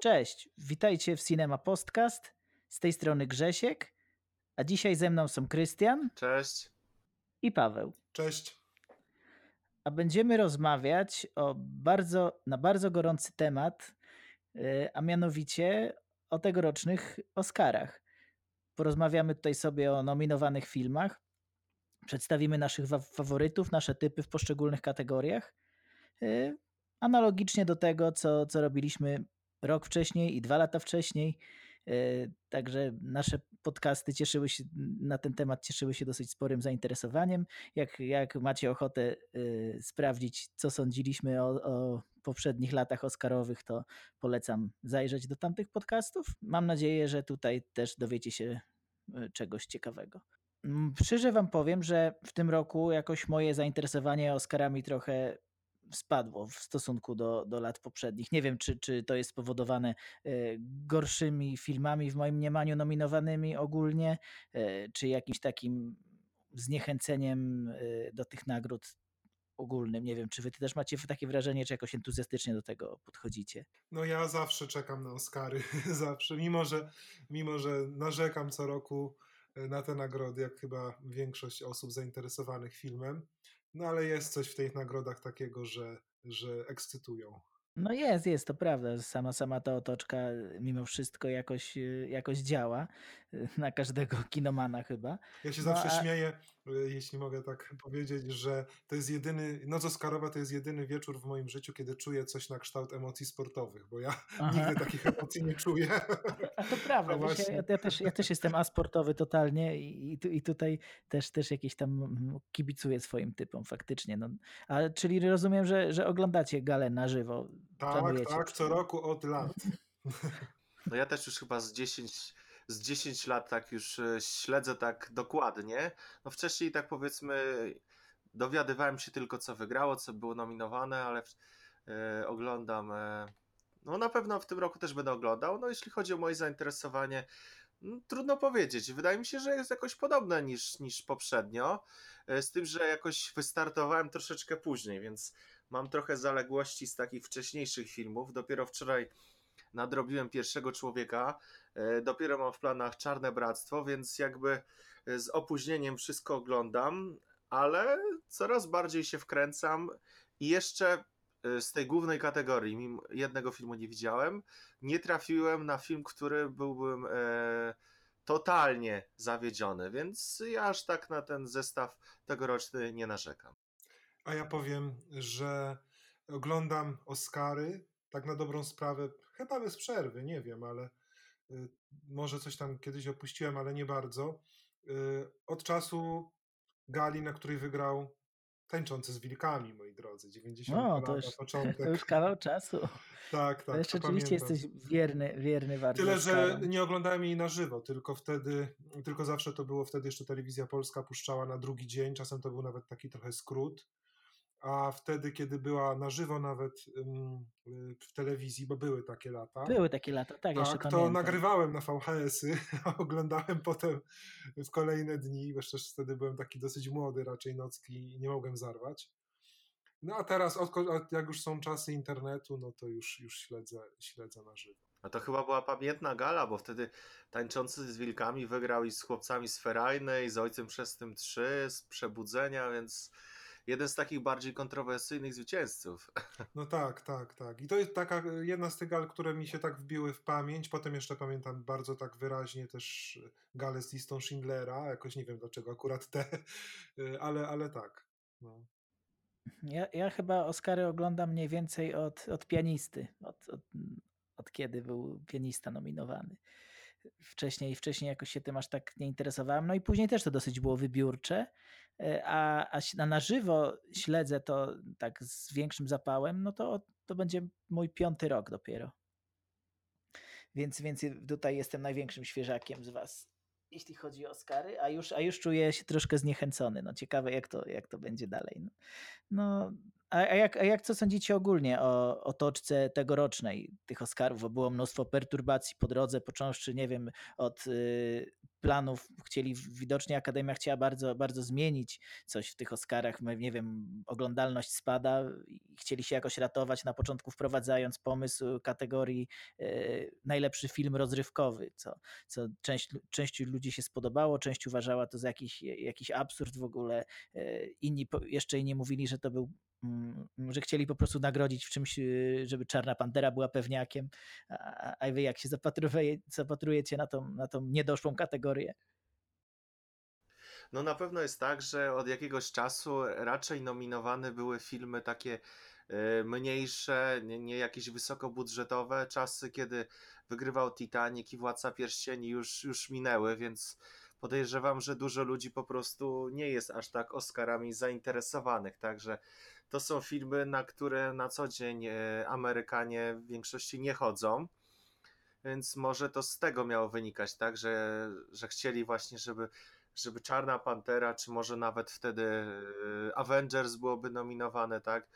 Cześć, witajcie w Cinema Podcast. Z tej strony Grzesiek, a dzisiaj ze mną są Krystian Cześć. i Paweł. Cześć. A będziemy rozmawiać o bardzo, na bardzo gorący temat, y, a mianowicie o tegorocznych Oscarach. Porozmawiamy tutaj sobie o nominowanych filmach, przedstawimy naszych faworytów, nasze typy w poszczególnych kategoriach, y, analogicznie do tego, co, co robiliśmy rok wcześniej i dwa lata wcześniej. Y, Także nasze podcasty cieszyły się na ten temat cieszyły się dosyć sporym zainteresowaniem. Jak, jak macie ochotę y, sprawdzić, co sądziliśmy o, o poprzednich latach Oscarowych, to polecam zajrzeć do tamtych podcastów. Mam nadzieję, że tutaj też dowiecie się y, czegoś ciekawego. Szczerze wam powiem, że w tym roku jakoś moje zainteresowanie Oscarami trochę spadło w stosunku do, do lat poprzednich. Nie wiem, czy, czy to jest spowodowane e, gorszymi filmami w moim mniemaniu nominowanymi ogólnie, e, czy jakimś takim zniechęceniem e, do tych nagród ogólnym. Nie wiem, czy wy też macie takie wrażenie, czy jakoś entuzjastycznie do tego podchodzicie? No ja zawsze czekam na Oscary, zawsze, mimo że, mimo że narzekam co roku na te nagrody, jak chyba większość osób zainteresowanych filmem, no ale jest coś w tych nagrodach takiego, że, że ekscytują. No jest, jest, to prawda. Sama, sama ta otoczka mimo wszystko jakoś, e, jakoś działa e, na każdego kinomana chyba. Ja się No, zawsze a- śmieję, e, jeśli mogę tak powiedzieć, że to jest jedyny, Noc Oscarowa to jest jedyny wieczór w moim życiu, kiedy czuję coś na kształt emocji sportowych, bo ja Aha. nigdy takich emocji nie czuję. A to prawda, ja, właśnie. ja, ja, też, ja też jestem asportowy totalnie i, i, tu, i tutaj też, też jakieś tam kibicuję swoim typom faktycznie. No. A, czyli rozumiem, że, że oglądacie galę na żywo. Tak, tak, co roku od lat. No ja też już chyba z 10, z 10 lat tak już e, śledzę tak dokładnie. No wcześniej tak powiedzmy dowiadywałem się tylko co wygrało, co było nominowane, ale e, oglądam. E, no na pewno w tym roku też będę oglądał. No jeśli chodzi o moje zainteresowanie, no, trudno powiedzieć. Wydaje mi się, że jest jakoś podobne niż, niż poprzednio. Z tym, że jakoś wystartowałem troszeczkę później, więc mam trochę zaległości z takich wcześniejszych filmów. Dopiero wczoraj nadrobiłem pierwszego człowieka. E, Dopiero mam w planach Czarne Bractwo, więc jakby e, z opóźnieniem wszystko oglądam, ale coraz bardziej się wkręcam i jeszcze e, z tej głównej kategorii, mimo jednego filmu nie widziałem, nie trafiłem na film, który byłbym totalnie zawiedziony, więc ja aż tak na ten zestaw tegoroczny nie narzekam. A ja powiem, że oglądam Oscary, tak na dobrą sprawę, chyba bez przerwy, nie wiem, ale y, może coś tam kiedyś opuściłem, ale nie bardzo. Y, Od czasu gali, na której wygrał Tańczący z wilkami, moi drodzy, 90 No, to na już, początek. to już kawał czasu. Tak, tak. To rzeczywiście pamiętam. jesteś wierny, wierny bardzo. Tyle, że nie oglądałem jej na żywo, tylko wtedy, tylko zawsze to było wtedy jeszcze telewizja polska puszczała na drugi dzień, czasem to był nawet taki trochę skrót. A wtedy, kiedy była na żywo nawet y, w telewizji, bo były takie lata, Były takie lata, tak, jeszcze tak, to pamiętam. nagrywałem na VHS-y, a oglądałem potem w kolejne dni, bo jeszcze wtedy byłem taki dosyć młody, raczej nocki i nie mogłem zarwać. No a teraz, jak już są czasy internetu, no to już, już śledzę, śledzę na żywo. A to chyba była pamiętna gala, bo wtedy tańczący z wilkami wygrał i z chłopcami z Ferajny, i z ojcem przez tym 3, z przebudzenia, więc jeden z takich bardziej kontrowersyjnych zwycięzców. No tak, tak, tak. I to jest taka jedna z tych gal, które mi się tak wbiły w pamięć. Potem jeszcze pamiętam bardzo tak wyraźnie też galę z listą Schindlera. Jakoś nie wiem dlaczego akurat te, ale, ale tak. No. Ja, ja chyba Oscary oglądam mniej więcej od, od pianisty, od, od, od kiedy był pianista nominowany. Wcześniej, wcześniej jakoś się tym aż tak nie interesowałem. No i później też to dosyć było wybiórcze, e, a, a na żywo śledzę to tak z większym zapałem, no to, to będzie mój piąty rok dopiero. Więc, więc tutaj jestem największym świeżakiem z was, jeśli chodzi o Oscary, a już, a już czuję się troszkę zniechęcony. No ciekawe, jak to, jak to będzie dalej. No, no a, jak, a jak co sądzicie ogólnie o otoczce tegorocznej tych Oscarów? Bo było mnóstwo perturbacji po drodze, począwszy, nie wiem, od y, planów chcieli, widocznie Akademia chciała bardzo, bardzo zmienić coś w tych Oscarach, nie wiem, oglądalność spada i chcieli się jakoś ratować, na początku wprowadzając pomysł kategorii e, najlepszy film rozrywkowy, co, co część, części ludzi się spodobało, część uważała to za jakiś, jakiś absurd w ogóle, e, inni jeszcze inni mówili, że to był Mm, że chcieli po prostu nagrodzić w czymś, y, żeby Czarna Pantera była pewniakiem, a, a wy jak się zapatrujecie na tą, na tą niedoszłą kategorię? No na pewno jest tak, że od jakiegoś czasu raczej nominowane były filmy takie y, mniejsze, nie, nie jakieś wysokobudżetowe. Czasy, kiedy wygrywał Titanic i Władca Pierścieni już, już minęły, więc podejrzewam, że dużo ludzi po prostu nie jest aż tak Oscarami zainteresowanych, także to są filmy, na które na co dzień e, Amerykanie w większości nie chodzą. Więc może to z tego miało wynikać, tak, że, że chcieli właśnie, żeby, żeby Czarna Pantera, czy może nawet wtedy e, Avengers byłoby nominowane, tak.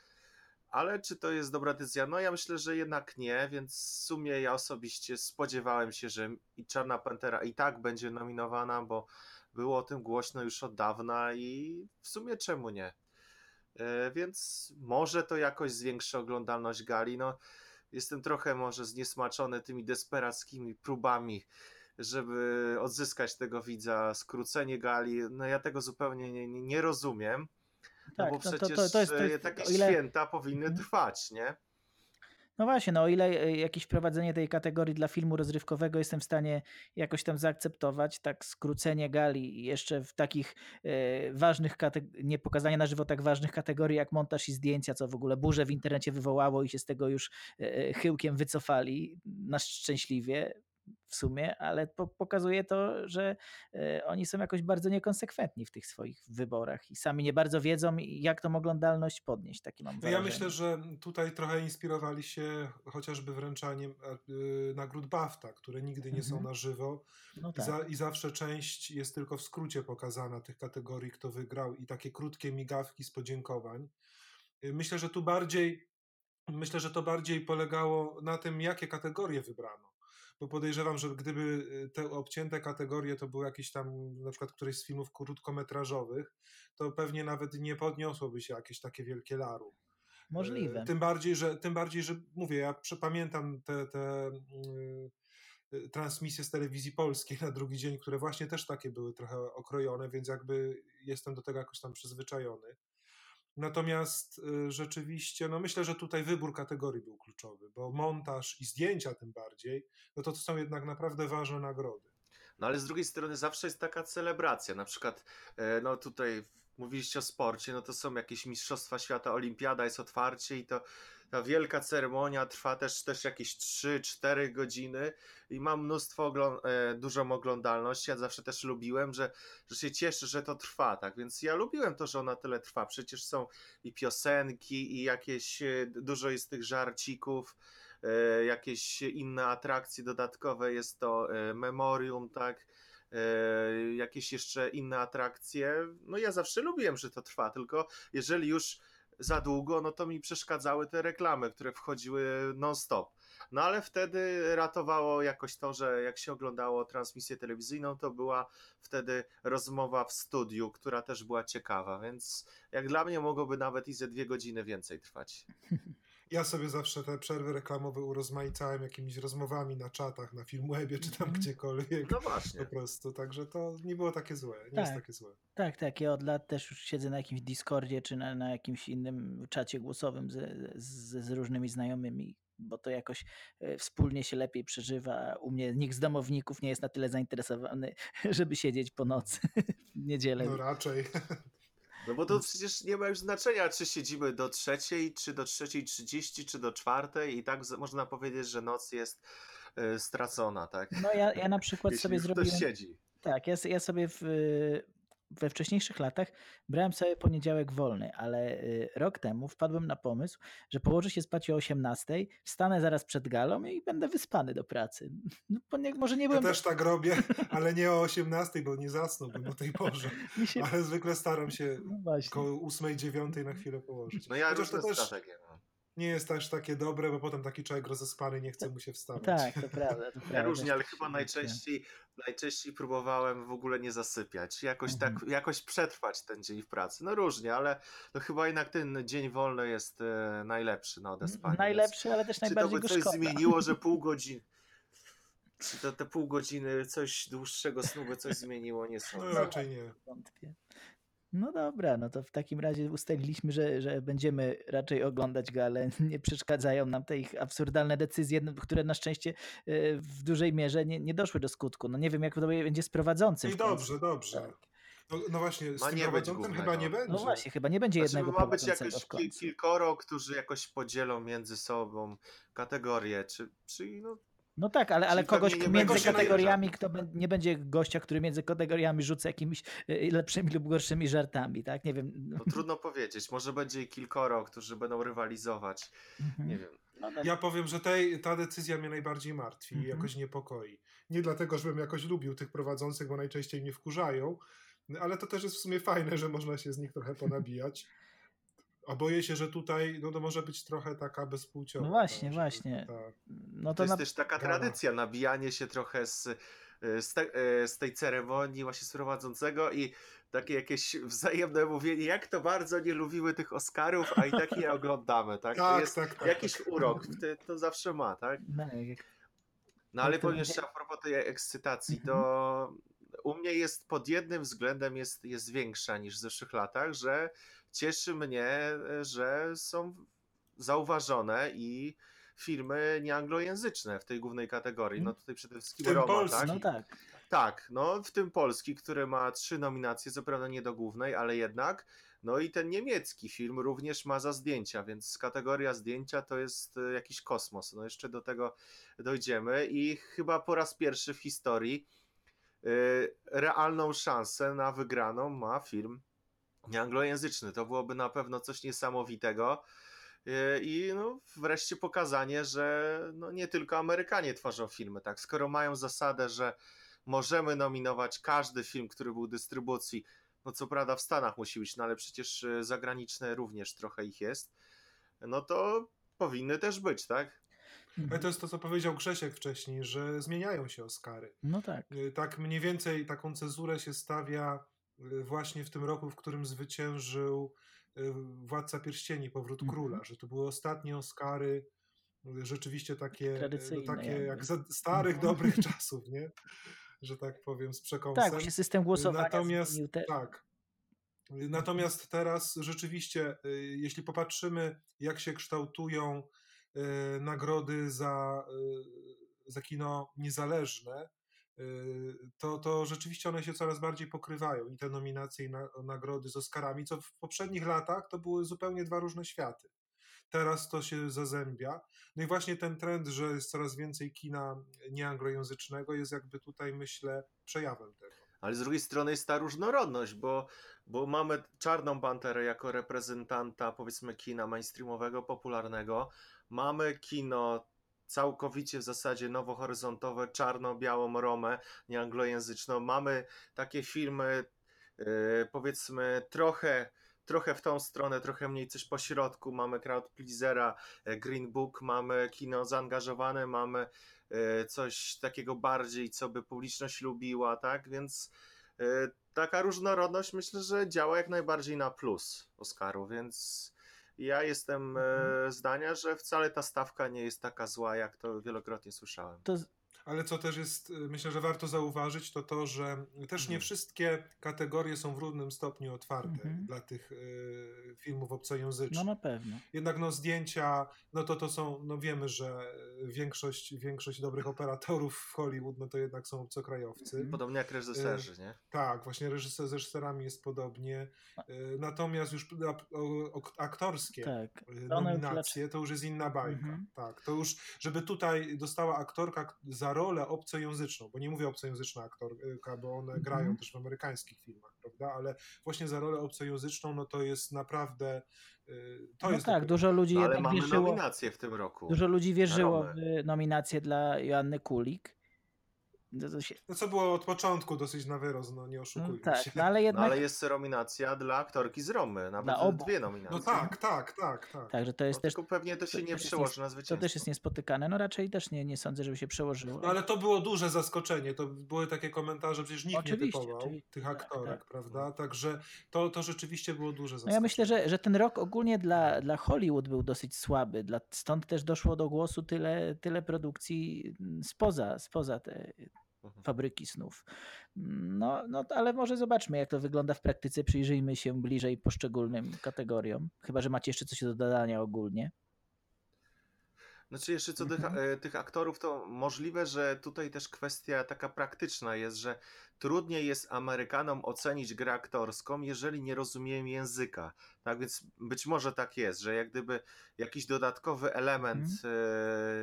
Ale czy to jest dobra decyzja? No ja myślę, że jednak nie, więc w sumie ja osobiście spodziewałem się, że i Czarna Pantera i tak będzie nominowana, bo było o tym głośno już od dawna i w sumie czemu nie? E, więc może to jakoś zwiększy oglądalność gali. No, jestem trochę może zniesmaczony tymi desperackimi próbami, żeby odzyskać tego widza, skrócenie gali. No ja tego zupełnie nie, nie rozumiem. No tak, bo przecież to, to, to jest, to jest, takie ile... święta powinny mhm. trwać, nie? No właśnie, no o ile e, jakieś wprowadzenie tej kategorii dla filmu rozrywkowego jestem w stanie jakoś tam zaakceptować, tak skrócenie gali jeszcze w takich e, ważnych nie pokazanie na żywo tak ważnych kategorii jak montaż i zdjęcia, co w ogóle burzę w internecie wywołało i się z tego już e, chyłkiem wycofali, na szczęśliwie w sumie, ale po, pokazuje to, że y, oni są jakoś bardzo niekonsekwentni w tych swoich wyborach i sami nie bardzo wiedzą, jak tą oglądalność podnieść. Taki mam wrażenie. Ja myślę, że tutaj trochę inspirowali się chociażby wręczaniem y, nagród BAFTA, które nigdy nie są mhm. na żywo no tak. I, za, i zawsze część jest tylko w skrócie pokazana tych kategorii, kto wygrał i takie krótkie migawki z podziękowań. Y, myślę, że tu bardziej Myślę, że to bardziej polegało na tym, jakie kategorie wybrano bo podejrzewam, że gdyby y, te obcięte kategorie to były jakieś tam, na przykład któreś z filmów krótkometrażowych, to pewnie nawet nie podniosłoby się jakieś takie wielkie laru. Możliwe. Y, tym bardziej, że, tym bardziej, że mówię, ja pamiętam te, te yy, transmisje z telewizji polskiej na drugi dzień, które właśnie też takie były trochę okrojone, więc jakby jestem do tego jakoś tam przyzwyczajony. Natomiast y, rzeczywiście, no myślę, że tutaj wybór kategorii był kluczowy, bo montaż i zdjęcia tym bardziej, no to to są jednak naprawdę ważne nagrody. No ale z drugiej strony zawsze jest taka celebracja, na przykład e, no tutaj mówiliście o sporcie, no to są jakieś Mistrzostwa Świata, Olimpiada jest otwarcie i to ta wielka ceremonia trwa też, też jakieś 3-4 godziny i mam mnóstwo, e, dużą oglądalność. Ja zawsze też lubiłem, że, że się cieszę, że to trwa, tak? Więc ja lubiłem to, że ona tyle trwa. Przecież są i piosenki, i jakieś, e, dużo jest tych żarcików, e, jakieś inne atrakcje dodatkowe, jest to memorium, tak? jakieś jeszcze inne atrakcje. No ja zawsze lubiłem, że to trwa, tylko jeżeli już za długo, no to mi przeszkadzały te reklamy, które wchodziły non-stop. No ale wtedy ratowało jakoś to, że jak się oglądało transmisję telewizyjną, to była wtedy rozmowa w studiu, która też była ciekawa, więc jak dla mnie mogłoby nawet i ze dwie godziny więcej trwać. Ja sobie zawsze te przerwy reklamowe urozmaicałem jakimiś rozmowami na czatach, na Filmwebie czy tam mm. gdziekolwiek. No właśnie. Po prostu, także to nie było takie złe, nie tak, jest takie złe. Tak, tak. Ja od lat też już siedzę na jakimś Discordzie czy na, na jakimś innym czacie głosowym z, z, z różnymi znajomymi bo to jakoś e, wspólnie się lepiej przeżywa. U mnie nikt z domowników nie jest na tyle zainteresowany, żeby siedzieć po nocy w niedzielę. No raczej. No bo to przecież nie ma już znaczenia, czy siedzimy do trzeciej, czy do trzeciej trzydzieści, czy do czwartej i tak można powiedzieć, że noc jest y, stracona, tak? No ja, ja na przykład Jeśli sobie zrobiłem... siedzi. Tak, ja, ja sobie w, we wcześniejszych latach brałem sobie poniedziałek wolny, ale y, rok temu wpadłem na pomysł, że położę się spać o 18, wstanę zaraz przed galą i będę wyspany do pracy. No, nie, może nie byłem... Ja też tak robię, ale nie o 18, bo nie zasnąłbym o tej porze. Się... Ale zwykle staram się no koło 8-9 na chwilę położyć. No ja Chociaż to też... No. nie jest aż takie dobre, bo potem taki człowiek rozespany nie chce mu się wstawać. Tak, to prawda. To prawda. różnie, ale chyba najczęściej, najczęściej próbowałem w ogóle nie zasypiać. Jakoś Mhm. tak, jakoś przetrwać ten dzień w pracy. No różnie, ale to chyba jednak ten dzień wolny jest e, najlepszy na odespanie. Najlepszy, ale też Czy to najbardziej by coś zmieniło, że pół godziny. Czy to te pół godziny coś dłuższego snu by coś zmieniło? Nie No sądzę. raczej nie. Wątpię. No dobra, no to w takim razie ustaliliśmy, że, że będziemy raczej oglądać go, ale nie przeszkadzają nam te ich absurdalne decyzje, no, które na szczęście e, w dużej mierze nie, nie doszły do skutku. No nie wiem, jak to będzie z prowadzącym. I dobrze, dobrze. Tak. No, no właśnie, z Ma tym nie być prowadzącym chyba nie głównego. będzie. No właśnie, chyba nie będzie Znaczy, jednego ma być jakoś kilkoro, którzy jakoś podzielą między sobą kategorie, czy, czy no, No tak, ale, ale kogoś nie między kategoriami, kto nie będzie gościa, który między kategoriami rzuca jakimiś e, lepszymi lub gorszymi żartami, tak? Nie wiem. no, to trudno powiedzieć. Może będzie kilkoro, którzy będą rywalizować. mhm. Nie wiem. No dobra. Ja powiem, że tej, ta decyzja mnie najbardziej martwi i Mhm. jakoś niepokoi. Nie dlatego, żebym jakoś lubił tych prowadzących, bo najczęściej mnie wkurzają, ale to też jest w sumie fajne, że można się z nich trochę ponabijać. A boję się, że tutaj no to może być trochę taka bezpłciowa. No właśnie, ta, właśnie. Tak. No To to jest na... też taka gala. tradycja, nabijanie się trochę z, z, te, z tej ceremonii właśnie z prowadzącego i takie jakieś wzajemne mówienie, jak to bardzo nie lubiły tych Oscarów, a i tak je oglądamy, tak? to Tak, jest tak, tak, jakiś tak. urok, to, to zawsze ma, tak? No. No ale to powiem jeszcze a propos tej ekscytacji, Mhm. to u mnie jest pod jednym względem jest, jest większa niż w zeszłych latach, że cieszy mnie, że są zauważone i filmy nieanglojęzyczne w tej głównej kategorii. No tutaj przede wszystkim Roma, polski. tak? no tak. Tak, no w tym polski, który ma trzy nominacje, co prawda nie do głównej, ale jednak. No i ten niemiecki film również ma za zdjęcia, więc kategoria zdjęcia to jest e, jakiś kosmos. No jeszcze do tego dojdziemy i chyba po raz pierwszy w historii e, realną szansę na wygraną ma film nieanglojęzyczny. To byłoby na pewno coś niesamowitego. E, I no, wreszcie pokazanie, że no, nie tylko Amerykanie tworzą filmy, tak? Skoro mają zasadę, że możemy nominować każdy film, który był dystrybucji, no co prawda w Stanach musi być, no ale przecież e, zagraniczne również trochę ich jest, no to powinny też być, tak? Ale to jest to, co powiedział Grzesiek wcześniej, że zmieniają się Oscary. No tak. Y, Tak mniej więcej taką cezurę się stawia właśnie w tym roku, w którym zwyciężył y, Władca Pierścieni, Powrót Mhm. Króla, że to były ostatnie Oscary y, rzeczywiście takie, Tradycyjne no, takie jakby. jak za starych, Mhm. dobrych czasów, nie? Że tak powiem, z przekąsem. Tak, system głosowania Natomiast te... tak. Natomiast teraz rzeczywiście, jeśli popatrzymy, jak się kształtują nagrody za, za kino niezależne, to, to rzeczywiście one się coraz bardziej pokrywają i te nominacje i na, nagrody z Oscarami, co w poprzednich latach to były zupełnie dwa różne światy. Teraz to się zazębia. No i właśnie ten trend, że jest coraz więcej kina nieanglojęzycznego, jest jakby tutaj, myślę, przejawem tego. Ale z drugiej strony jest ta różnorodność, bo, bo mamy Czarną Panterę jako reprezentanta powiedzmy kina mainstreamowego, popularnego. Mamy kino całkowicie w zasadzie nowohoryzontowe, czarno-białą romę, nieanglojęzyczną. Mamy takie filmy yy, powiedzmy trochę trochę w tą stronę, trochę mniej coś po środku. Mamy Crowd Pleasera, e, Green Book, mamy kino zaangażowane, mamy e, coś takiego bardziej, co by publiczność lubiła, tak? Więc e, taka różnorodność myślę, że działa jak najbardziej na plus Oscaru, więc ja jestem e, zdania, że wcale ta stawka nie jest taka zła, jak to wielokrotnie słyszałem. To Ale co też jest, y, myślę, że warto zauważyć, to to, że też nie Mhm. wszystkie kategorie są w równym stopniu otwarte Mhm. dla tych y, filmów obcojęzycznych. no na pewno. Jednak no zdjęcia, no to to są, no wiemy, że większość, większość dobrych operatorów w Hollywood, no to jednak są obcokrajowcy. Mhm. Podobnie jak reżyserzy, nie? Tak, właśnie reżyser, z reżyserami jest podobnie. Y, Natomiast już na- o- o- aktorskie Tak. y, nominacje, to już jest inna bajka. Mhm. Tak, to już, żeby tutaj dostała aktorka za rolę obcojęzyczną, bo nie mówię obcojęzyczna aktorka, bo one Mhm. grają też w amerykańskich filmach, prawda, ale właśnie za rolę obcojęzyczną, no to jest naprawdę, y, to no jest tak, dużo ludzi No, ale jednak mamy wierzyło, nominacje w tym roku. dużo ludzi wierzyło w nominację dla Joanny Kulik. To, to się, No co było od początku dosyć na wyrost, no nie no, oszukujmy tak, się. no ale No jednak, ale jest nominacja dla aktorki z Romy, nawet Dla obu. dwie nominacje. No tak, tak, tak, tak. tak, że to No, jest też, tylko pewnie to się to nie przełoży na to zwycięstwo. też jest niespotykane, no raczej też nie, nie sądzę, żeby się przełożyło. No ale to było duże zaskoczenie. To były takie komentarze, przecież nikt Oczywiście, nie typował oczywiście, tych tak, aktorek, tak. prawda? Także to, to rzeczywiście było duże No zaskoczenie. ja myślę, że, że ten rok ogólnie dla, dla Hollywood był dosyć słaby, dla, stąd też doszło do głosu tyle, tyle produkcji spoza, spoza te. Fabryki snów. No, no ale może zobaczmy, jak to wygląda w praktyce, przyjrzyjmy się bliżej poszczególnym kategoriom, chyba, że macie jeszcze coś do dodania ogólnie. Znaczy jeszcze co do Mhm. tych, e, tych aktorów, to możliwe, że tutaj też kwestia taka praktyczna jest, że trudniej jest Amerykanom ocenić grę aktorską, jeżeli nie rozumieją języka. Tak więc być może tak jest, że jak gdyby jakiś dodatkowy element, Mhm.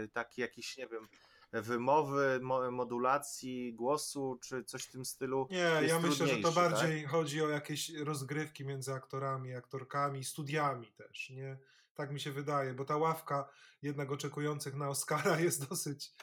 e, taki jakiś, nie wiem, wymowy, mo- modulacji głosu, czy coś w tym stylu. Nie, ja myślę, że to trudniejszy, bardziej chodzi o jakieś rozgrywki między aktorami, aktorkami, studiami też, nie? Tak mi się wydaje, bo ta ławka jednak oczekujących na Oscara jest dosyć,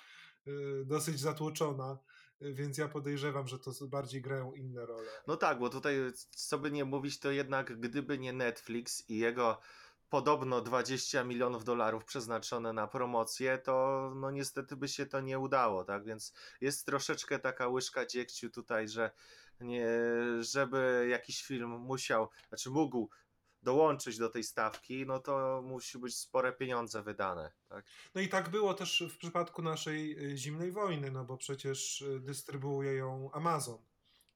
y, dosyć zatłoczona, y, więc ja podejrzewam, że to bardziej grają inne role. No tak, bo tutaj co by nie mówić, to jednak gdyby nie Netflix i jego podobno 20 milionów dolarów przeznaczone na promocję, to no niestety by się to nie udało, tak? Więc jest troszeczkę taka łyżka dziegciu tutaj, że nie, żeby jakiś film musiał, znaczy mógł dołączyć do tej stawki, no to musi być spore pieniądze wydane, tak? No i tak było też w przypadku naszej y, zimnej wojny, no bo przecież y, dystrybuuje ją Amazon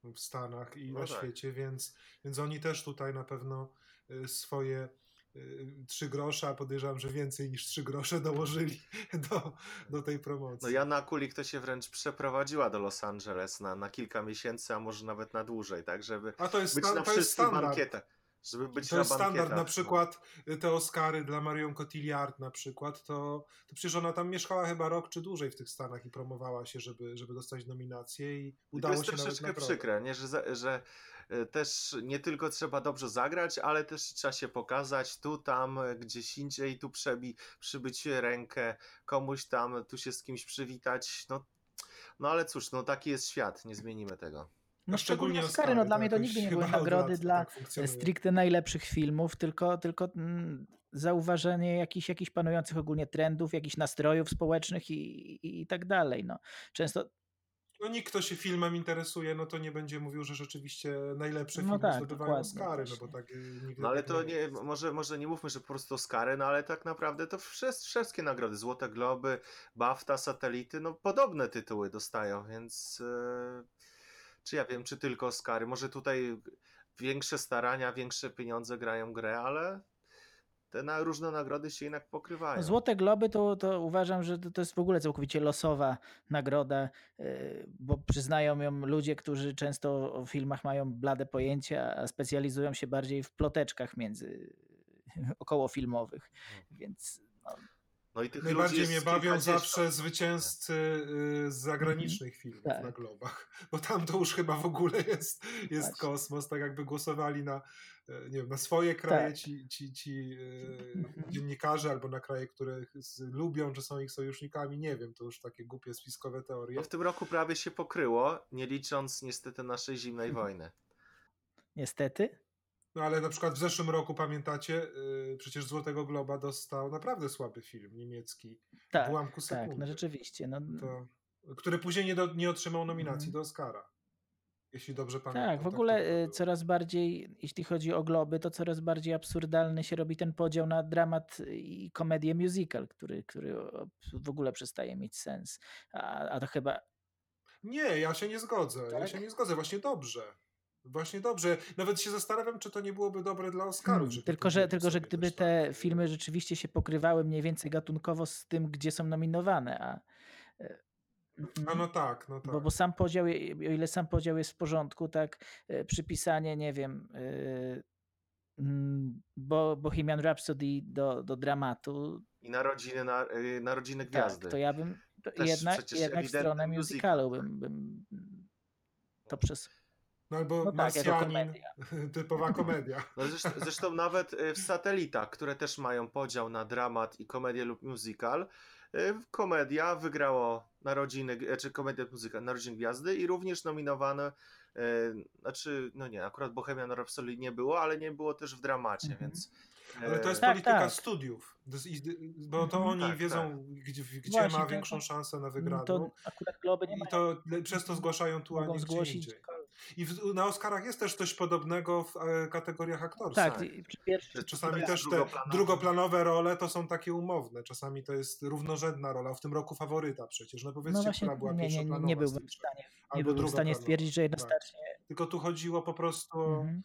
w Stanach i No na tak. świecie, więc, więc oni też tutaj na pewno y, swoje trzy grosze, a podejrzewam, że więcej niż trzy grosze dołożyli do, do tej promocji. No Jana Kulik to się wręcz przeprowadziła do Los Angeles na, na kilka miesięcy, a może nawet na dłużej, tak? Żeby a to jest, być sta- na wszystkich standard. bankietach. Żeby być To na jest standard. Na no. przykład y, te Oscary dla Marion Cotillard na przykład, to, to przecież ona tam mieszkała chyba rok czy dłużej w tych Stanach i promowała się, żeby, żeby dostać nominację i I udało to jest się nawet troszeczkę przykre, nie? Że, że też nie tylko trzeba dobrze zagrać, ale też trzeba się pokazać tu, tam, e, gdzieś indziej, tu przebi, przybyć rękę komuś tam, tu się z kimś przywitać. No, no ale cóż, no taki jest świat, nie zmienimy tego. No A szczególnie szczególnie Oscary, no Oscary, dla mnie to nigdy nie były od nagrody dla tak stricte najlepszych filmów, tylko, tylko mm, zauważenie jakichś, jakichś panujących ogólnie trendów, jakichś nastrojów społecznych i, i, i tak dalej. No. Często No nikt, kto się filmem interesuje, no to nie będzie mówił, że rzeczywiście najlepsze No filmy tak, zdobywają Oscary, no bo tak y, nigdy No ale to nie może, może nie mówmy, że po prostu Oscary, no ale tak naprawdę to wszyscy, wszystkie nagrody, Złote Globy, BAFTA, Satelity, no podobne tytuły dostają, więc e, czy ja wiem, czy tylko Oscary, może tutaj większe starania, większe pieniądze grają grę, ale te na, różne nagrody się jednak pokrywają. Złote Globy to, to uważam, że to, to jest w ogóle całkowicie losowa nagroda, yy, bo przyznają ją ludzie, którzy często o filmach mają blade pojęcia, a specjalizują się bardziej w ploteczkach między okołofilmowych. Więc no, No i tych Najbardziej mnie bawią zawsze zwycięzcy y, z zagranicznych filmów Tak. na globach, bo tam to już chyba w ogóle jest, jest Właśnie. kosmos, tak jakby głosowali na, nie wiem, na swoje kraje Tak. ci, ci, ci e, Mhm. dziennikarze albo na kraje, które lubią, że są ich sojusznikami, nie wiem, to już takie głupie spiskowe teorie. No w tym roku prawie się pokryło, nie licząc niestety naszej zimnej Mhm. wojny. niestety. No ale na przykład w zeszłym roku, pamiętacie, y, przecież Złotego Globa dostał naprawdę słaby film niemiecki, Tak, w ułamku tak, sekundy. no rzeczywiście. No, to, który później nie, do, nie otrzymał nominacji Mhm. do Oscara. Jeśli dobrze pamiętam. Tak, w ogóle chyba y, było. coraz bardziej, jeśli chodzi o globy, to coraz bardziej absurdalny się robi ten podział na dramat i komedię musical, który, który w ogóle przestaje mieć sens. A, a to chyba. Nie, ja się nie zgodzę. Ja Tak? się nie zgodzę. Właśnie dobrze. Właśnie dobrze. Nawet się zastanawiam, czy to nie byłoby dobre dla Oscarów. Hmm, tylko, że, tylko, że gdyby też te tak, filmy rzeczywiście się pokrywały mniej więcej gatunkowo z tym, gdzie są nominowane, a. mhm. A no tak, no tak. Bo, bo sam podział, o ile sam podział jest w porządku, tak e, przypisanie, nie wiem, e, mm, bo Bohemian Rhapsody do, do dramatu, I narodziny, na, narodziny gwiazdy. tak, to ja bym to jednak, jednak w stronę musical, musicalu tak. bym, bym to przez... No albo No tak, komedia. typowa komedia. No zresztą, zresztą nawet w satelitach, które też mają podział na dramat i komedię lub musical, Komedia wygrało narodziny, czy komedia muzyka Narodziny Gwiazdy i również nominowane, znaczy, no nie, akurat Bohemian Rhapsody nie było, ale nie było też w dramacie, Mhm. więc... Ale to jest Tak, polityka tak. studiów, bo to Mhm. oni Tak, wiedzą, gdzie, gdzie Właśnie, ma większą to- szansę na wygraną. to akurat Globy nie I to przez to zgłaszają tu, a nie gdzie indziej. I w, na Oscarach jest też coś podobnego w e, kategoriach aktorskich. Tak, Tak. pierwszy, Czasami też te drugoplanowe. drugoplanowe role to są takie umowne. Czasami to jest równorzędna rola. W tym roku faworyta przecież. No powiedzcie, no właśnie, która była nie, nie, nie, nie byłbym w stanie, nie Albo byłbym w stanie stwierdzić, że Tak. jednoznacznie. Tylko tu chodziło po prostu o, Mhm.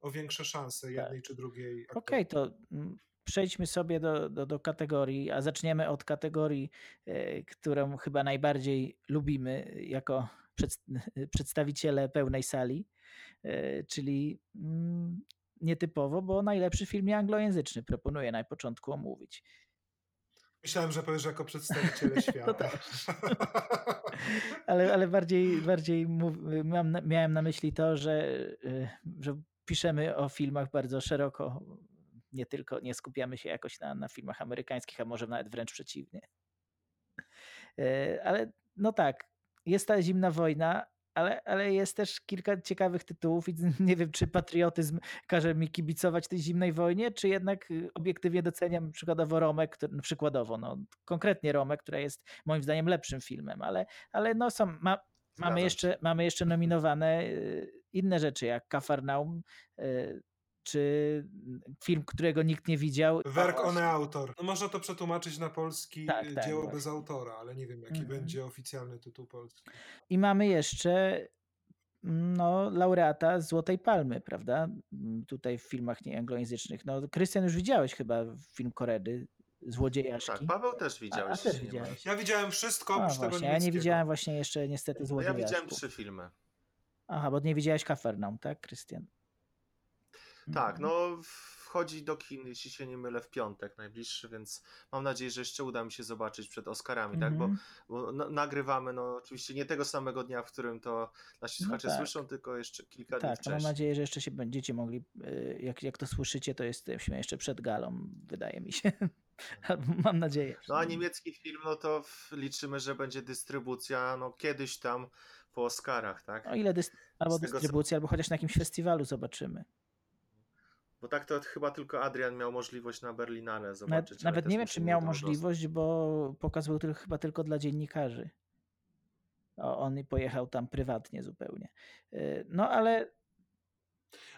o większe szanse jednej czy drugiej. Okej, aktorki. to mm, przejdźmy sobie do, do, do kategorii, a zaczniemy od kategorii, e, którą chyba najbardziej lubimy jako przed, przedstawiciele pełnej sali, e, czyli mm, nietypowo, bo najlepszy film nieanglojęzyczny proponuję na początku omówić. Myślałem, że powiesz jako przedstawiciele świata. też. Ale, ale bardziej, bardziej mów, mam, na- miałem na myśli to, że, y, że piszemy o filmach bardzo szeroko. Nie tylko nie skupiamy się jakoś na, na filmach amerykańskich, a może nawet wręcz przeciwnie. E, Ale no tak, jest ta zimna wojna, ale, ale jest też kilka ciekawych tytułów i nie wiem, czy patriotyzm każe mi kibicować tej zimnej wojnie, czy jednak y, obiektywnie doceniam przykładowo Romę, który, no przykładowo, no konkretnie Romę, która jest moim zdaniem lepszym filmem, ale, ale no są, ma, mamy, jeszcze, mamy jeszcze nominowane y, inne rzeczy, jak Kafarnaum, y, czy film, którego nikt nie widział. Werk one autor. No można to przetłumaczyć na polski Tak, y, tak, dzieło właśnie. bez autora, ale nie wiem, jaki Mhm. będzie oficjalny tytuł polski. I mamy jeszcze no, laureata Złotej Palmy, prawda? Mm, Tutaj w filmach nieanglojęzycznych. No, Krystian, już widziałeś chyba film Koredy, Złodziejaszki. Tak, Paweł też a, widziałeś. a też jeśli nie widziałeś. Ja widziałem wszystko A, oprócz tego właśnie, ja nie widziałem właśnie jeszcze niestety No ja widziałem trzy filmy. Aha, bo nie widziałeś Kafarnaum, tak, Krystian? Tak, Mhm. no wchodzi do kin, jeśli się nie mylę, w piątek najbliższy, więc mam nadzieję, że jeszcze uda mi się zobaczyć przed Oscarami, tak? Bo, Mhm. bo na, nagrywamy, no oczywiście nie tego samego dnia, w którym to nasi No słuchacze tak. słyszą, tylko jeszcze kilka dni Tak, to mam wcześniej. nadzieję, że jeszcze się będziecie mogli, y, jak, jak to słyszycie, to jesteśmy jeszcze przed galą, wydaje mi się. Mam nadzieję. No a niemiecki film, no to liczymy, że będzie dystrybucja, no kiedyś tam po Oscarach, tak? O ile dys- albo tego, co- albo chociaż na jakimś festiwalu zobaczymy. Bo tak to chyba tylko Adrian miał możliwość na Berlinale zobaczyć. nawet nie wiem, czy miał dostać. możliwość, bo pokaz był tylko, chyba tylko dla dziennikarzy. O, on pojechał tam prywatnie zupełnie. Y, No ale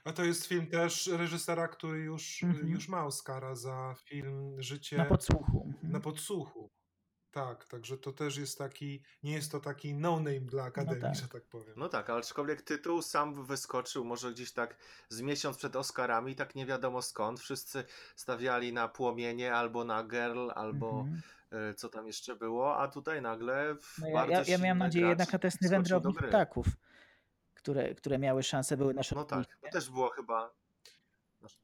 A to jest film też reżysera, który już, Mhm. już ma Oscara za film Życie na podsłuchu. mhm. na podsłuchu. Tak, także to też jest taki, nie jest to taki no-name dla Akademii, tak. że tak powiem. No tak, ale aczkolwiek tytuł sam wyskoczył, może gdzieś tak z miesiąc przed Oscarami, tak nie wiadomo skąd. Wszyscy stawiali na Płomienie, albo na Girl, albo Mhm. y, co tam jeszcze było, a tutaj nagle w No ja, bardzo ja, ja miałem nadzieję jednak na testy wskoczył do wędrownych ptaków, które, które miały szansę, były na No tak, to też było chyba...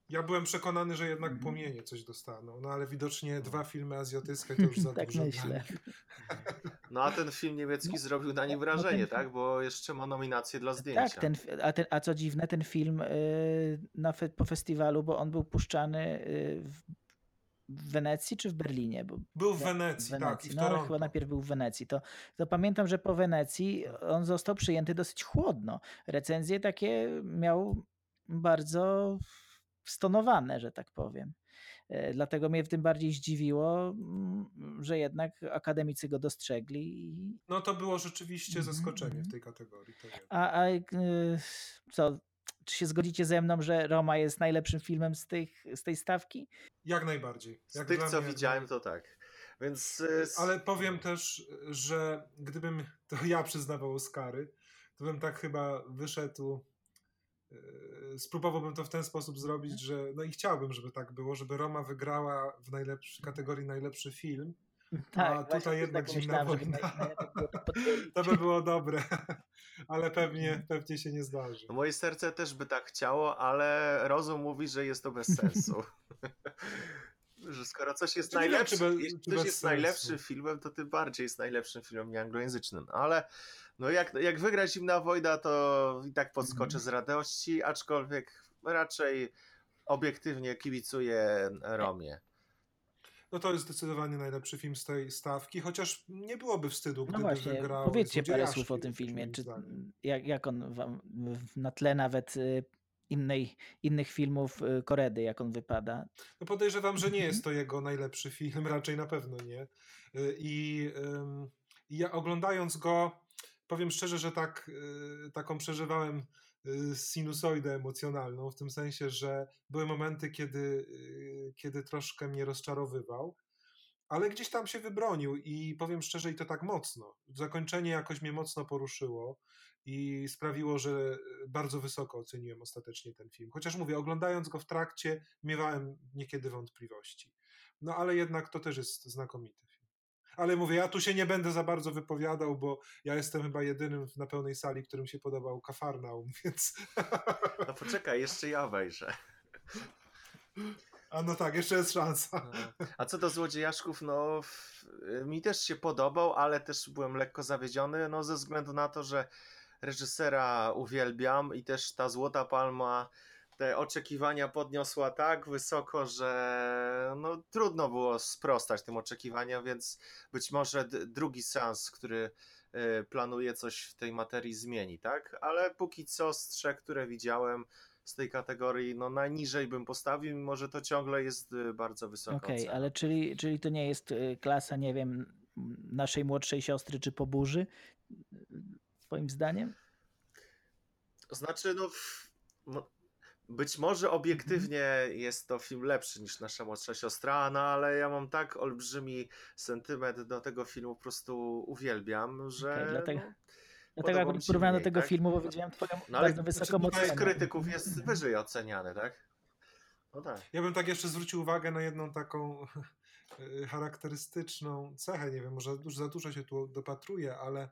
Ja byłem przekonany, że jednak Mhm. płomienie coś dostaną, no ale widocznie dwa filmy azjatyckie to już za tak dużo myślę. No a ten film niemiecki zrobił na nim no ten wrażenie, film- tak? Bo jeszcze ma nominację dla zdjęcia. Tak, ten, a, ten, a co dziwne, ten film y, na fe, po festiwalu, bo on był puszczany y, w, w Wenecji czy w Berlinie? Bo Był w w Wenecji, tak, i w no ale Toronto. chyba najpierw był w Wenecji. To, to pamiętam, że po Wenecji on został przyjęty dosyć chłodno. Recenzje takie miał bardzo stonowane, że tak powiem. E, Dlatego mnie w tym bardziej zdziwiło, mm, że jednak akademicy go dostrzegli. i- No to było rzeczywiście Mhm, zaskoczenie w mhm. tej kategorii. A, a y, co, czy się zgodzicie ze mną, że Roma jest najlepszym filmem z, tych, z tej stawki? Jak najbardziej. Z Jak tych, dla co mnie, widziałem, to tak. Więc... s- Ale powiem też, że gdybym to ja przyznawał Oscary, to bym tak chyba wyszedł. Yy, Spróbowałbym to w ten sposób zrobić, że. No i chciałbym, żeby tak było, żeby Roma wygrała w najlepszy, kategorii najlepszy film. Tak, tutaj właśnie jednak tak zimna wojna. było to by było dobre, ale pewnie, pewnie się nie zdarzy. No moje serce też by tak chciało, ale rozum mówi, że jest to bez sensu. że skoro coś jest jeśli czy coś jest sensu. najlepszym filmem, to tym bardziej jest najlepszym filmem nieanglojęzycznym. Ale no jak, jak wygra Zimna Wojna, to i tak podskoczę Mhm. z radości, aczkolwiek raczej obiektywnie kibicuję Romie. No to jest zdecydowanie najlepszy film z tej stawki, chociaż nie byłoby wstydu, No gdyby właśnie, wygrał powiedzcie parę słów o tym jakoś, filmie. Czy, zdaniem. jak, jak on wam w- na tle nawet y, innej, innych filmów y, Koredy, jak on wypada? No podejrzewam, że nie jest to jego najlepszy film, raczej na pewno nie. Y, I, i ja oglądając go, powiem szczerze, że tak, y, taką przeżywałem y, sinusoidę emocjonalną, w tym sensie, że były momenty, kiedy, y, kiedy troszkę mnie rozczarowywał, ale gdzieś tam się wybronił i powiem szczerze, i to tak mocno. Zakończenie jakoś mnie mocno poruszyło i sprawiło, że bardzo wysoko oceniłem ostatecznie ten film. Chociaż mówię, oglądając go w trakcie, miewałem niekiedy wątpliwości. No ale jednak to też jest znakomity. Ale mówię, ja tu się nie będę za bardzo wypowiadał, bo ja jestem chyba jedynym na pełnej sali, którym się podobał Kafarnaum, więc... No poczekaj, jeszcze ja wejrzę. A no tak, jeszcze jest szansa. A co do złodziejaszków, no mi też się podobał, ale też byłem lekko zawiedziony, no ze względu na to, że reżysera uwielbiam i też ta Złota Palma te oczekiwania podniosła tak wysoko, że no trudno było sprostać tym oczekiwaniom, więc być może drugi seans, który y, planuje coś w tej materii zmieni, tak? Ale póki co z trzech, które widziałem z tej kategorii, no najniżej bym postawił, mimo że to ciągle jest y, bardzo wysoka Okej, ocena. ale czyli, czyli to nie jest y, klasa, nie wiem, naszej młodszej siostry czy po burzy, twoim zdaniem? Znaczy, no, mo- być może obiektywnie jest to film lepszy niż nasza młodsza siostra, no ale ja mam tak olbrzymi sentyment do tego filmu, po prostu uwielbiam, że. Okej, dlatego- no, Dlatego się porównałem do tego tak? filmu, bo widziałem twoją No ale bardzo wysoką znaczy, Przez ocenę. krytyków jest wyżej oceniany, tak? No tak. Ja bym tak jeszcze zwrócił uwagę na jedną taką y, charakterystyczną cechę. Nie wiem, może już za dużo się tu dopatruję, ale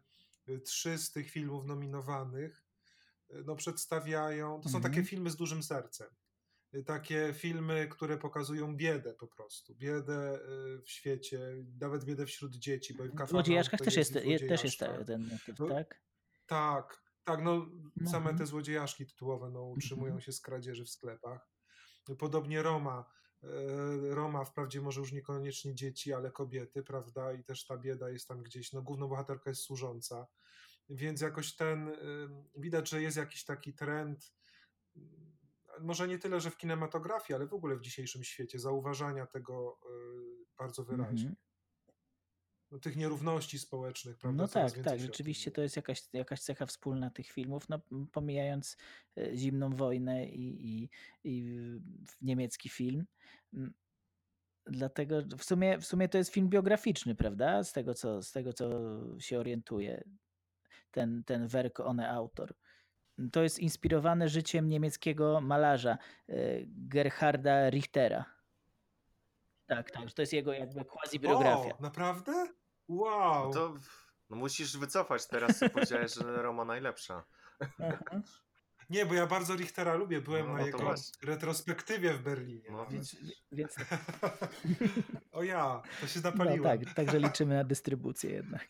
y, trzy z tych filmów nominowanych no, przedstawiają. To są Mhm. takie filmy z dużym sercem. Y, Takie filmy, które pokazują biedę po prostu. Biedę y, w świecie, nawet biedę wśród dzieci. Bo w Złodziejaszkach też jest, i je- też jest ten motyw, No, tak? Tak, tak, no same Mhm. te złodziejaszki tytułowe no, utrzymują Mhm. się z kradzieży w sklepach. Podobnie Roma. E, Roma wprawdzie może już niekoniecznie dzieci, ale kobiety, prawda? I też ta bieda jest tam gdzieś, no główną bohaterka jest służąca. Więc jakoś ten, y, widać, że jest jakiś taki trend, y, może nie tyle, że w kinematografii, ale w ogóle w dzisiejszym świecie, zauważania tego y, bardzo wyraźnie. Mhm. No, tych nierówności społecznych, prawda? No tak, tak, rzeczywiście to jest jakaś, jakaś cecha wspólna tych filmów, no pomijając zimną wojnę i, i, i niemiecki film. Dlatego w sumie, w sumie to jest film biograficzny, prawda? Z tego, co, z tego, co się orientuje, ten, ten Werk ohne Autor. To jest inspirowane życiem niemieckiego malarza e, Gerharda Richtera. Tak, tak, to jest jego jakby quasi-biografia. O, naprawdę? No Wow! to no musisz wycofać teraz, co powiedziałeś, że Roma najlepsza. Aha. Nie, bo ja bardzo Richtera lubię. Byłem No, na no jego właśnie. retrospektywie w Berlinie. No. Więc, więc o ja, to się no zapaliłem. tak, także liczymy na dystrybucję jednak.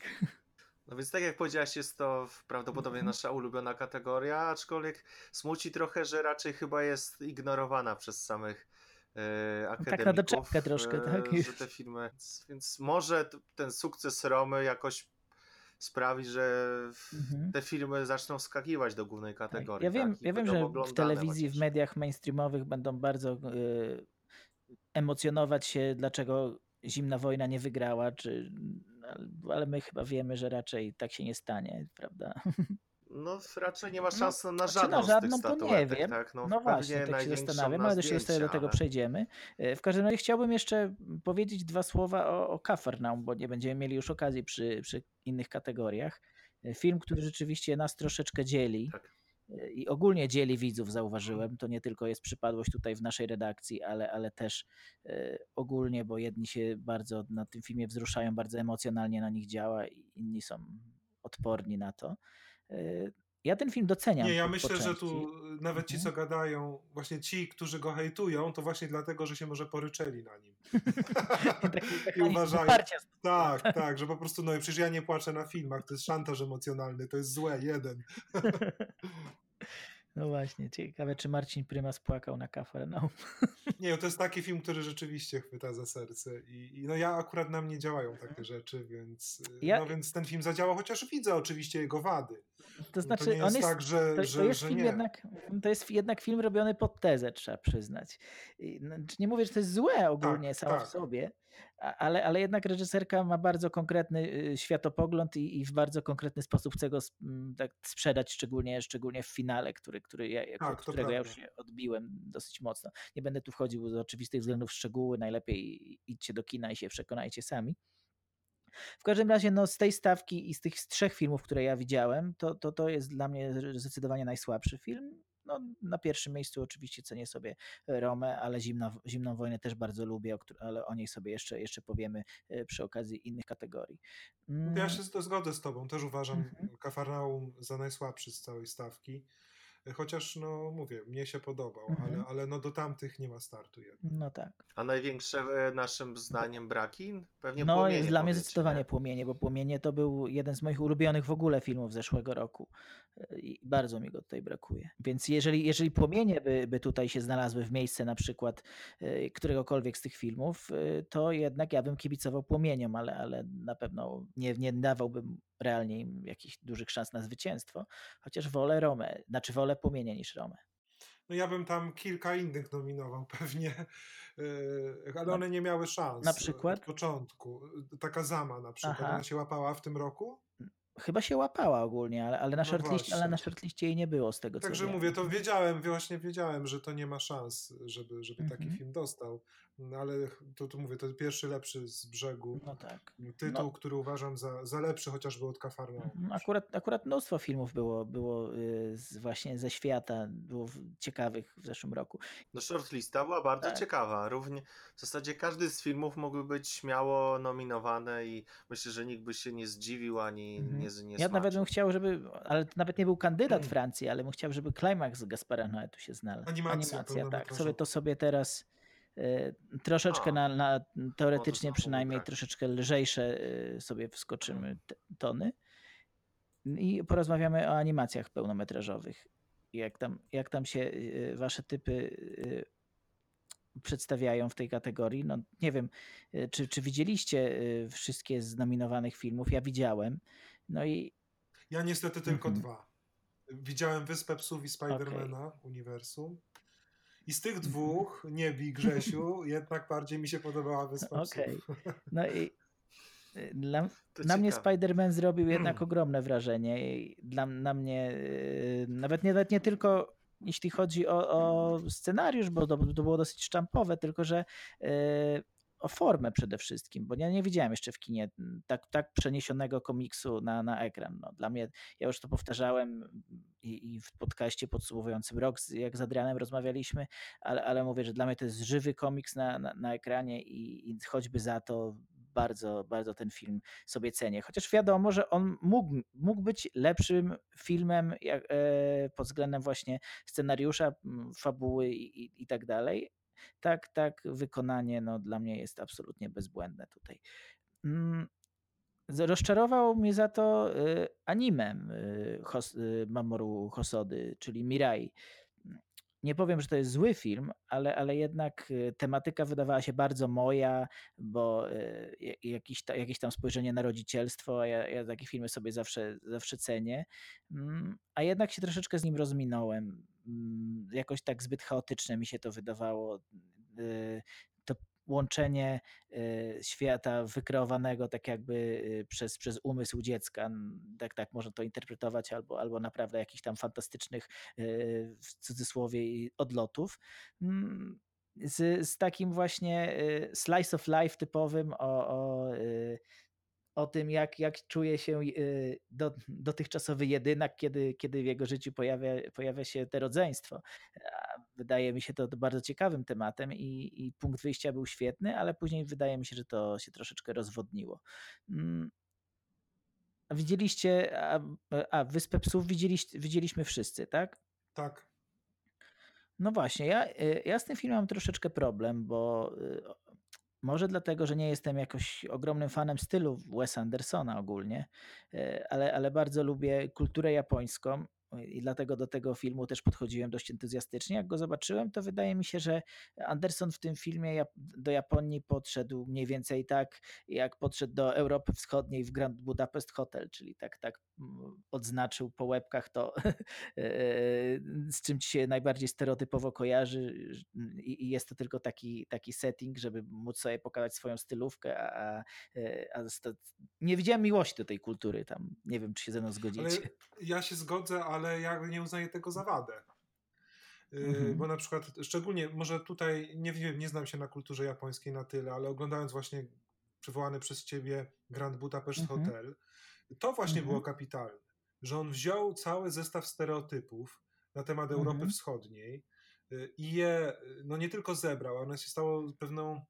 No więc tak jak powiedziałaś, jest to prawdopodobnie Mhm. nasza ulubiona kategoria, aczkolwiek smuci trochę, że raczej chyba jest ignorowana przez samych e, tak na akademików. doczepkę troszkę, tak? e, Że te filmy, więc, może ten sukces Romy jakoś sprawi, że Mhm. te filmy zaczną wskakiwać do głównej Tak. kategorii. Ja wiem, tak? Ja wiem że w telewizji, w mediach mainstreamowych będą bardzo y, emocjonować się, dlaczego zimna wojna nie wygrała, czy, ale- my chyba wiemy, że raczej tak się nie stanie, prawda? No raczej nie ma No, szans na Czy na żadną z tych żadną, to nie wiem. tak? No, No, właśnie, tak się zastanawiam, na ale jeszcze sobie do tego ale- przejdziemy. E, W każdym razie chciałbym jeszcze powiedzieć dwa słowa o, o Kafarnaum, bo nie będziemy mieli już okazji przy, przy innych kategoriach. E, Film, który rzeczywiście nas troszeczkę dzieli Tak. E, i ogólnie dzieli widzów, zauważyłem. To nie tylko jest przypadłość tutaj w naszej redakcji, ale, ale też e, ogólnie, bo jedni się bardzo na tym filmie wzruszają, bardzo emocjonalnie na nich działa, i inni są odporni na to. Ja ten film doceniam. Nie, ja myślę, że tu nawet ci, Mhm. co gadają, właśnie ci, którzy go hejtują, to właśnie dlatego, że się może poryczeli na nim. I mechanizm uważają. wsparcia. Tak, tak, że po prostu, no przecież ja nie płaczę na filmach, to jest szantaż emocjonalny, to jest złe, jeden. No właśnie, ciekawe, czy Marcin Prymas płakał na Kafarnaum. Nie, to jest taki film, który rzeczywiście chwyta za serce i, i no ja akurat na mnie działają takie rzeczy, więc, y, Ja- no więc ten film zadziałał, chociaż widzę oczywiście jego wady. To znaczy, to nie on jest jest, tak, że, to, że, to jest że film nie. jednak, to jest jednak film robiony pod tezę, trzeba przyznać. I, znaczy, Nie mówię, że to jest złe ogólnie Tak, samo w tak. sobie, a- ale, ale jednak reżyserka ma bardzo konkretny y, światopogląd i, i w bardzo konkretny sposób chce go tak sprzedać, szczególnie, szczególnie w finale, który, który ja, Tak, którego ja już odbiłem dosyć mocno. Nie będę tu wchodził z oczywistych względów w szczegóły, najlepiej idźcie do kina i się przekonajcie sami. W każdym razie, no, z tej stawki i z tych z trzech filmów, które ja widziałem, to, to, to jest dla mnie zdecydowanie najsłabszy film. No, na pierwszym miejscu oczywiście cenię sobie Romę, ale Zimna, Zimną Wojnę też bardzo lubię, ale o niej sobie jeszcze, jeszcze powiemy e, przy okazji innych kategorii. Ja Mm, się z- zgodzę z tobą, też uważam Mhm. Kafarnaum za najsłabszy z całej stawki. Chociaż, no mówię, mnie się podobał, Mhm. ale, ale no do tamtych nie ma startu jednak. No tak. A największe e, naszym zdaniem braki? Pewnie No płomienie jest dla mnie zdecydowanie nie? Płomienie, bo Płomienie to był jeden z moich ulubionych w ogóle filmów zeszłego roku E, i bardzo mi go tutaj brakuje. Więc jeżeli, jeżeli Płomienie by, by tutaj się znalazły w miejsce na przykład e, któregokolwiek z tych filmów, e, to jednak ja bym kibicował Płomieniom, ale, ale na pewno nie, nie dawałbym realnie im jakichś dużych szans na zwycięstwo, chociaż wolę Romę, znaczy wolę Płomienie niż Romę. No ja bym tam kilka innych nominował pewnie, yy, ale one nie miały szans. na przykład? Od początku. Taka Zama na przykład, Aha. ona się łapała w tym roku? Chyba się łapała ogólnie, ale, ale, na, No shortliście, ale na shortliście jej nie było z tego co Także wiem. mówię, to wiedziałem, właśnie wiedziałem, że to nie ma szans, żeby, żeby taki Mhm. film dostał. No ale to, to mówię, to pierwszy lepszy z brzegu. No tak. Tytuł, No. który uważam za, za lepszy chociażby od Kafarnaum. Mhm, Akurat, akurat mnóstwo filmów było, było y, z, właśnie ze świata, było ciekawych w zeszłym roku. No shortlista była bardzo Tak. ciekawa. Równie, w zasadzie każdy z filmów mógłby być śmiało nominowany i myślę, że nikt by się nie zdziwił ani Mhm. nie, nie Ja nawet bym chciał, żeby, ale to nawet nie był kandydat Francji, ale bym chciał, żeby Climax Gaspara Noetu się znalazł. Animacja tak. Sobie to sobie teraz troszeczkę A, na, na teoretycznie przynajmniej troszeczkę lżejsze y, sobie wskoczymy te, tony i porozmawiamy o animacjach pełnometrażowych. Jak tam, jak tam się y, wasze typy y, przedstawiają w tej kategorii. No nie wiem, y, czy, czy widzieliście y, wszystkie z nominowanych filmów? Ja widziałem. No i Ja niestety tylko Mhm. dwa. Widziałem Wyspę Psów i Spidermana, Uniwersum. I z tych dwóch, nie bij Grzesiu, jednak bardziej mi się podobała Wyspa Okej. Psów. No i y, dla, To na mnie. Spider-Man zrobił jednak ogromne wrażenie. I Dla, na mnie nawet nie, nawet nie tylko jeśli chodzi o, o scenariusz, bo to, to było dosyć sztampowe, tylko że y, o formę przede wszystkim, bo ja nie widziałem jeszcze w kinie tak, tak przeniesionego komiksu na, na ekran. No, dla mnie, ja już to powtarzałem i, i w podcaście podsumowującym rok, jak z Adrianem rozmawialiśmy, ale, ale mówię, że dla mnie to jest żywy komiks na, na, na ekranie i, i choćby za to bardzo, bardzo ten film sobie cenię. Chociaż wiadomo, że on mógł, mógł być lepszym filmem jak, e, pod względem właśnie scenariusza, fabuły i, i, i tak dalej. Tak, tak, wykonanie no, dla mnie jest absolutnie bezbłędne tutaj. Mm, Rozczarował mnie za to y, animem y, y, Mamoru Hosody, czyli Mirai. Nie powiem, że to jest zły film, ale, ale jednak y, tematyka wydawała się bardzo moja, bo y, ja- jakiś, ta, jakieś tam spojrzenie na rodzicielstwo, a ja, ja takie filmy sobie zawsze, zawsze cenię, Mm, a jednak się troszeczkę z nim rozminąłem. Mm, Jakoś tak zbyt chaotyczne mi się to wydawało. Łączenie y, świata wykreowanego tak jakby y, przez, przez umysł dziecka, tak, tak można to interpretować, albo, albo naprawdę jakichś tam fantastycznych y, w cudzysłowie odlotów. Mm, Z, z takim właśnie slice of life typowym o, o, o tym, jak, jak czuje się y, do, dotychczasowy jedynak, kiedy, kiedy w jego życiu pojawia, pojawia się te rodzeństwo. Wydaje mi się to bardzo ciekawym tematem i, i punkt wyjścia był świetny, ale później wydaje mi się, że to się troszeczkę rozwodniło. Mm. A Widzieliście, a, a Wyspę Psów widzieliście, widzieliśmy wszyscy, tak? Tak. No właśnie, ja, y, ja z tym filmem mam troszeczkę problem, bo y, może dlatego, że nie jestem jakoś ogromnym fanem stylu Wesa Andersona ogólnie, y, ale, ale bardzo lubię kulturę japońską. i dlatego do tego filmu też podchodziłem dość entuzjastycznie. Jak go zobaczyłem, to wydaje mi się, że Anderson w tym filmie do Japonii podszedł mniej więcej tak, jak podszedł do Europy Wschodniej w Grand Budapest Hotel, czyli tak, tak odznaczył po łebkach to, z czym ci się najbardziej stereotypowo kojarzy i jest to tylko taki, taki setting, żeby móc sobie pokazać swoją stylówkę, a, a, a nie widziałem miłości do tej kultury tam. Nie wiem, czy się ze mną zgodzicie. Ale ja się zgodzę, ale ja nie uznaję tego za wadę. Mhm. Bo na przykład, szczególnie, może tutaj, nie wiem, nie znam się na kulturze japońskiej na tyle, ale oglądając właśnie przywołany przez ciebie Grand Budapest mhm. Hotel, to właśnie mhm. było kapitalne, że on wziął cały zestaw stereotypów na temat Europy mhm. Wschodniej y, i je no nie tylko zebrał, one się stało pewną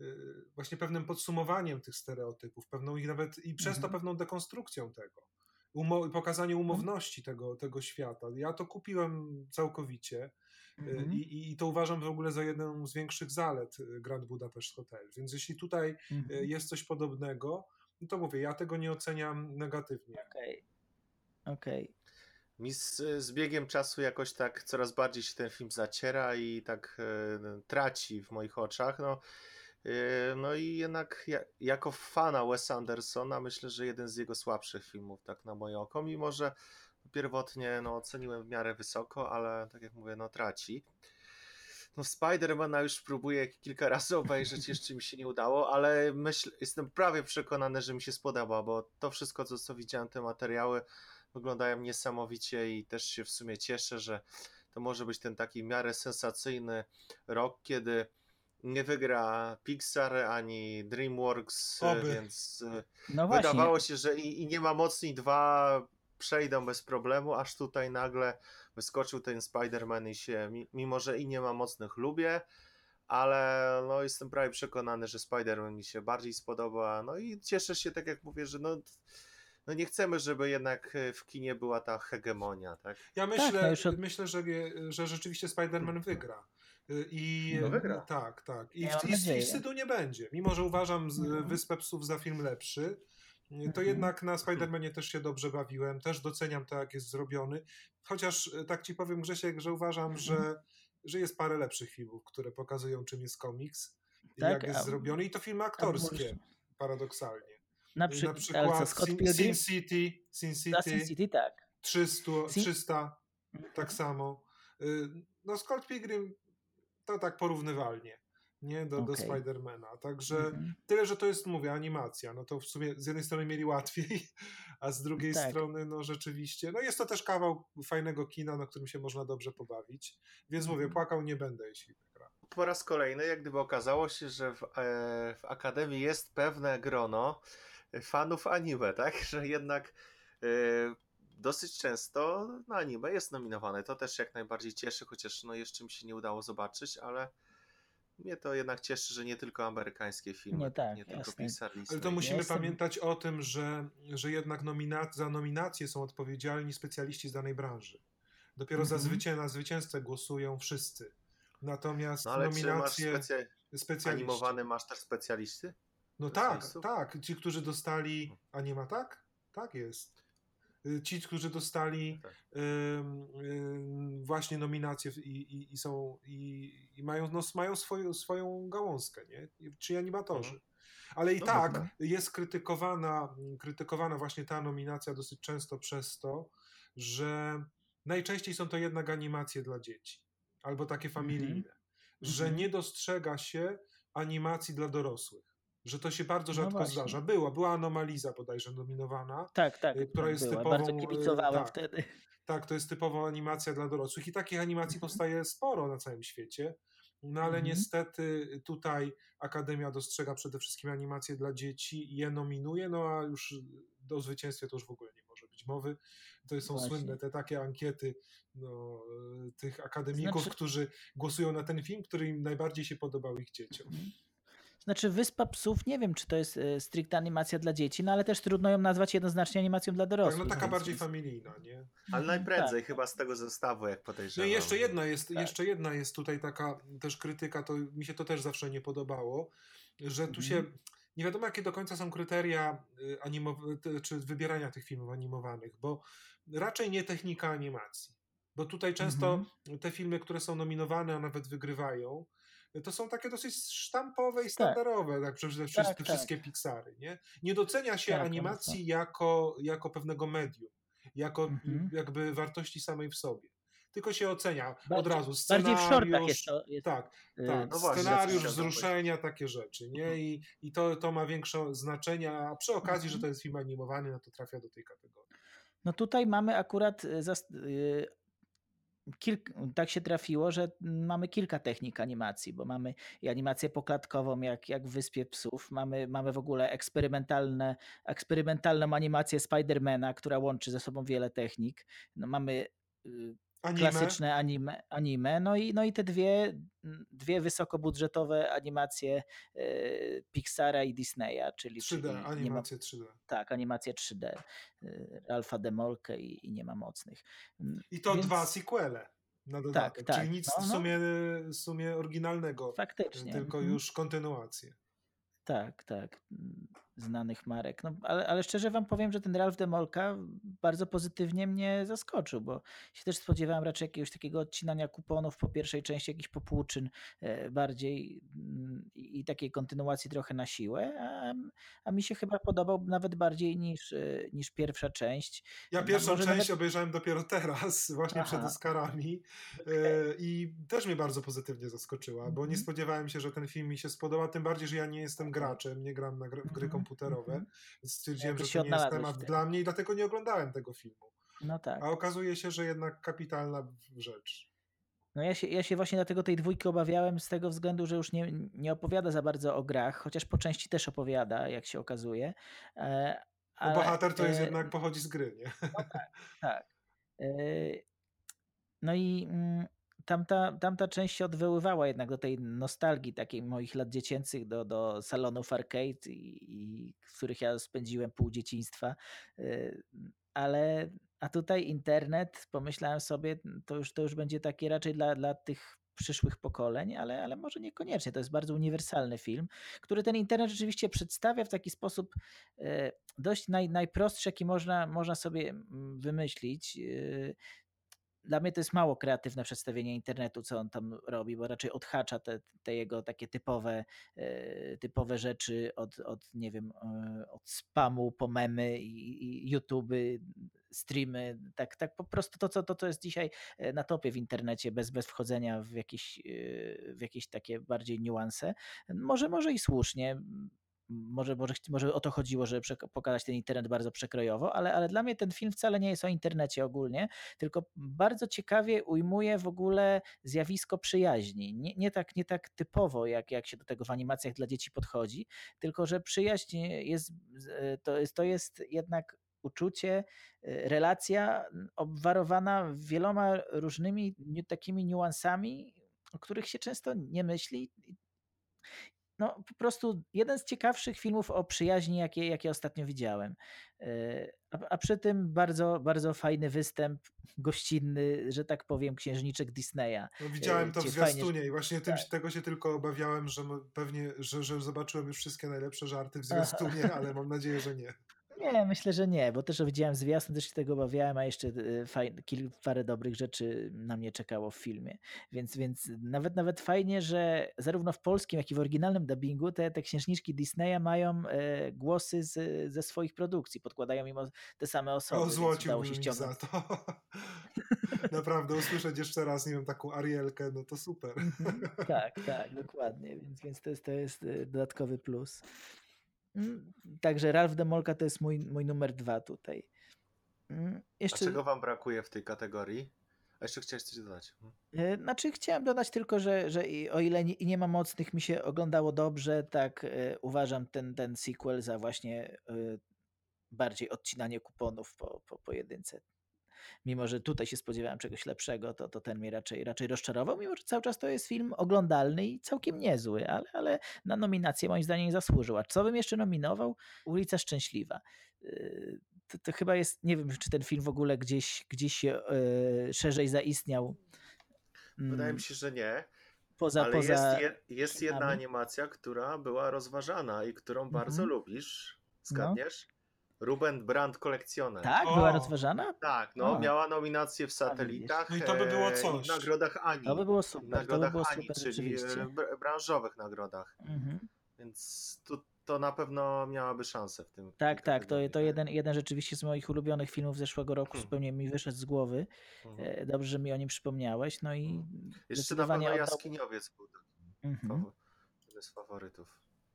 y, właśnie pewnym podsumowaniem tych stereotypów, pewną ich nawet i przez to mhm. pewną dekonstrukcją tego umo- pokazanie mhm. umowności tego, tego świata. Ja to kupiłem całkowicie mm-hmm. i, i to uważam w ogóle za jedną z większych zalet y, Grand Budapest Hotel. Więc jeśli tutaj mm-hmm. jest coś podobnego, no to mówię, ja tego nie oceniam negatywnie. Okej. Okay. Okej. Okay. Mi z, z, biegiem czasu jakoś tak coraz bardziej się ten film zaciera i tak e, traci w moich oczach. No, Yy, no i jednak jako fana Wes Andersona myślę, że jeden z jego słabszych filmów, tak na moje oko, mimo że pierwotnie no, oceniłem w miarę wysoko, ale tak jak mówię, no traci. No Spidermana już próbuję kilka razy obejrzeć, jeszcze mi się nie udało, ale myśl, jestem prawie przekonany, że mi się spodoba, bo to wszystko, co, co widziałem, te materiały wyglądają niesamowicie i też się w sumie cieszę, że to może być ten taki w miarę sensacyjny rok, kiedy nie wygra Pixar ani DreamWorks, Oby. więc e, no wydawało się, że i, i nie ma mocni dwa przejdą bez problemu, aż tutaj nagle wyskoczył ten Spider-Man i się, mimo że i nie ma mocnych, lubię, ale no jestem prawie przekonany, że Spider-Man mi się bardziej spodoba, no i cieszę się, tak jak mówię, że no, no nie chcemy, żeby jednak e, w kinie była ta hegemonia, tak? Ja myślę, tak, no od... myślę że, że rzeczywiście Spider-Man wygra. I no wygra. tak, tak. I, ja w, i, i wstydu nie będzie. Mimo, że uważam z, mhm. Wyspę Psów za film lepszy, to mhm. jednak na Spider-Manie też się dobrze bawiłem, też doceniam to, jak jest zrobiony. Chociaż e, tak ci powiem, Grzesiek, że uważam, że, mhm. że jest parę lepszych filmów, które pokazują, czym jest komiks, tak, jak jest a, zrobiony. I to filmy aktorskie, paradoksalnie. Na, przy, na przykład Sin, Sin, City, Sin City, Sin City tak. 300, 300 tak samo. Y, no Scott Pilgrim to tak porównywalnie nie do, okay. do Spidermana. Także mm-hmm. tyle, że to jest, mówię, animacja. No to w sumie z jednej strony mieli łatwiej, a z drugiej tak. strony, no rzeczywiście, no jest to też kawał fajnego kina, na którym się można dobrze pobawić. Więc mm-hmm. mówię, mhm. płakał nie będę, jeśli wygra. Po raz kolejny, jak gdyby okazało się, że w, e, w Akademii jest pewne grono fanów anime, tak? Że jednak e, dosyć często na anime jest nominowane. To też jak najbardziej cieszy, chociaż no jeszcze mi się nie udało zobaczyć, ale mnie to jednak cieszy, że nie tylko amerykańskie filmy, nie, tak, nie tylko Pixar, Ale to musimy Jestem... pamiętać o tym, że, że jednak nomina- za nominacje są odpowiedzialni specjaliści z danej branży. Dopiero mm-hmm. za mhm. zwycię- na zwycięzcę głosują wszyscy. Natomiast no, ale nominacje masz specja- masz też specjalisty? No tak, tak. Ci, którzy dostali hmm. anima, tak? Tak jest. Y, ci, którzy dostali tak. y, y, właśnie nominacje i, i, i są i, i, mają, no, mają swoją, swoją gałązkę, nie? Ci animatorzy. Mhm. Ale i no tak dobra. jest krytykowana, krytykowana właśnie ta nominacja dosyć często przez to, że najczęściej są to jednak animacje dla dzieci albo takie mhm. familijne, że mhm. nie dostrzega się animacji dla dorosłych że to się bardzo no rzadko no zdarza. Była, była Anomaliza bodajże nominowana. Tak, tak. Y, która tak jest była. typową. Bardzo kibicowałem tak, wtedy. Tak, to jest typowa animacja dla dorosłych i takich animacji mhm. powstaje sporo na całym świecie. No ale mhm. niestety tutaj Akademia dostrzega przede wszystkim animacje dla dzieci i je nominuje, no a już do zwycięstwa to już w ogóle nie może być mowy. To są Właśnie. słynne te takie ankiety no, tych akademików, znaczy... którzy głosują na ten film, który im najbardziej się podobał ich dzieciom. Mhm. Znaczy Wyspa Psów, nie wiem czy to jest e, stricte animacja dla dzieci, no ale też trudno ją nazwać jednoznacznie animacją dla dorosłych. Tak, no taka bardziej familijna, nie? Ale najprędzej tak. chyba z tego zestawu, jak podejrzewam. No i jeszcze jedna jest, tak. jeszcze jedna jest tutaj taka też krytyka, to mi się to też zawsze nie podobało, że tu się, mhm. nie wiadomo, jakie do końca są kryteria y, animow- czy wybierania tych filmów animowanych, bo raczej nie technika animacji. Bo tutaj często Mhm. te filmy, które są nominowane, a nawet wygrywają, to są takie dosyć sztampowe i Tak. standardowe, tak, przede wszystkim Tak, te tak. wszystkie Pixary. Nie, nie docenia się Tak, one animacji są. jako, jako pewnego medium, jako Mhm. jakby wartości samej w sobie. Tylko się ocenia od razu Bardziej w shortach scenariusz, jest to. Jest, tak, y, tak, No właśnie, scenariusz, świadomość. wzruszenia, takie rzeczy, nie? I, i to, to ma większe znaczenie, a przy okazji, że Mhm. to jest film animowany, no to trafia do tej kategorii. No tutaj mamy akurat y, y, kilk, tak się trafiło, że mamy kilka technik animacji, bo mamy i animację poklatkową, jak, jak w Wyspie Psów, mamy, mamy w ogóle eksperymentalne, eksperymentalną animację Spidermana, która łączy ze sobą wiele technik. No mamy y, Anime, klasyczne anime, anime no, i, no i te dwie, mm, dwie wysokobudżetowe animacje y, Pixara i Disneya, czyli, 3D, czyli nie ma, animacje 3D. tak, animację 3D, y, Alfa Demolkę i, i nie ma mocnych. Mm, I to Więc- dwa sequele na dodatek, tak, czyli nic no, w, no. sumie, w sumie oryginalnego, Faktycznie. tylko mhm. już kontynuację. Tak, tak. Mm, Znanych marek. No, ale, ale szczerze wam powiem, że ten Ralph Demolka bardzo pozytywnie mnie zaskoczył, bo się też spodziewałem raczej jakiegoś takiego odcinania kuponów po pierwszej części, jakiś popłuczyn e, bardziej mm, i, takiej kontynuacji trochę na siłę, a, a mi się chyba podobał nawet bardziej niż, e, niż pierwsza część. Ja No, pierwszą część nawet- obejrzałem dopiero teraz, właśnie przed Aha. Oscarami e, i też mnie bardzo pozytywnie zaskoczyła, bo nie Mhm. spodziewałem się, że ten film mi się spodoba, tym bardziej, że ja nie jestem graczem, nie gram na gry, w gry komputerowe, mhm. więc stwierdziłem, Jakoś że to nie jest temat dla mnie i dlatego nie oglądałem tego filmu. No tak. A okazuje się, że jednak kapitalna rzecz. No ja się, ja się właśnie dlatego tej dwójki obawiałem z tego względu, że już nie, nie opowiada za bardzo o grach, chociaż po części też opowiada, jak się okazuje. E, Bo ale, bohater to jest e, jednak pochodzi z gry, nie? Tak. E, No i mm, tamta, tamta część się odwoływała jednak do tej nostalgii takiej moich lat dziecięcych, do, do salonów arcade, i, i, w których ja spędziłem pół dzieciństwa. E, Ale a tutaj internet, pomyślałem sobie, to już, to już będzie takie raczej dla, dla tych przyszłych pokoleń, ale, ale może niekoniecznie. To jest bardzo uniwersalny film, który ten internet rzeczywiście przedstawia w taki sposób e, dość naj, najprostszy, jaki można, można sobie mm, wymyślić. Dla mnie to jest mało kreatywne przedstawienie internetu, co on tam robi, bo raczej odhacza te, te jego takie typowe, e, typowe rzeczy od, od, nie wiem, e, od spamu po memy i, i YouTube, streamy, tak, tak po prostu to, co, to, jest dzisiaj e, na topie w internecie, bez, bez wchodzenia w jakieś, w jakieś takie bardziej niuanse. Może, może i słusznie. Może, może, może o to chodziło, żeby pokazać ten internet bardzo przekrojowo, ale, ale dla mnie ten film wcale nie jest o internecie ogólnie, tylko bardzo ciekawie ujmuje w ogóle zjawisko przyjaźni. Nie, nie, tak, nie tak typowo, jak, jak się do tego w animacjach dla dzieci podchodzi, tylko że przyjaźń jest, e, to jest, to jest jednak uczucie, e, relacja obwarowana wieloma różnymi takimi niuansami, o których się często nie myśli. No, po prostu jeden z ciekawszych filmów o przyjaźni, jakie, jakie ostatnio widziałem. E, A, a przy tym bardzo, bardzo fajny występ gościnny, że tak powiem, księżniczek Disneya. No, widziałem to w gdzie fajnie, zwiastunie i właśnie tym, tak. tego się tylko obawiałem, że pewnie, że, że zobaczyłem już wszystkie najlepsze żarty w zwiastunie, ale mam nadzieję, że nie. Nie, myślę, że nie, bo też widziałem zwiastun, też się tego obawiałem, a jeszcze e, fajn, kil, parę dobrych rzeczy na mnie czekało w filmie. Więc, więc nawet nawet fajnie, że zarówno w polskim, jak i w oryginalnym dubbingu te, te księżniczki Disneya mają e, głosy z, ze swoich produkcji, podkładają im te same osoby, O, więc złocił udało się za to. Naprawdę, usłyszeć jeszcze raz, nie wiem, taką Arielkę, no to super. Mhm, tak, tak, dokładnie, więc, więc to, jest, to jest e, dodatkowy plus. Mm, Także Ralph Demolka to jest mój, mój numer dwa tutaj. Mm, A Jeszcze... czego wam brakuje w tej kategorii? A jeszcze chciałeś coś dodać? Mhm. E, Znaczy, chciałem dodać tylko, że, że o ile nie, nie ma mocnych, mi się oglądało dobrze, tak e, uważam ten, ten sequel za właśnie e, bardziej odcinanie kuponów po, po pojedynce. Mimo, że tutaj się spodziewałem czegoś lepszego, to, to ten mnie raczej, raczej rozczarował, mimo że cały czas to jest film oglądalny i całkiem niezły, ale, ale na nominację moim zdaniem nie zasłużył. A co bym jeszcze nominował? Ulica Szczęśliwa. E, To, to chyba jest, nie wiem, czy ten film w ogóle gdzieś, gdzieś się e, szerzej zaistniał. Wydaje Mm. mi się, że nie. poza, Ale poza jest, je, jest jedna animacja, która była rozważana i którą bardzo Mhm. lubisz. Zgadniesz? Ruben Brand Kolekcjoner. Tak, O! była rozważana? Tak, no A. miała nominację w satelitach No i to by było e, coś. i w nagrodach Ani. To by było w super, to by nagrodach było Ani, super czyli rzeczywiście. e, br- branżowych nagrodach. Mhm. Więc tu, to na pewno miałaby szansę w tym. w Tak, tej tak, to, kategorii, to jeden, jeden rzeczywiście z moich ulubionych filmów zeszłego roku Hmm. zupełnie mi wyszedł z głowy. Mhm. E, Dobrze, że mi o nim przypomniałeś. No i Jeszcze na zdecydowanie pewno oddał- Jaskiniowiec był takim Mhm. fawo- jeden z faworytów.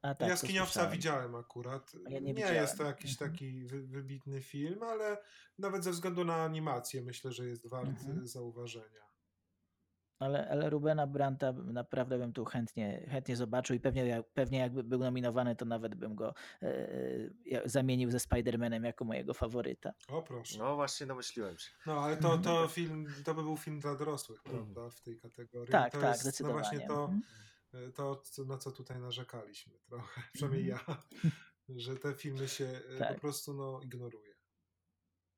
A tak, Jaskiniowca widziałem akurat. A ja nie nie widziałem. jest to jakiś Mhm. taki wy, wybitny film, ale nawet ze względu na animację myślę, że jest wart Mhm. zauważenia. Ale, ale Rubena Branta naprawdę bym tu chętnie, chętnie zobaczył i pewnie, jak- pewnie jakby był nominowany, to nawet bym go e, ja- zamienił ze Spider-Manem jako mojego faworyta. O proszę. No właśnie domyśliłem się. No ale to, Mhm. to film, to by był film dla dorosłych, Mhm. prawda, w tej kategorii. Tak, to tak, jest, zdecydowanie. No właśnie to, Mhm. To, co- na co tutaj narzekaliśmy trochę, przynajmniej ja, że te filmy się e, po Tak. prostu no, ignoruje.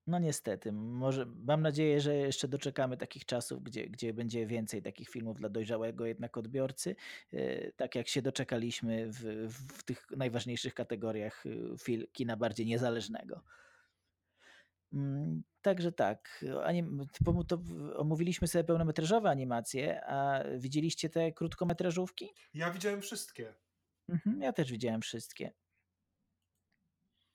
No niestety, może mam nadzieję, że jeszcze doczekamy takich czasów, gdzie, gdzie będzie więcej takich filmów dla dojrzałego jednak odbiorcy, e, tak jak się doczekaliśmy w, w tych najważniejszych kategoriach e, fil, kina bardziej niezależnego. Mm, Także tak, anim, to, to omówiliśmy sobie pełnometrażowe animacje, a widzieliście te krótkometrażówki? Ja widziałem wszystkie. Mhm, ja też widziałem wszystkie.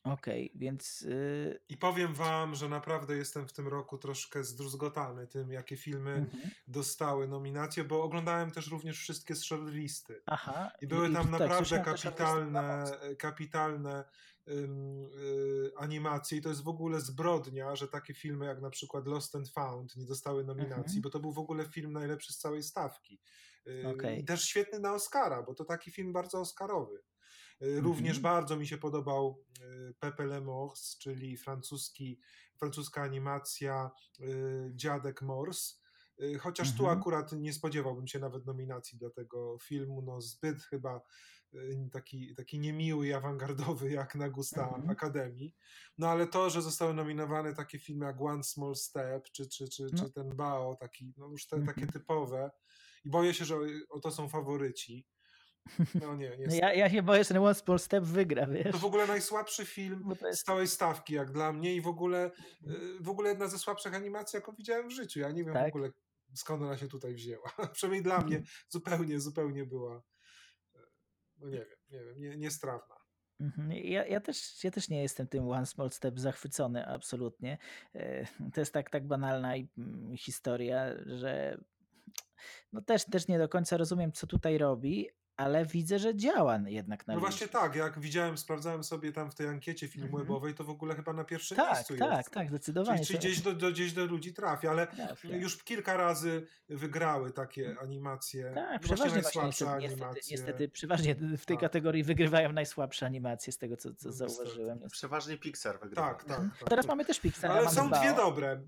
Okej, więc y, I powiem wam, że naprawdę jestem w tym roku troszkę zdruzgotany tym, jakie filmy mhm. dostały nominacje, bo oglądałem też również wszystkie z shortlisty. aha. I były tam tak, naprawdę o kapitalne, kapitalne ym, y, animacje i to jest w ogóle zbrodnia, że takie filmy jak na przykład Lost and Found nie dostały nominacji, Mhm. bo to był w ogóle film najlepszy z całej stawki. Y, Okej. I też świetny na Oscara, bo to taki film bardzo oscarowy. Y, Również Mhm. bardzo mi się podobał y, Pepe Le Morse, czyli francuski, francuska animacja y, Dziadek Morse. Y, Chociaż tu Mhm. akurat nie spodziewałbym się nawet nominacji dla tego filmu, no zbyt chyba taki, taki niemiły i awangardowy jak na gusta Mhm. Akademii. No ale to, że zostały nominowane takie filmy jak One Small Step, czy, czy, czy, No. czy ten Bao, taki, no już te Mhm. takie typowe. I boję się, że o, o to są faworyci. No nie, nie. No ja, ja się boję, że ten One Small Step wygra, wiesz? To w ogóle najsłabszy film to z jest, całej stawki, jak dla mnie, i w ogóle, y, w ogóle jedna ze słabszych animacji, jaką widziałem w życiu. Ja nie wiem Tak? w ogóle, skąd ona się tutaj wzięła. Przynajmniej dla mnie zupełnie, zupełnie była, e, no nie wiem, nie wiem, nie, niestrawna. Mhm. Ja, ja, też, ja też nie jestem tym One Small Step zachwycony, absolutnie. E, To jest tak, tak banalna mm, historia, że no też, też nie do końca rozumiem, co tutaj robi, ale widzę, że działa jednak na No ludzi. właśnie tak, jak widziałem, sprawdzałem sobie tam w tej ankiecie filmwebowej, to w ogóle chyba na pierwszym Mhm. Tak, miejscu tak, jest. tak, Czyli, zdecydowanie. czyli to- gdzieś, do, do, gdzieś do ludzi trafia, ale trafia. już kilka razy wygrały takie animacje. Tak, właśnie przeważnie właśnie niestety, niestety, animacje. niestety, przeważnie w tej Tak. kategorii wygrywają najsłabsze animacje, z tego co, co No, zauważyłem. niestety. Przeważnie Pixar wygrywa. Tak, tak. tak. Teraz mamy też Pixar. Ale są dwie Bao. dobre.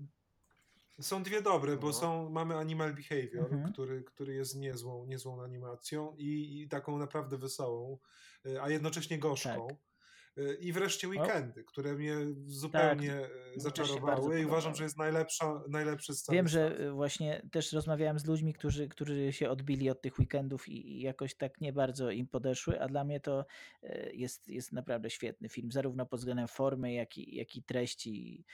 Są dwie dobre, bo No. są, mamy Animal Behavior, Mhm. który, który jest niezłą, niezłą animacją i, i taką naprawdę wesołą, y, a jednocześnie gorzką. Tak. Y, I wreszcie O. weekendy, które mnie zupełnie też się zaczarowały i uważam, że jest najlepsza, najlepszy z całej Wiem, że właśnie też rozmawiałem z ludźmi, którzy, którzy się odbili od tych weekendów i jakoś tak nie bardzo im podeszły, a dla mnie to jest, jest naprawdę świetny film, zarówno pod względem formy, jak i, jak i treści.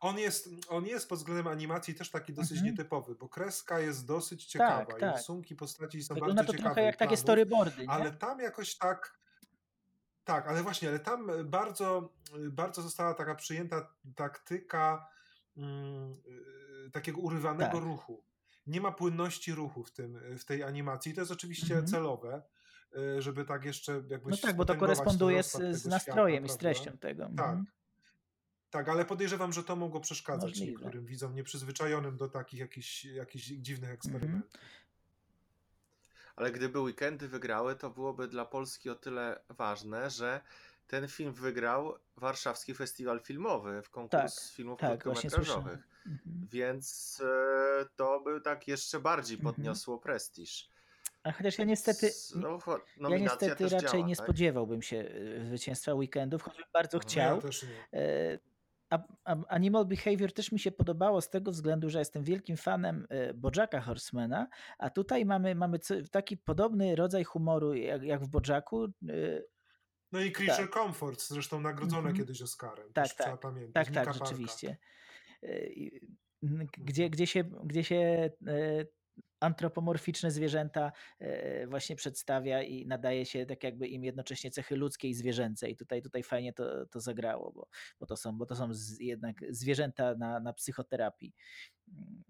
On jest, on jest pod względem animacji też taki dosyć Mhm. nietypowy, bo kreska jest dosyć ciekawa Tak, i tak. rysunki postaci są Wygląda bardzo to ciekawe. trochę jak i takie planów. storyboardy, nie? Ale tam jakoś tak. Tak, ale właśnie, ale tam bardzo, bardzo została taka przyjęta taktyka mm, takiego urywanego Tak. ruchu. Nie ma płynności ruchu w, tym, w tej animacji. To jest oczywiście Mhm. celowe, y, żeby tak jeszcze jakby No tak, bo to koresponduje z, z nastrojem i świata, z prawda? treścią tego. Tak. Mhm. Tak, ale podejrzewam, że to mogło przeszkadzać Możliwe. niektórym widzom nieprzyzwyczajonym do takich jakichś, jakichś dziwnych Mhm. eksperymentów. Ale gdyby weekendy wygrały, to byłoby dla Polski o tyle ważne, że ten film wygrał Warszawski Festiwal Filmowy w konkurs filmów Tak, krótkometrażowych. słyszałem. Mhm. Więc e, to by tak jeszcze bardziej Mhm. podniosło prestiż. A chociaż ja niestety, No, ja niestety raczej działa, nie tak? spodziewałbym się y, zwycięstwa weekendów, choćbym bardzo Mhm. No ja Animal Behavior też mi się podobało z tego względu, że jestem wielkim fanem e, Bojacka Horsemana, a tutaj mamy, mamy taki podobny rodzaj humoru jak, jak w Bojacku. e, No i Creature Tak. Comforts, zresztą nagrodzone Mhm. kiedyś Oscarem. Tak, też trzeba tak. pamiętać. Tak, tak, Parka. rzeczywiście. I- n- Gdzie, gdzie się, gdzie się antropomorficzne zwierzęta e, właśnie przedstawia i nadaje się tak jakby im jednocześnie cechy ludzkie i zwierzęce. I tutaj, tutaj fajnie to, to zagrało, bo, bo to są, bo to są z, jednak zwierzęta na, na psychoterapii. Mm,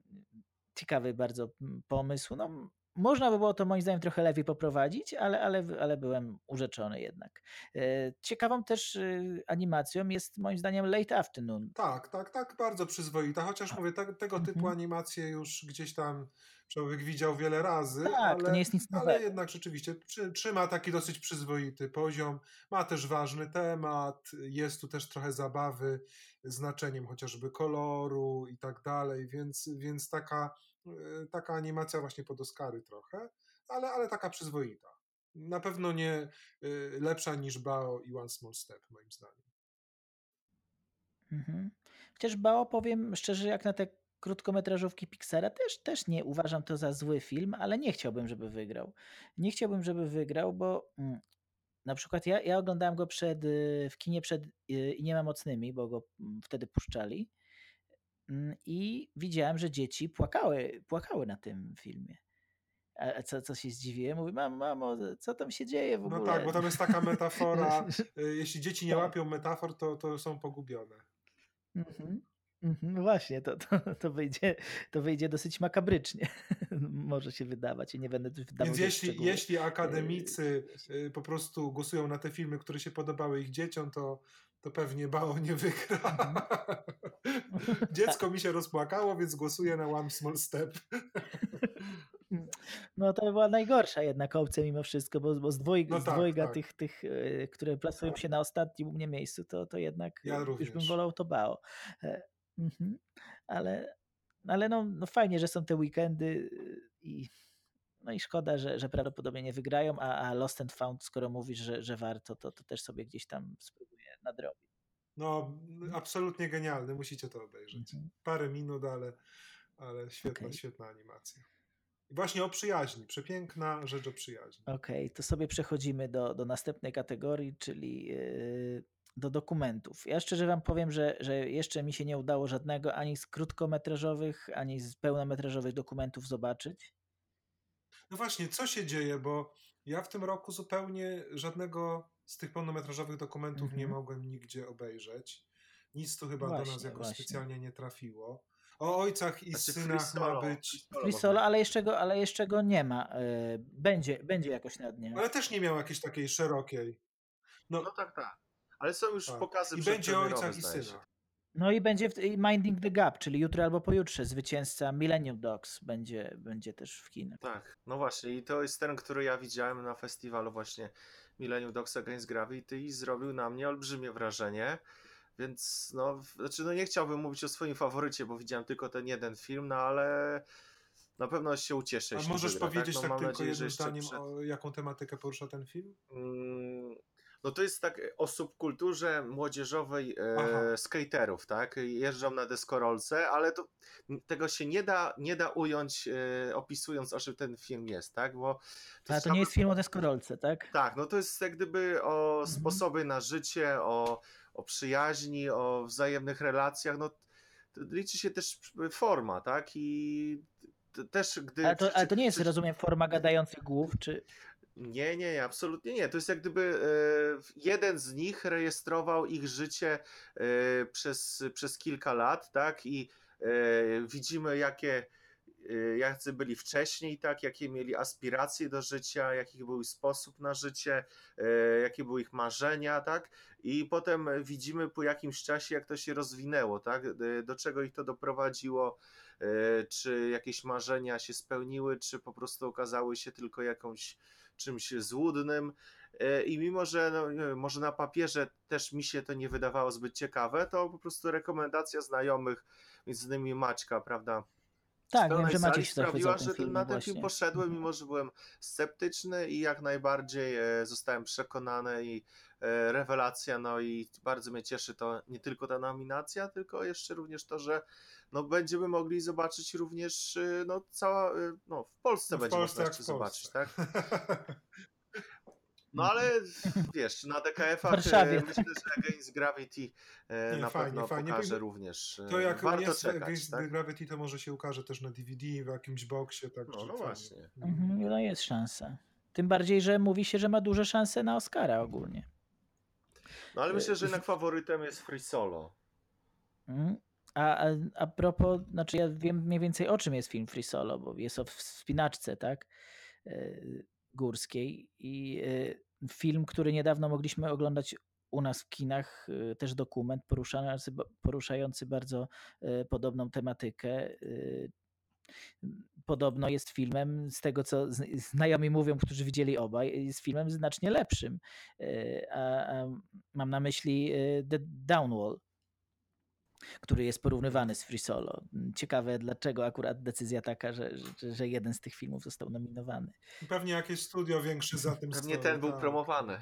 Ciekawy bardzo pomysł. No, można by było to moim zdaniem trochę lepiej poprowadzić, ale, ale, ale byłem urzeczony jednak. E, Ciekawą też y, animacją jest moim zdaniem Late Afternoon. Tak, tak, tak, bardzo przyzwoita. Chociaż mówię, te, tego typu Mhm. animacje już gdzieś tam człowiek widział wiele razy, Tak, ale, to nie jest nic ale nowego. jednak rzeczywiście trzyma taki dosyć przyzwoity poziom. Ma też ważny temat, jest tu też trochę zabawy znaczeniem chociażby koloru i tak dalej, więc, więc taka, taka animacja właśnie pod Oscary trochę, ale, ale taka przyzwoita. Na pewno nie e, lepsza niż Bao i One Small Step, moim zdaniem. Mhm. Chociaż Bao powiem szczerze, jak na te krótkometrażówki Pixara, też, też nie uważam to za zły film, ale nie chciałbym, żeby wygrał. Nie chciałbym, żeby wygrał, bo mm, na przykład ja, ja oglądałem go przed, y, w kinie przed y, i nie mocnymi, bo go mm, wtedy puszczali. Mm, I widziałem, że dzieci płakały, płakały na tym filmie. A co, co się zdziwiłem? Mówię, mam, mamo, co tam się dzieje w ogóle? No tak, bo tam jest taka metafora, y, jeśli dzieci nie łapią metafor, to, to są pogubione. Mhm. Mhm, no właśnie, to, to, to, wyjdzie, to wyjdzie dosyć makabrycznie. Może się wydawać i nie będę tu wdawał Więc jeśli, jeśli akademicy Yy, y, po prostu głosują na te filmy, które się podobały ich dzieciom, to, to pewnie Bao nie wygra. Mhm. Dziecko mi się rozpłakało, więc głosuję na One Small Step. No to by była najgorsza jednak opcja mimo wszystko, bo, bo z, dwoj, No z tak, dwojga tak. tych, tych, e, które plasują się na ostatnim u mnie miejscu, to, to jednak Ja e, już bym wolał to Bao. Mhm. Ale, ale no, no fajnie, że są te weekendy e, i no i szkoda, że, że prawdopodobnie nie wygrają, a, a Lost and Found, skoro mówisz, że, że warto, to, to też sobie gdzieś tam spróbuję nadrobić. No, absolutnie genialny, musicie to obejrzeć. Mhm. Parę minut, ale, ale świetna, Okej. świetna animacja. I właśnie o przyjaźni, przepiękna rzecz o przyjaźni. Okej, to sobie przechodzimy do, do następnej kategorii, czyli yy, do dokumentów. Ja szczerze wam powiem, że, że jeszcze mi się nie udało żadnego ani z krótkometrażowych, ani z pełnometrażowych dokumentów zobaczyć. No właśnie, co się dzieje, bo ja w tym roku zupełnie żadnego z tych pełnometrażowych dokumentów nie Mhm. mogłem nigdzie obejrzeć. Nic tu chyba do nas Właśnie, jakoś właśnie. specjalnie nie trafiło. O ojcach i Znaczy, synach ma być, Free Solo ale jeszcze go, ale jeszcze go nie ma. Yy, będzie, będzie jakoś na dniach. ale też nie miał jakiejś takiej szerokiej. No, No tak, tak. Ale są już tak. pokazy I będzie ojcach i synach. No i będzie w, i Minding the Gap, czyli jutro albo pojutrze zwycięzca Millennium Dogs będzie, będzie też w kinach. Tak, no właśnie i to jest ten, który ja widziałem na festiwalu właśnie Millennium Dogs Against Gravity i zrobił na mnie olbrzymie wrażenie, więc no, znaczy no nie chciałbym mówić o swoim faworycie, bo widziałem tylko ten jeden film, no ale na pewno się ucieszę, A możesz wygra, powiedzieć tak? tak, No, mam tylko nadzieję, że jednym jeszcze zdaniem, przed... o jaką tematykę porusza ten film? Mm, No to jest tak o subkulturze młodzieżowej e, skaterów, tak? Jeżdżą na deskorolce, ale to, tego się nie da, nie da ująć e, opisując o czym ten film jest, tak? Bo A jest to nie jest film o deskorolce, tak? Tak, no to jest jak gdyby o Mhm. sposobie na życie, o, o przyjaźni, o wzajemnych relacjach, no to liczy się też forma, tak? I też gdy... Ale to, ale to nie jest, przeczy- rozumiem, forma gadających głów, czy... nie, nie, nie, absolutnie nie. To jest jak gdyby e, jeden z nich rejestrował ich życie e, przez, przez kilka lat, tak? I e, widzimy, jakie, jacy byli wcześniej, tak? Jakie mieli aspiracje do życia, jaki był ich sposób na życie, jakie były ich marzenia, tak? I potem widzimy po jakimś czasie, jak to się rozwinęło, tak? Do czego ich to doprowadziło, czy jakieś marzenia się spełniły, czy po prostu okazały się tylko jakąś czymś złudnym. E, I mimo, że no, może na papierze też mi się to nie wydawało zbyt ciekawe, to po prostu rekomendacja znajomych, między innymi Maćka, prawda, Tak, wiem, że Maciek się sprawiła, że na ten właśnie. film poszedłem, Mhm. mimo że byłem sceptyczny i jak najbardziej e, zostałem przekonany i e, rewelacja, no i bardzo mnie cieszy to nie tylko ta nominacja, tylko jeszcze również to, że no będziemy mogli zobaczyć również, e, no cała, e, no w Polsce w będzie Polsce można zobaczyć, tak? No ale wiesz, na DKF-ach Warszawie. myślę, że Against Gravity e, Nie, na fajnie, pewno fajnie. pokaże również. e, To jak Warto jest czekać, Against tak? Gravity, to może się ukaże też na DVD, w jakimś boxie. Tak, No, no właśnie. Mhm, no jest szansa. Tym bardziej, że mówi się, że ma duże szanse na Oscara ogólnie. No ale myślę, że w- jednak faworytem jest Free Solo. A, a, a propos, znaczy ja wiem mniej więcej o czym jest film Free Solo, bo jest o wspinaczce, tak? e, Górskiej i e, film, który niedawno mogliśmy oglądać u nas w kinach, e, też dokument poruszający, poruszający bardzo podobną tematykę. Podobno jest filmem, z tego co znajomi mówią, którzy widzieli obaj, jest filmem znacznie lepszym. A, a mam na myśli The Downwall, który jest porównywany z Free Solo. Ciekawe, dlaczego akurat decyzja taka, że, że, że jeden z tych filmów został nominowany. Pewnie jakieś studio większe za tym Pewnie stoi, ten był tak. promowany.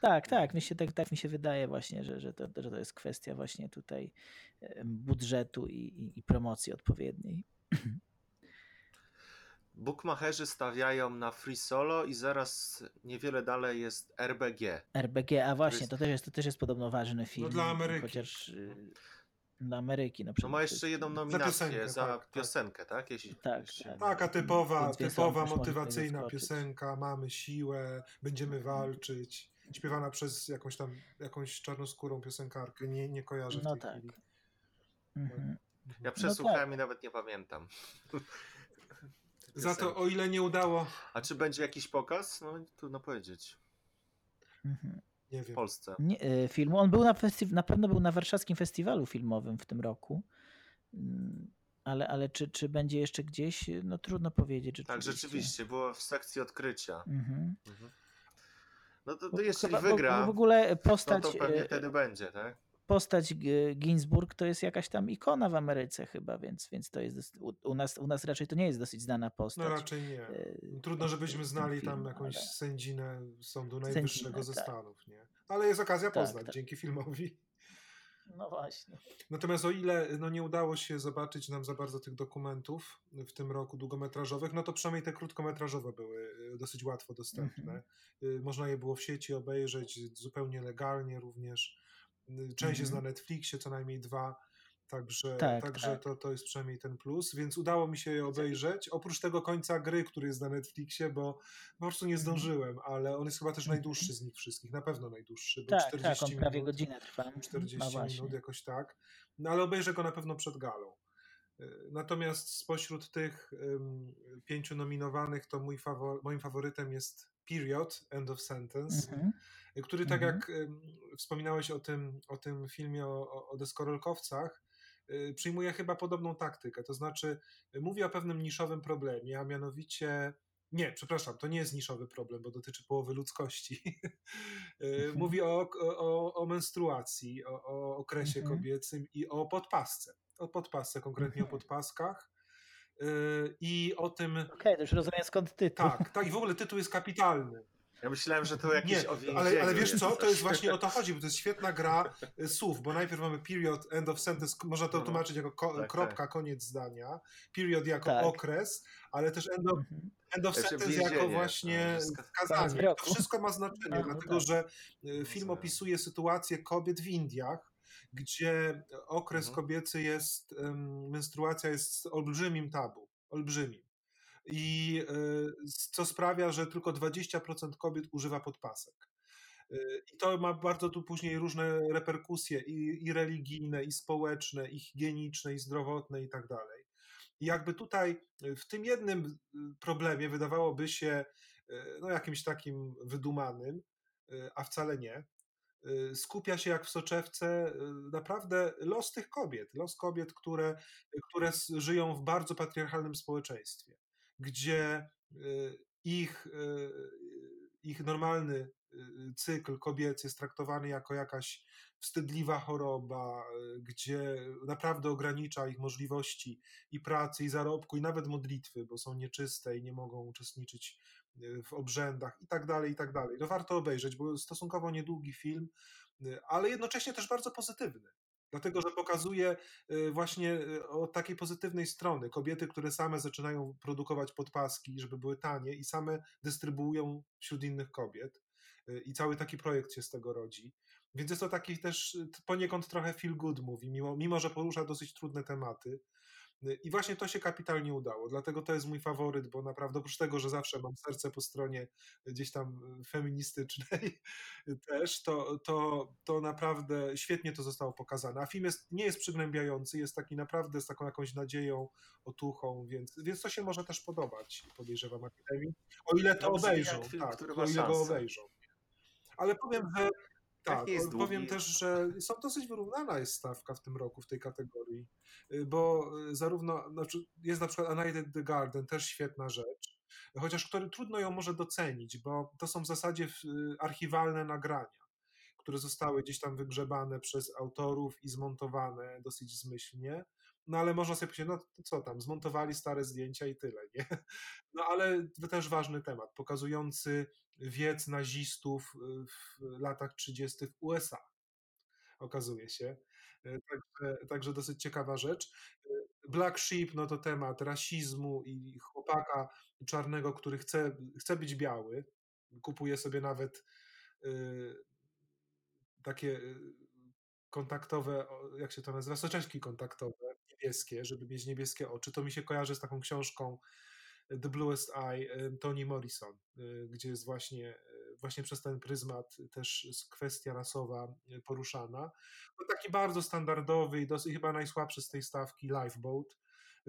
Tak, tak, mi się, tak, tak mi się wydaje właśnie, że, że, to, że to jest kwestia właśnie tutaj budżetu i, i, i promocji odpowiedniej. Bookmacherzy stawiają na Free Solo i zaraz niewiele dalej jest RBG. RBG, a właśnie, jest- to też jest, to też jest podobno ważny film. dla Ameryki. Chociaż Ameryki. No, No przede ma jeszcze jedną nominację piosenkę, za tak, tak. piosenkę, tak? Jeśli, Tak, jeśli... tak. Taka typowa, typowa motywacyjna piosenka, mamy siłę, będziemy walczyć. Śpiewana przez jakąś tam, jakąś czarnoskórą piosenkarkę, nie, nie kojarzę w No tej tak. chwili. Mhm. Ja przesłuchałem tak. i nawet nie pamiętam. Za to o ile nie udało, A czy będzie jakiś pokaz? No trudno powiedzieć. Mhm. Nie W wiem. Polsce. Nie, y, filmu. On był na, festi- na pewno był na warszawskim festiwalu filmowym w tym roku. Mm, Ale, ale czy, czy będzie jeszcze gdzieś? No trudno powiedzieć. Tak, rzeczywiście, było w sekcji odkrycia. Mhm. Mhm. No to, to jeśli chyba- wygra, bo W ogóle no postać, to pewnie e, wtedy będzie, tak? Postać Ginsburg to jest jakaś tam ikona w Ameryce chyba, więc, więc to jest u, nas, u nas raczej to nie jest dosyć znana postać. No raczej nie. e, Trudno, żebyśmy znali film, tam jakąś ale- sędzinę Sądu Najwyższego ze tak. Stanów, nie? Ale jest okazja Tak, poznać tak. dzięki filmowi. No właśnie. Natomiast o ile no, nie udało się zobaczyć nam za bardzo tych dokumentów w tym roku długometrażowych, no to przynajmniej te krótkometrażowe były y, dosyć łatwo dostępne. Mhm. Y, Można je było w sieci obejrzeć zupełnie legalnie również. Część jest na Mhm. Netflixie, co najmniej dwa. Także, Tak, także tak. To, to jest przynajmniej ten plus, więc udało mi się je obejrzeć. Oprócz tego końca gry, który jest na Netflixie, bo po prostu nie Mhm. zdążyłem, ale on jest chyba też Mhm. najdłuższy z nich wszystkich, na pewno najdłuższy, bo Tak, 40 tak, on prawie minut. godzinę trwa. 40 no minut, jakoś tak. No ale obejrzę go na pewno przed galą. Y, Natomiast spośród tych ym, pięciu nominowanych, to mój fawo- moim faworytem jest Period, End of Sentence, który tak Mhm. jak wspominałeś o tym, o tym filmie o, o- deskorolkowcach, y, przyjmuje chyba podobną taktykę. To znaczy mówi o pewnym niszowym problemie, a mianowicie nie, przepraszam, to nie jest niszowy problem, bo dotyczy połowy ludzkości. Y, Mówi o, o, o menstruacji, o, o okresie Mhm. kobiecym i o podpasce. O podpasce, konkretnie o Mhm. podpaskach. Y, I o tym, Okej, to już rozumiem skąd tytuł. tak, tak, i w ogóle tytuł jest kapitalny. Ja myślałem, że to jakieś Nie, ale, ale wiesz co, to jest właśnie o to chodzi, bo to jest świetna gra y, słów, bo najpierw mamy period, end of sentence, można to no. tłumaczyć jako ko- Tak, kropka, koniec zdania, period jako Tak. okres, ale też end of, Mhm. end of sentence jako właśnie skazanie. koniec To wszystko ma znaczenie, No, no dlatego tak. że y, film opisuje sytuację kobiet w Indiach, gdzie okres Mhm. kobiecy jest, menstruacja jest olbrzymim tabu, olbrzymim. I y, co sprawia, że tylko 20% kobiet używa podpasek. Y, I to ma bardzo tu później różne reperkusje i, i religijne, i społeczne, i higieniczne, i zdrowotne, i tak dalej. I jakby tutaj y, w tym jednym problemie wydawałoby się no, jakimś takim wydumanym, a wcale nie, skupia się jak w soczewce naprawdę los tych kobiet, los kobiet, które, które żyją w bardzo patriarchalnym społeczeństwie, gdzie y, ich, y, ich normalny y, cykl kobiecy jest traktowany jako jakaś wstydliwa choroba, gdzie naprawdę ogranicza ich możliwości i pracy, i zarobku, i nawet modlitwy, bo są nieczyste i nie mogą uczestniczyć w obrzędach i tak dalej, i tak dalej. To warto obejrzeć, bo stosunkowo niedługi film, ale jednocześnie też bardzo pozytywny. Dlatego, że pokazuje właśnie od takiej pozytywnej strony kobiety, które same zaczynają produkować podpaski, żeby były tanie i same dystrybuują wśród innych kobiet. I cały taki projekt się z tego rodzi. Więc jest to taki też poniekąd trochę feel good movie, mimo, mimo że porusza dosyć trudne tematy. I właśnie to się kapitalnie udało, dlatego to jest mój faworyt, bo naprawdę oprócz tego, że zawsze mam serce po stronie gdzieś tam feministycznej też, to, to, to naprawdę świetnie to zostało pokazane. A film jest, nie jest przygnębiający, jest taki naprawdę z taką jakąś nadzieją, otuchą, więc, więc to się może też podobać, podejrzewam Akademii, o ile to Dobrze, obejrzą, film, tak, o ile go obejrzą. Ale powiem, że tak, jest powiem też, że są dosyć wyrównana jest stawka w tym roku w tej kategorii, y, bo y, zarówno, znaczy jest na przykład at the Garden, też świetna rzecz, chociaż który, trudno ją może docenić, bo to są w zasadzie y, archiwalne nagrania, które zostały gdzieś tam wygrzebane przez autorów i zmontowane dosyć zmyślnie, no ale można sobie powiedzieć, no to co tam, zmontowali stare zdjęcia i tyle, nie? No ale też ważny temat, pokazujący wiec nazistów w latach 30. w USA, okazuje się. Także, także dosyć ciekawa rzecz. Black Sheep, no to temat rasizmu i chłopaka czarnego, który chce, chce być biały. Kupuje sobie nawet y, takie y, kontaktowe, jak się to nazywa, soczewki kontaktowe, niebieskie, żeby mieć niebieskie oczy. To mi się kojarzy z taką książką The Bluest Eye y, Toni Morrison, y, gdzie jest właśnie, właśnie przez ten pryzmat też kwestia rasowa poruszana. To taki bardzo standardowy i dosyć chyba najsłabszy z tej stawki Lifeboat,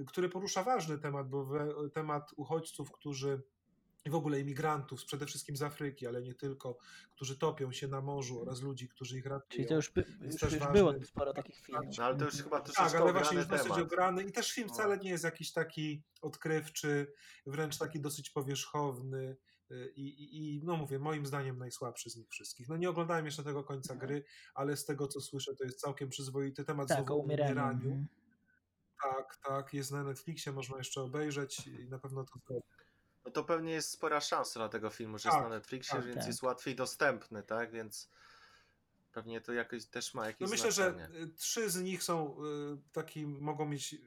który porusza ważny temat, bo temat uchodźców, którzy i w ogóle imigrantów, przede wszystkim z Afryki, ale nie tylko, którzy topią się na morzu oraz ludzi, którzy ich ratują. Czyli to już, by, Jest już, też już było sporo takich filmów. No ale to już chyba Tak, troszeczkę ale właśnie już dosyć temat. ograny i też film No. wcale nie jest jakiś taki odkrywczy, wręcz taki dosyć powierzchowny y, i, i, i no mówię, moim zdaniem najsłabszy z nich wszystkich. No nie oglądałem jeszcze tego końca Mhm. gry, ale z tego co słyszę to jest całkiem przyzwoity temat Tak, znowu o umieraniu. Tak, tak, jest na Netflixie, można jeszcze obejrzeć i na pewno to zrobię. No to pewnie jest spora szansa dla tego filmu, że jest Tak, na Netflixie, tak, więc tak. jest łatwiej dostępny, tak? Więc pewnie to jakoś też ma jakieś No myślę, że znaczenie. y, trzy z nich są y, taki, mogą mieć y,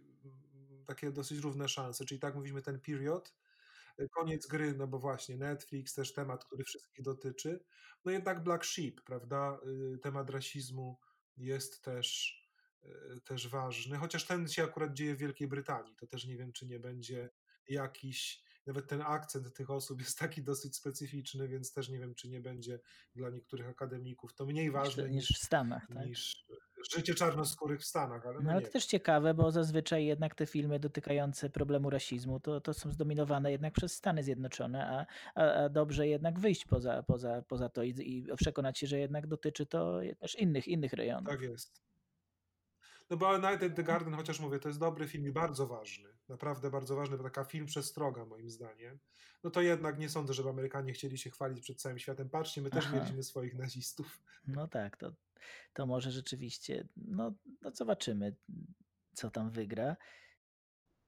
takie dosyć równe szanse, czyli tak mówimy ten period, koniec gry, no bo właśnie Netflix, też temat, który wszystkich dotyczy, no jednak Black Sheep, prawda, temat rasizmu jest też, też ważny, chociaż ten się akurat dzieje w Wielkiej Brytanii, to też nie wiem, czy nie będzie jakiś, nawet ten akcent tych osób jest taki dosyć specyficzny, więc też nie wiem, czy nie będzie dla niektórych akademików to mniej ważne Niż, niż w Stanach, tak? niż życie czarnoskórych w Stanach, ale no, No ale to też ciekawe, bo zazwyczaj jednak te filmy dotykające problemu rasizmu to, to są zdominowane jednak przez Stany Zjednoczone, a, a, a dobrze jednak wyjść poza, poza, poza to i, i przekonać się, że jednak dotyczy to też innych, innych rejonów. tak jest. No bo Night at the Garden, chociaż mówię, to jest dobry film i bardzo ważny, naprawdę bardzo ważny, bo taka film przestroga moim zdaniem, no to jednak nie sądzę, żeby Amerykanie chcieli się chwalić przed całym światem. Patrzcie, my też Aha. mieliśmy swoich nazistów. No tak, to, to może rzeczywiście, no, no zobaczymy, co tam wygra.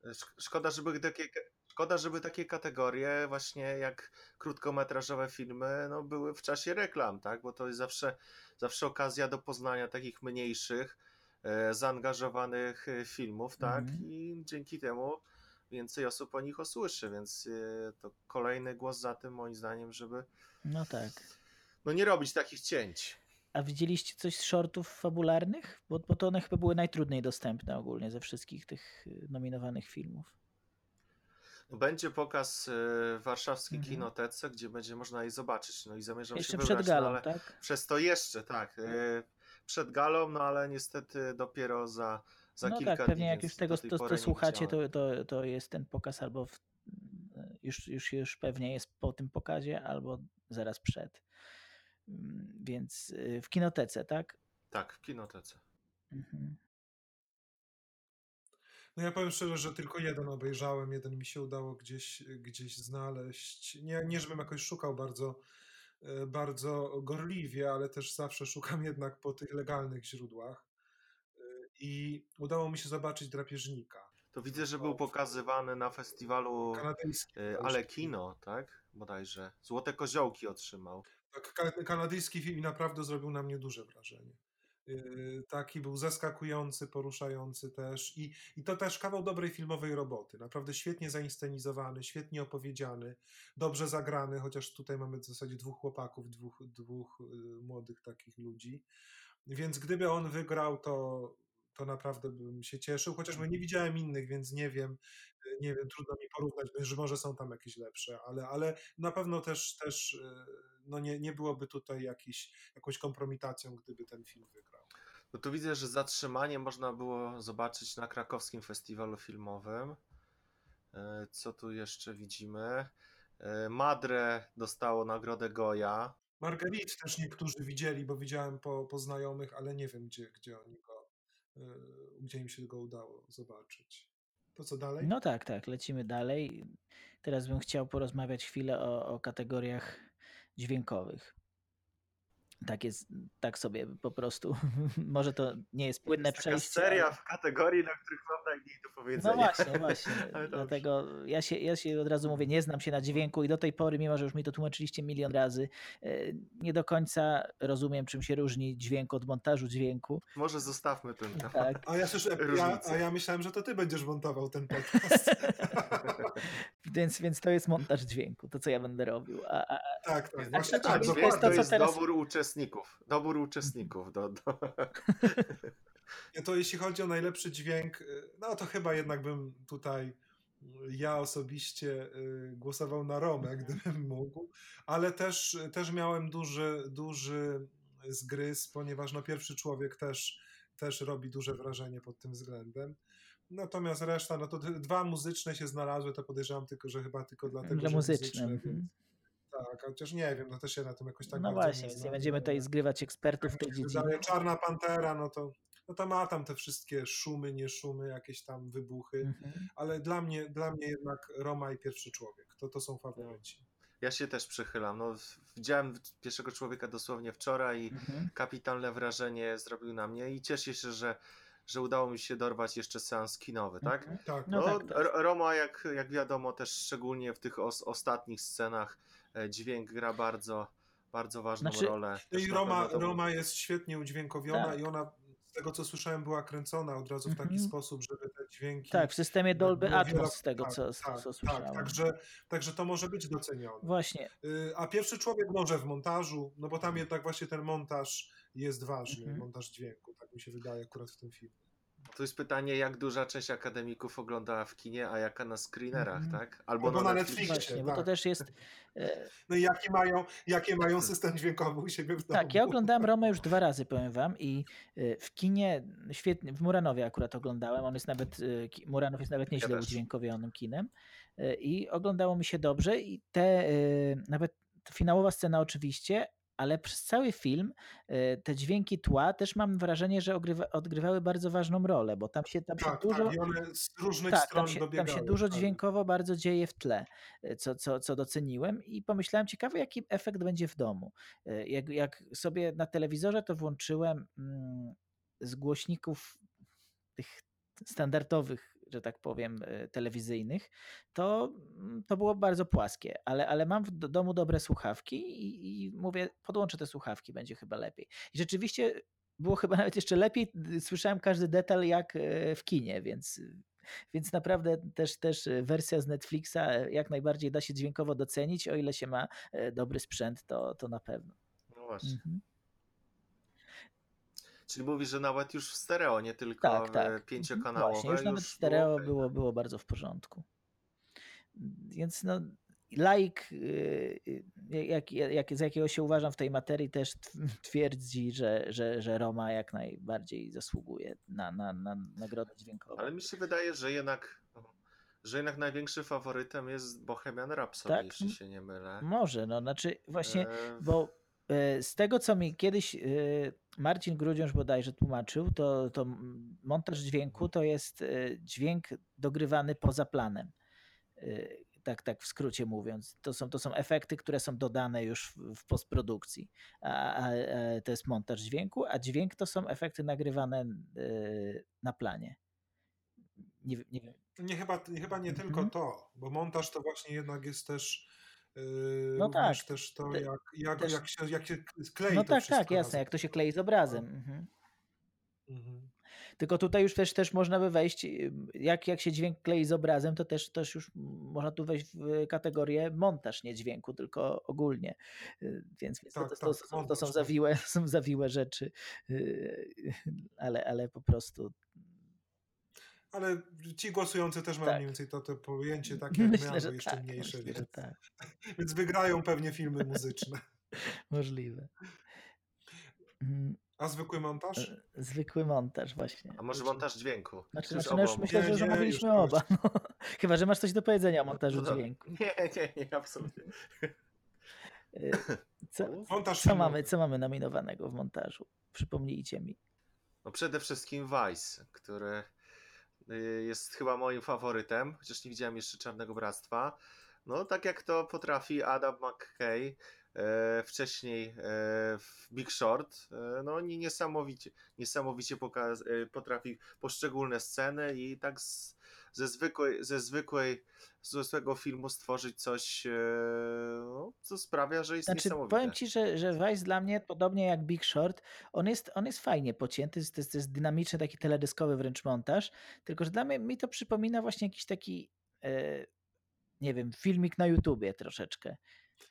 Sz- Szkoda, żeby takie, szkoda, żeby takie kategorie właśnie jak krótkometrażowe filmy no, były w czasie reklam, tak? Bo to jest zawsze, zawsze okazja do poznania takich mniejszych, zaangażowanych e, filmów, tak? Mhm. I dzięki temu więcej osób o nich usłyszy, więc e, to kolejny głos za tym moim zdaniem, żeby No tak. no, nie robić takich cięć. A widzieliście coś z shortów fabularnych? Bo, bo to one chyba były najtrudniej dostępne ogólnie ze wszystkich tych nominowanych filmów. Będzie pokaz e, w warszawskiej Mhm. kinotece, gdzie będzie można je zobaczyć. No i zamierzam Jeszcze się przed wybrać, galą, no, ale tak? przez to jeszcze, tak. e, Przed galą, no ale niestety dopiero za, za no kilka tak, pewnie dni. jak już tego to, to słuchacie, to, to, to jest ten pokaz albo w, już, już, już pewnie jest po tym pokazie, albo zaraz przed. Mm, Więc y, w kinotece, tak? Tak, w kinotece. Mhm. No ja powiem szczerze, że tylko jeden obejrzałem, jeden mi się udało gdzieś, gdzieś znaleźć. Nie, nie żebym jakoś szukał bardzo bardzo gorliwie, ale też zawsze szukam jednak po tych legalnych źródłach. E, I udało mi się zobaczyć drapieżnika. To widzę, że był pokazywany na festiwalu Kanadyjski. y, Ale Kino, tak? Bodajże. Złote koziołki otrzymał. Tak, ka- kanadyjski film naprawdę zrobił na mnie duże wrażenie. Yy, Taki był zaskakujący, poruszający też i, i to też kawał dobrej filmowej roboty. Naprawdę świetnie zainscenizowany, świetnie opowiedziany, dobrze zagrany, chociaż tutaj mamy w zasadzie dwóch chłopaków, dwóch, dwóch yy, młodych takich ludzi. Więc gdyby on wygrał, to, to naprawdę bym się cieszył, chociażby nie widziałem innych, więc nie wiem, yy, nie wiem, trudno mi porównać, że może są tam jakieś lepsze, ale, ale na pewno też, też no nie, nie byłoby tutaj jakiś, jakąś kompromitacją, gdyby ten film wygrał. No tu widzę, że zatrzymanie można było zobaczyć na krakowskim festiwalu filmowym. E, Co tu jeszcze widzimy? E, Madre dostało nagrodę Goya. Margarit też niektórzy widzieli, bo widziałem po, po znajomych, ale nie wiem, gdzie, gdzie oni go, yy, gdzie im się go udało zobaczyć. To co dalej? No tak, tak, lecimy dalej. Teraz bym chciał porozmawiać chwilę o, o kategoriach dźwiękowych. Tak jest, tak sobie po prostu. Może to nie jest płynne Jest taka przejście. seria ale- w kategorii, na których mam najmniej do powiedzenia. No właśnie, właśnie. Dlatego ja się, ja się od razu mówię, nie znam się na dźwięku i do tej pory, mimo że już mi to tłumaczyliście milion razy, e, nie do końca rozumiem, czym się różni dźwięk od montażu dźwięku. Może zostawmy ten temat. Tak. A ja, słyszę, ja, a ja myślałem, że to ty będziesz montował ten podcast. Więc, więc to jest montaż dźwięku, to co ja będę robił. A, a, tak, tak, A właśnie to tak, dźwięk Dźwięk jest to, to co jest teraz- dobór uczestników. Dobór uczestników. Do, do... To jeśli chodzi o najlepszy dźwięk, y, no to chyba jednak bym tutaj ja osobiście y, głosował na Romę, gdybym mógł, ale też, też miałem duży, duży zgryz, ponieważ no pierwszy człowiek też, też robi duże wrażenie pod tym względem. Natomiast reszta, no to dwa muzyczne się znalazły, to podejrzewam tylko, że chyba tylko dlatego, że że muzyczne. więc mhm. Tak, chociaż nie wiem, no też się na tym jakoś tak No właśnie, nie więc nie będziemy tutaj zgrywać ekspertów w tej tak dziedzinie. Czarna Pantera, no to, no to ma tam te wszystkie szumy, nie szumy, jakieś tam wybuchy, Mhm. ale dla mnie, dla mnie jednak Roma i Pierwszy Człowiek, to, to są faworyci. Ja się też przychylam. No, widziałem pierwszego człowieka dosłownie wczoraj i Mhm. kapitalne wrażenie zrobił na mnie i cieszę się, że, że udało mi się dorwać jeszcze seans kinowy, tak? Mhm. Tak, No No, tak, tak. Roma, jak, jak wiadomo, też szczególnie w tych os, ostatnich scenach dźwięk gra bardzo, bardzo ważną Znaczy- rolę. no i Roma, Roma jest świetnie udźwiękowiona Tak. i ona, z tego co słyszałem, była kręcona od razu w taki Mhm. sposób, żeby te dźwięki... Tak, w systemie Dolby Atmos, z tego tak, co, tak, co tak, słyszałem. także, także to może być docenione. Właśnie, Y, A pierwszy człowiek może w montażu, no bo tam jednak właśnie ten montaż jest ważny, Mhm. montaż dźwięku, tak mi się wydaje akurat w tym filmie. To jest pytanie, jak duża część akademików oglądała w kinie, a jaka na screenerach, Mhm. tak? Albo, Albo na Netflixie. Netflixie. właśnie, bo to tak. też jest... e, No i jaki mają, jakie mają system dźwiękowy u siebie w domu. Tak, ja oglądałem Romę już dwa razy, powiem wam, i y, w kinie, świetnie, w Muranowie akurat oglądałem, on jest nawet, ki- Muranów jest nawet nieźle też. udźwiękowionym kinem i oglądało mi się dobrze i te, nawet finałowa scena oczywiście, ale przez cały film y, te dźwięki tła też mam wrażenie, że ogrywa, odgrywały bardzo ważną rolę, bo tam się, tam się Tak, dużo... tak, z różnych Tak, stron tam się, tam się dużo dźwiękowo bardzo dzieje w tle, y, co, co, co doceniłem i pomyślałem, ciekawy jaki efekt będzie w domu. Y, Jak, jak sobie na telewizorze to włączyłem mm, z głośników tych standardowych, że tak powiem, y, telewizyjnych, to, mm, to było bardzo płaskie, ale, ale mam w do- domu dobre słuchawki i, i mówię, podłączę te słuchawki, będzie chyba lepiej. I rzeczywiście było chyba nawet jeszcze lepiej, słyszałem każdy detal jak y, w kinie, więc, więc naprawdę też, też y, wersja z Netflixa jak najbardziej da się dźwiękowo docenić, o ile się ma dobry sprzęt, to, to na pewno. No właśnie. Mhm. Czyli mówisz, że nawet już w stereo, nie tylko Tak, tak. pięciokanałowe. Właśnie, już nawet było stereo okej. było, było bardzo w porządku. Więc no, laik, y, y, jak, jak, z jakiego się uważam w tej materii, też tw- twierdzi, że, że, że Roma jak najbardziej zasługuje na, na, na nagrodę dźwiękową. Ale mi się wydaje, że jednak, że jednak największym faworytem jest Bohemian Rhapsody, Tak? jeśli się nie mylę. Może, no znaczy właśnie, E, bo e, z tego, co mi kiedyś e, Marcin Grudziąż bodajże tłumaczył, to, to montaż dźwięku to jest e, dźwięk dogrywany poza planem. E, tak, tak w skrócie mówiąc. To są, to są efekty, które są dodane już w, w postprodukcji. A, a, a to jest montaż dźwięku, a dźwięk to są efekty nagrywane na planie. Nie, nie. Nie, chyba, nie, chyba nie Mhm. tylko to, bo montaż to właśnie jednak jest też No również tak, też to, jak, jak, też- jak, się, jak się klei No to tak, tak, jasne, razem. jak to się klei z obrazem. Mhm. Mhm. Tylko tutaj już też, też można by wejść, jak, jak się dźwięk klei z obrazem, to też, też już można tu wejść w kategorię montaż, nie dźwięku, tylko ogólnie. Y, Więc, więc to, Tak, to, to, tak, są, to montaż, są tak. zawiłe, są zawiłe rzeczy, y, ale, ale po prostu Ale ci głosujący też mają Tak. mniej więcej to, to pojęcie takie jak my, myślę, albo że jeszcze tak, mniejsze, myślę, więc, tak, więc wygrają pewnie filmy muzyczne. możliwe. Mm, A zwykły montaż? e, Zwykły montaż właśnie. A może montaż dźwięku? Znaczy, znaczy no już oba myślę, Nie, że nie, już- oba. No. Chyba, że masz coś do powiedzenia o montażu No to- dźwięku. Nie, nie, nie, absolutnie. Y, Co, Montaż co, mamy, co mamy nominowanego w montażu? Przypomnijcie mi. No przede wszystkim Vice, który jest chyba moim faworytem, chociaż nie widziałem jeszcze Czarnego Bractwa. No tak jak to potrafi Adam McKay, e, wcześniej e, w Big Short, e, no niesamowicie, niesamowicie pokaz, potrafi poszczególne sceny i tak z, ze zwykłej, ze zwykłej, ze zwykłego filmu stworzyć coś, e, no, co sprawia, że jest Znaczy, niesamowite. powiem ci, że, że Vice dla mnie, podobnie jak Big Short, on jest, on jest fajnie pocięty, to jest, to jest, to jest dynamiczny, taki teledyskowy wręcz montaż, tylko że dla mnie mi to przypomina właśnie jakiś taki, e, nie wiem, filmik na YouTubie troszeczkę.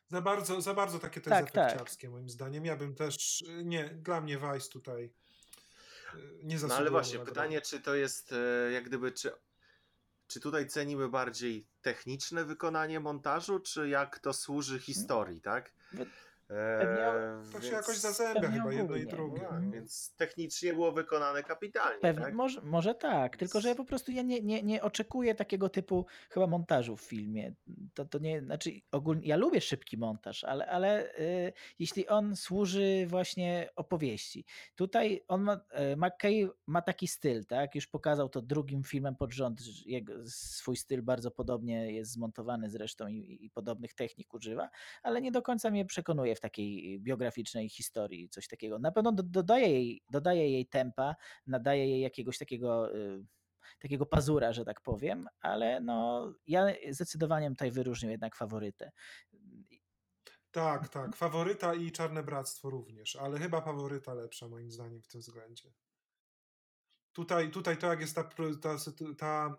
Za bardzo, za bardzo takie te Tak, tak. moim zdaniem. Ja bym też, nie, dla mnie Vice tutaj nie No zasługuje ale na właśnie, pytanie, czy to jest e, jak gdyby, czy, czy tutaj cenimy bardziej techniczne wykonanie montażu, czy jak to służy historii, tak? E, pewnie- To się jakoś zazębia chyba jedno i ogólnie, no drugie. tak, Mhm. Więc technicznie było wykonane kapitalnie, Pewnie, tak? może, może tak, tylko że ja po prostu ja nie, nie, nie oczekuję takiego typu chyba montażu w filmie. To, to nie, znaczy ogólnie, ja lubię szybki montaż, ale, ale y, jeśli on służy właśnie opowieści. Tutaj on ma, y, McKay ma taki styl, tak? Już pokazał to drugim filmem pod rząd, jego, swój styl bardzo podobnie jest zmontowany zresztą i, i podobnych technik używa, ale nie do końca mnie przekonuje w takiej biograficznej historii coś takiego. Na pewno do, dodaje, jej, dodaje jej tempa, nadaje jej jakiegoś takiego, y, takiego pazura, że tak powiem, ale no ja zdecydowanie tutaj wyróżnię jednak faworytę. Tak, tak. Faworyta i Czarne Bractwo również, ale chyba faworyta lepsza moim zdaniem w tym względzie. Tutaj, tutaj to, jak jest ta, ta, ta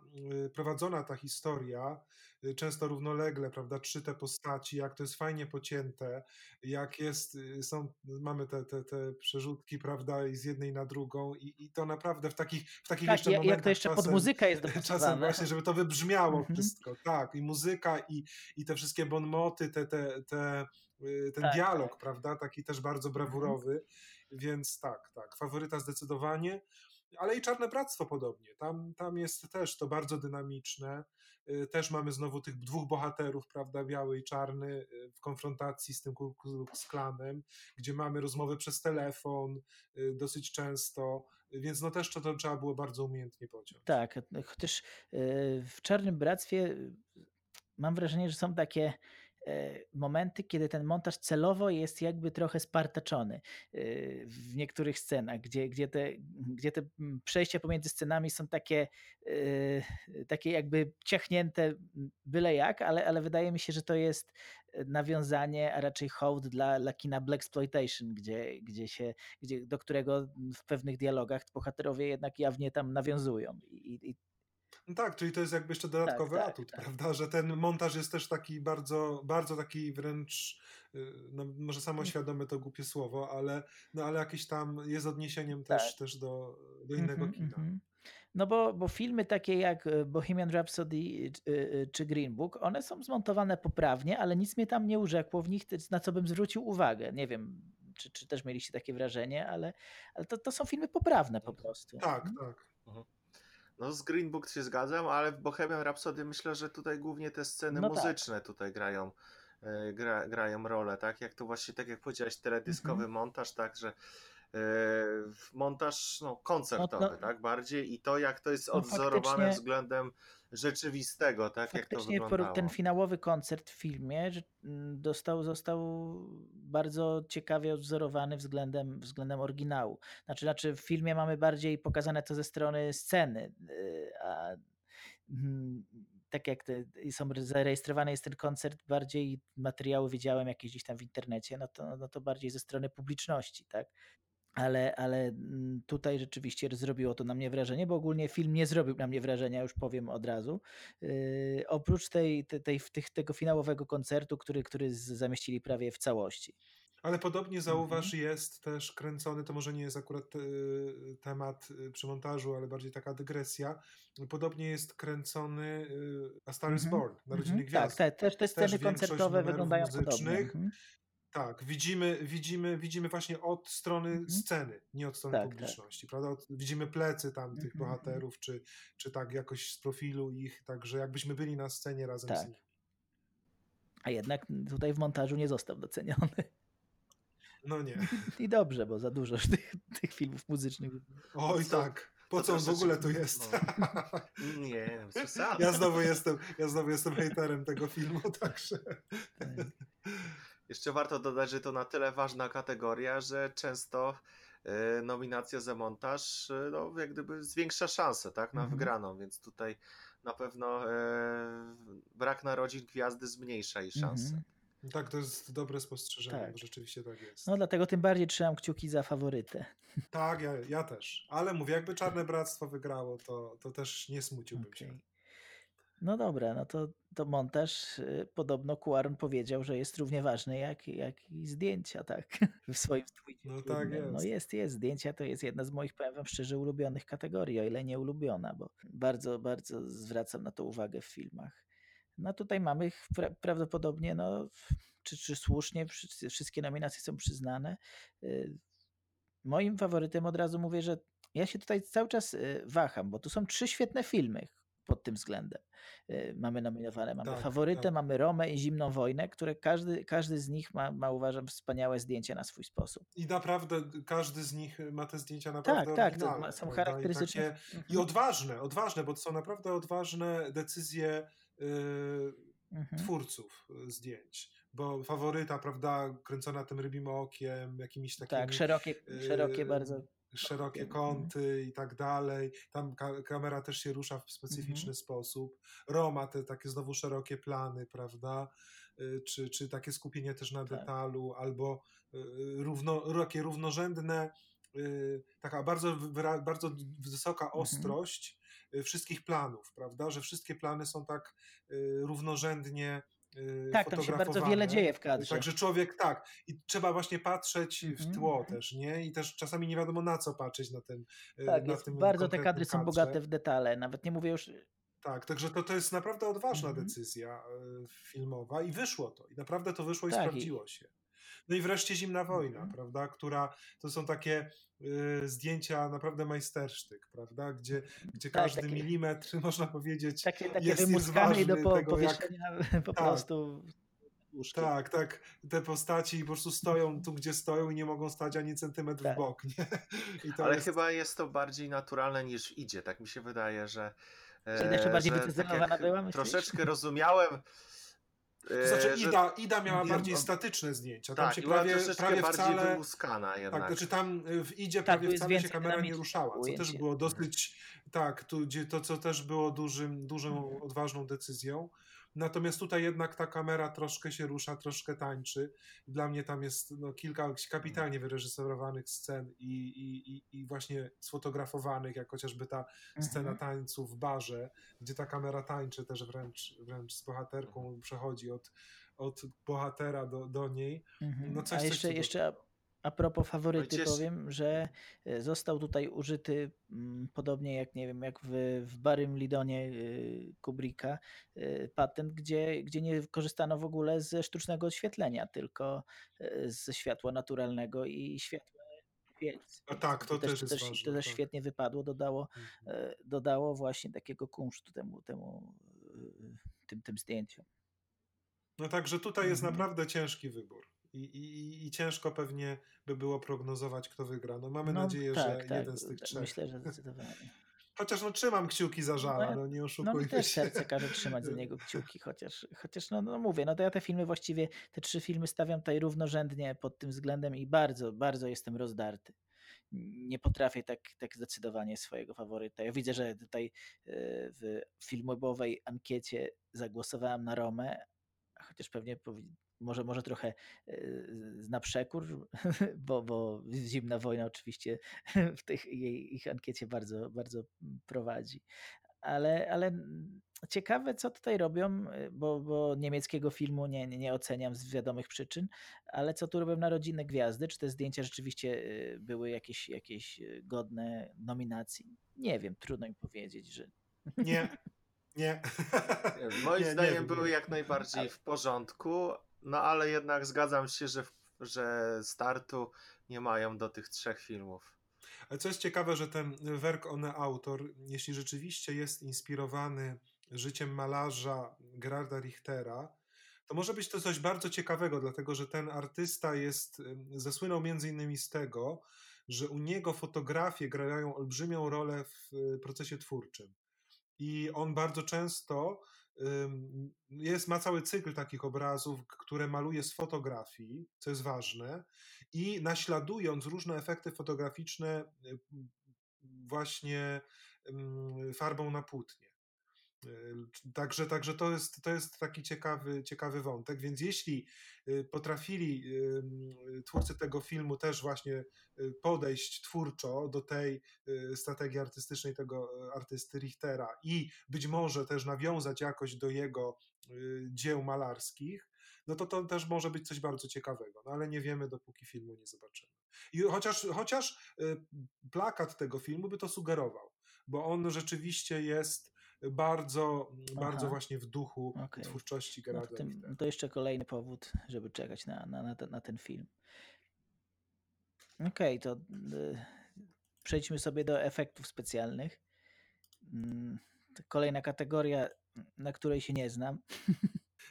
y, prowadzona ta historia, y, często równolegle, prawda, trzy te postaci, jak to jest fajnie pocięte, jak jest, y, są, mamy te, te, te przerzutki, prawda, i z jednej na drugą i, i to naprawdę w takich, w takich Tak, jeszcze jak, jak momentach to jeszcze pod czasem- muzykę jest Czasem właśnie, żeby to wybrzmiało Mhm. wszystko, tak, i muzyka, i, i te wszystkie bonmoty, te, te, te, ten Tak, dialog, tak. prawda, taki też bardzo Mhm. brawurowy, więc tak, tak, faworyta zdecydowanie, ale i Czarne Bractwo podobnie, tam, tam jest też to bardzo dynamiczne, y, też mamy znowu tych dwóch bohaterów, prawda, biały i czarny y, w konfrontacji z tym Ku Klanem, gdzie mamy rozmowę przez telefon y, dosyć często, więc no też to, to trzeba było bardzo umiejętnie pociąć. Tak, chociaż y, w Czarnym Bractwie mam wrażenie, że są takie e, momenty, kiedy ten montaż celowo jest jakby trochę spartaczony y, w niektórych scenach, gdzie, gdzie, te, gdzie te mm, przejścia pomiędzy scenami są takie, y, takie jakby ciachnięte byle jak, ale, ale wydaje mi się, że to jest nawiązanie, a raczej hołd dla, dla kina Blaxploitation, gdzie, gdzie się, gdzie, do którego w pewnych dialogach bohaterowie jednak jawnie tam nawiązują. I, i, No tak, czyli to jest jakby jeszcze dodatkowy tak, atut, tak. prawda? Że ten montaż jest też taki bardzo, bardzo taki wręcz, y, no może samoświadomy to głupie słowo, ale, no ale jakieś tam jest odniesieniem też, Tak. też do, do innego Mhm, kina. mhm. No bo, bo filmy takie jak e, Bohemian Rhapsody y, y, czy Green Book, one są zmontowane poprawnie, ale nic mnie tam nie urzekło w nich, na co bym zwrócił uwagę. Nie wiem, czy, czy też mieliście takie wrażenie, ale, ale to, to są filmy poprawne po prostu. Tak, Mhm. tak. No z Green Book się zgadzam, ale w Bohemian Rhapsody myślę, że tutaj głównie te sceny No tak. muzyczne tutaj grają, e, gra, grają rolę, tak? Jak to właśnie, tak jak powiedziałeś, teledyskowy Mhm. montaż, tak, że montaż no, koncertowy, No tak, bardziej i to jak to jest No, faktycznie- względem rzeczywistego, tak, jak to wyglądało. ten finałowy koncert w filmie mm, dostał, został bardzo ciekawie odwzorowany względem, względem oryginału. Znaczy, znaczy w filmie mamy bardziej pokazane to ze strony sceny, y, a mm, tak jak te, są zarejestrowany jest ten koncert, bardziej materiały widziałem jakieś gdzieś tam w internecie, no to, no to bardziej ze strony publiczności, tak? Ale, ale mm, tutaj rzeczywiście zrobiło to na mnie wrażenie, bo ogólnie film nie zrobił na mnie wrażenia, już powiem od razu. Yy, oprócz tej, tej, tych, tego finałowego koncertu, który, który zamieścili prawie w całości. Ale podobnie zauważ, Mhm. jest też kręcony, to może nie jest akurat e, temat e, przy montażu, ale bardziej taka dygresja. Podobnie jest kręcony e, A Star is Mhm, Born, Narodziny Mhm, Gwiazdy. Tak, te, też te sceny większość koncertowe wyglądają podobnie. Mhm. Tak, widzimy, widzimy, widzimy właśnie od strony Mhm. sceny, nie od strony Tak, tak. publiczności, prawda? Od, widzimy plecy tam tych Mhm, mhm. bohaterów, czy, czy tak jakoś z profilu ich, także jakbyśmy byli na scenie razem z Tak. nimi. A jednak tutaj w montażu nie został doceniony. No nie. I dobrze, bo za dużo już tych, tych filmów muzycznych. Oj co- tak. Po co on w ogóle tu jest? no. Nie, przesady. Ja znowu jestem, ja znowu jestem hejterem tego filmu, także. Tak. Jeszcze warto dodać, że to na tyle ważna kategoria, że często e, nominacja za montaż e, no, jak gdyby zwiększa szanse tak, na Mhm. wygraną, więc tutaj na pewno e, brak narodzin gwiazdy zmniejsza jej szanse. Mhm. Tak, to jest dobre spostrzeżenie, Tak. bo rzeczywiście tak jest. No dlatego tym bardziej trzymam kciuki za faworytę. Tak, ja, ja też. Ale mówię, jakby Czarne Bractwo wygrało, to, to też nie smuciłbym się. No dobra, no to, to montaż y, podobno Cuaron powiedział, że jest równie ważny jak, jak i zdjęcia, tak? W swoim tweetie. No tak. No jest. jest, jest. Zdjęcia to jest jedna z moich, powiem wam szczerze, ulubionych kategorii, o ile nie ulubiona, bo bardzo, bardzo zwracam na to uwagę w filmach. No tutaj mamy ich pra prawdopodobnie, no, czy, czy słusznie, wszystkie nominacje są przyznane. Y, Moim faworytem od razu mówię, że ja się tutaj cały czas y, waham, bo tu są trzy świetne filmy pod tym względem. Y, Mamy nominowane, mamy Tak, faworytę, tak. mamy Romę i Zimną Wojnę, które każdy, każdy z nich ma, ma, uważam, wspaniałe zdjęcia na swój sposób. I naprawdę każdy z nich ma te zdjęcia naprawdę Tak, tak, ma- są charakterystyczne. I, takie, I Mhm, odważne, odważne, bo to są naprawdę odważne decyzje yy, mhm. twórców zdjęć. Bo faworyta, prawda, kręcona tym rybim okiem, jakimiś takimi Tak, szerokie, szerokie yy, bardzo. Szerokie Mhm. kąty i tak dalej. Tam ka- kamera też się rusza w specyficzny Mhm. sposób. Roma, te takie znowu szerokie plany, prawda? Y, Czy, czy takie skupienie też na Tak. detalu, albo y, równo, takie równorzędne, y, taka bardzo, bardzo wysoka Mhm. ostrość wszystkich planów, prawda? Że wszystkie plany są tak równorzędnie Tak, tam się bardzo wiele dzieje w kadrze. Także człowiek tak, i trzeba właśnie patrzeć Mhm, w tło mhm. też, nie? I też czasami nie wiadomo na co patrzeć na tym. y, Tak, na jest, tym bardzo te kadry są kadrze. bogate w detale. Nawet nie mówię już. Tak, także to, to jest naprawdę odważna Mhm. decyzja y, filmowa i wyszło to. I naprawdę to wyszło Tak, i- sprawdziło się. No i wreszcie Zimna Wojna, Mhm. prawda? Która to są takie y, zdjęcia naprawdę majstersztyk, prawda? Gdzie, gdzie Tak, każdy takie- milimetr, można powiedzieć, Takie, takie jest, jest do po, tego, jak, po Tak. prostu łóżkiem. Tak, tak. Te postaci po prostu stoją tu, gdzie stoją i nie mogą stać ani centymetr Tak. w bok, nie? I to Ale jest... chyba jest to bardziej naturalne niż idzie, tak mi się wydaje, że. Czyli jeszcze bardziej że tak wycelowana była, myślisz? Troszeczkę rozumiałem. To znaczy e, Ida, Ida miała wiem, bardziej statyczne zdjęcia. Tam Tak, się prawie, prawie bardziej wcale... wymuskana jednak. Tak, znaczy tam y, w Idzie Tak, prawie wcale się kamera nie ruszała, co też było dosyć, tak, tu, gdzie, to co też było dużym, dużą, odważną decyzją. Natomiast tutaj jednak ta kamera troszkę się rusza, troszkę tańczy. Dla mnie tam jest no, kilka kapitalnie wyreżyserowanych scen i, i, i, właśnie sfotografowanych, jak chociażby ta scena Mhm. tańcu w barze, gdzie ta kamera tańczy też wręcz, wręcz z bohaterką, przechodzi od, od bohatera do, do niej. Mhm. No coś- A coś jeszcze, cudownego. jeszcze a, propos faworyty cieszy- powiem, że e, został tutaj użyty mm, podobnie jak nie wiem, jak w, w Barym Lidonie y, Kubricka y, patent, gdzie, gdzie nie korzystano w ogóle ze sztucznego oświetlenia, tylko ze światła naturalnego i światła świec. A tak, to też to jest też, ważne, to też tak. świetnie wypadło, dodało, Mhm. e, dodało właśnie takiego kunsztu temu, temu tym, tym zdjęciom. No także tutaj jest Mhm. naprawdę ciężki wybór. I, i, I ciężko pewnie by było prognozować, kto wygra. No mamy No nadzieję, tak, że tak. jeden z tych trzech. Myślę, że zdecydowanie. Chociaż no trzymam kciuki za żala, ja- no nie No oszukujmy mi też się. serce każe trzymać za niego kciuki, chociaż, chociaż no, no mówię, no to ja te filmy właściwie, te trzy filmy stawiam tutaj równorzędnie pod tym względem i bardzo, bardzo jestem rozdarty. Nie potrafię tak, tak zdecydowanie swojego faworyta. Ja widzę, że tutaj e, w filmowej ankiecie zagłosowałem na Romę, chociaż pewnie może, może trochę e, na przekór, bo, bo Zimna Wojna oczywiście w tych, jej, ich ankiecie bardzo, bardzo prowadzi. Ale, ale ciekawe, co tutaj robią, y, bo, bo niemieckiego filmu nie, nie nie oceniam z wiadomych przyczyn, ale co tu robią Narodzine Gwiazdy? Czy te zdjęcia rzeczywiście y, były jakieś, jakieś godne nominacji? Nie wiem, trudno mi powiedzieć, że Nie, nie. Moim Nie, nie zdaniem wiem, były nie. jak najbardziej w porządku, no ale jednak zgadzam się, że, że startu nie mają do tych trzech filmów. Ale co jest ciekawe, że ten werk one autor, jeśli rzeczywiście jest inspirowany życiem malarza Gerarda Richtera, to może być to coś bardzo ciekawego, dlatego że ten artysta jest, zasłynął między innymi z tego, że u niego fotografie grają olbrzymią rolę w y, procesie twórczym. I on bardzo często jest, ma cały cykl takich obrazów, które maluje z fotografii, co jest ważne, i naśladując różne efekty fotograficzne y, właśnie farbą na płótnie. Także, także to, jest, to jest taki ciekawy, ciekawy wątek, więc jeśli y, potrafili twórcy tego filmu też właśnie y, podejść twórczo do tej y, strategii artystycznej tego artysty Richtera i być może też nawiązać jakoś do jego dzieł malarskich, no to to też może być coś bardzo ciekawego, no ale nie wiemy, dopóki filmu nie zobaczymy. I chociaż, chociaż plakat tego filmu by to sugerował, bo on rzeczywiście jest bardzo, bardzo Aha. właśnie w duchu Okej. twórczości no to, Gerarda tym, to jeszcze kolejny powód, żeby czekać na, na, na, ten, na ten film. Okej, to y, przejdźmy sobie do efektów specjalnych. Mm, Kolejna kategoria, na której się nie znam.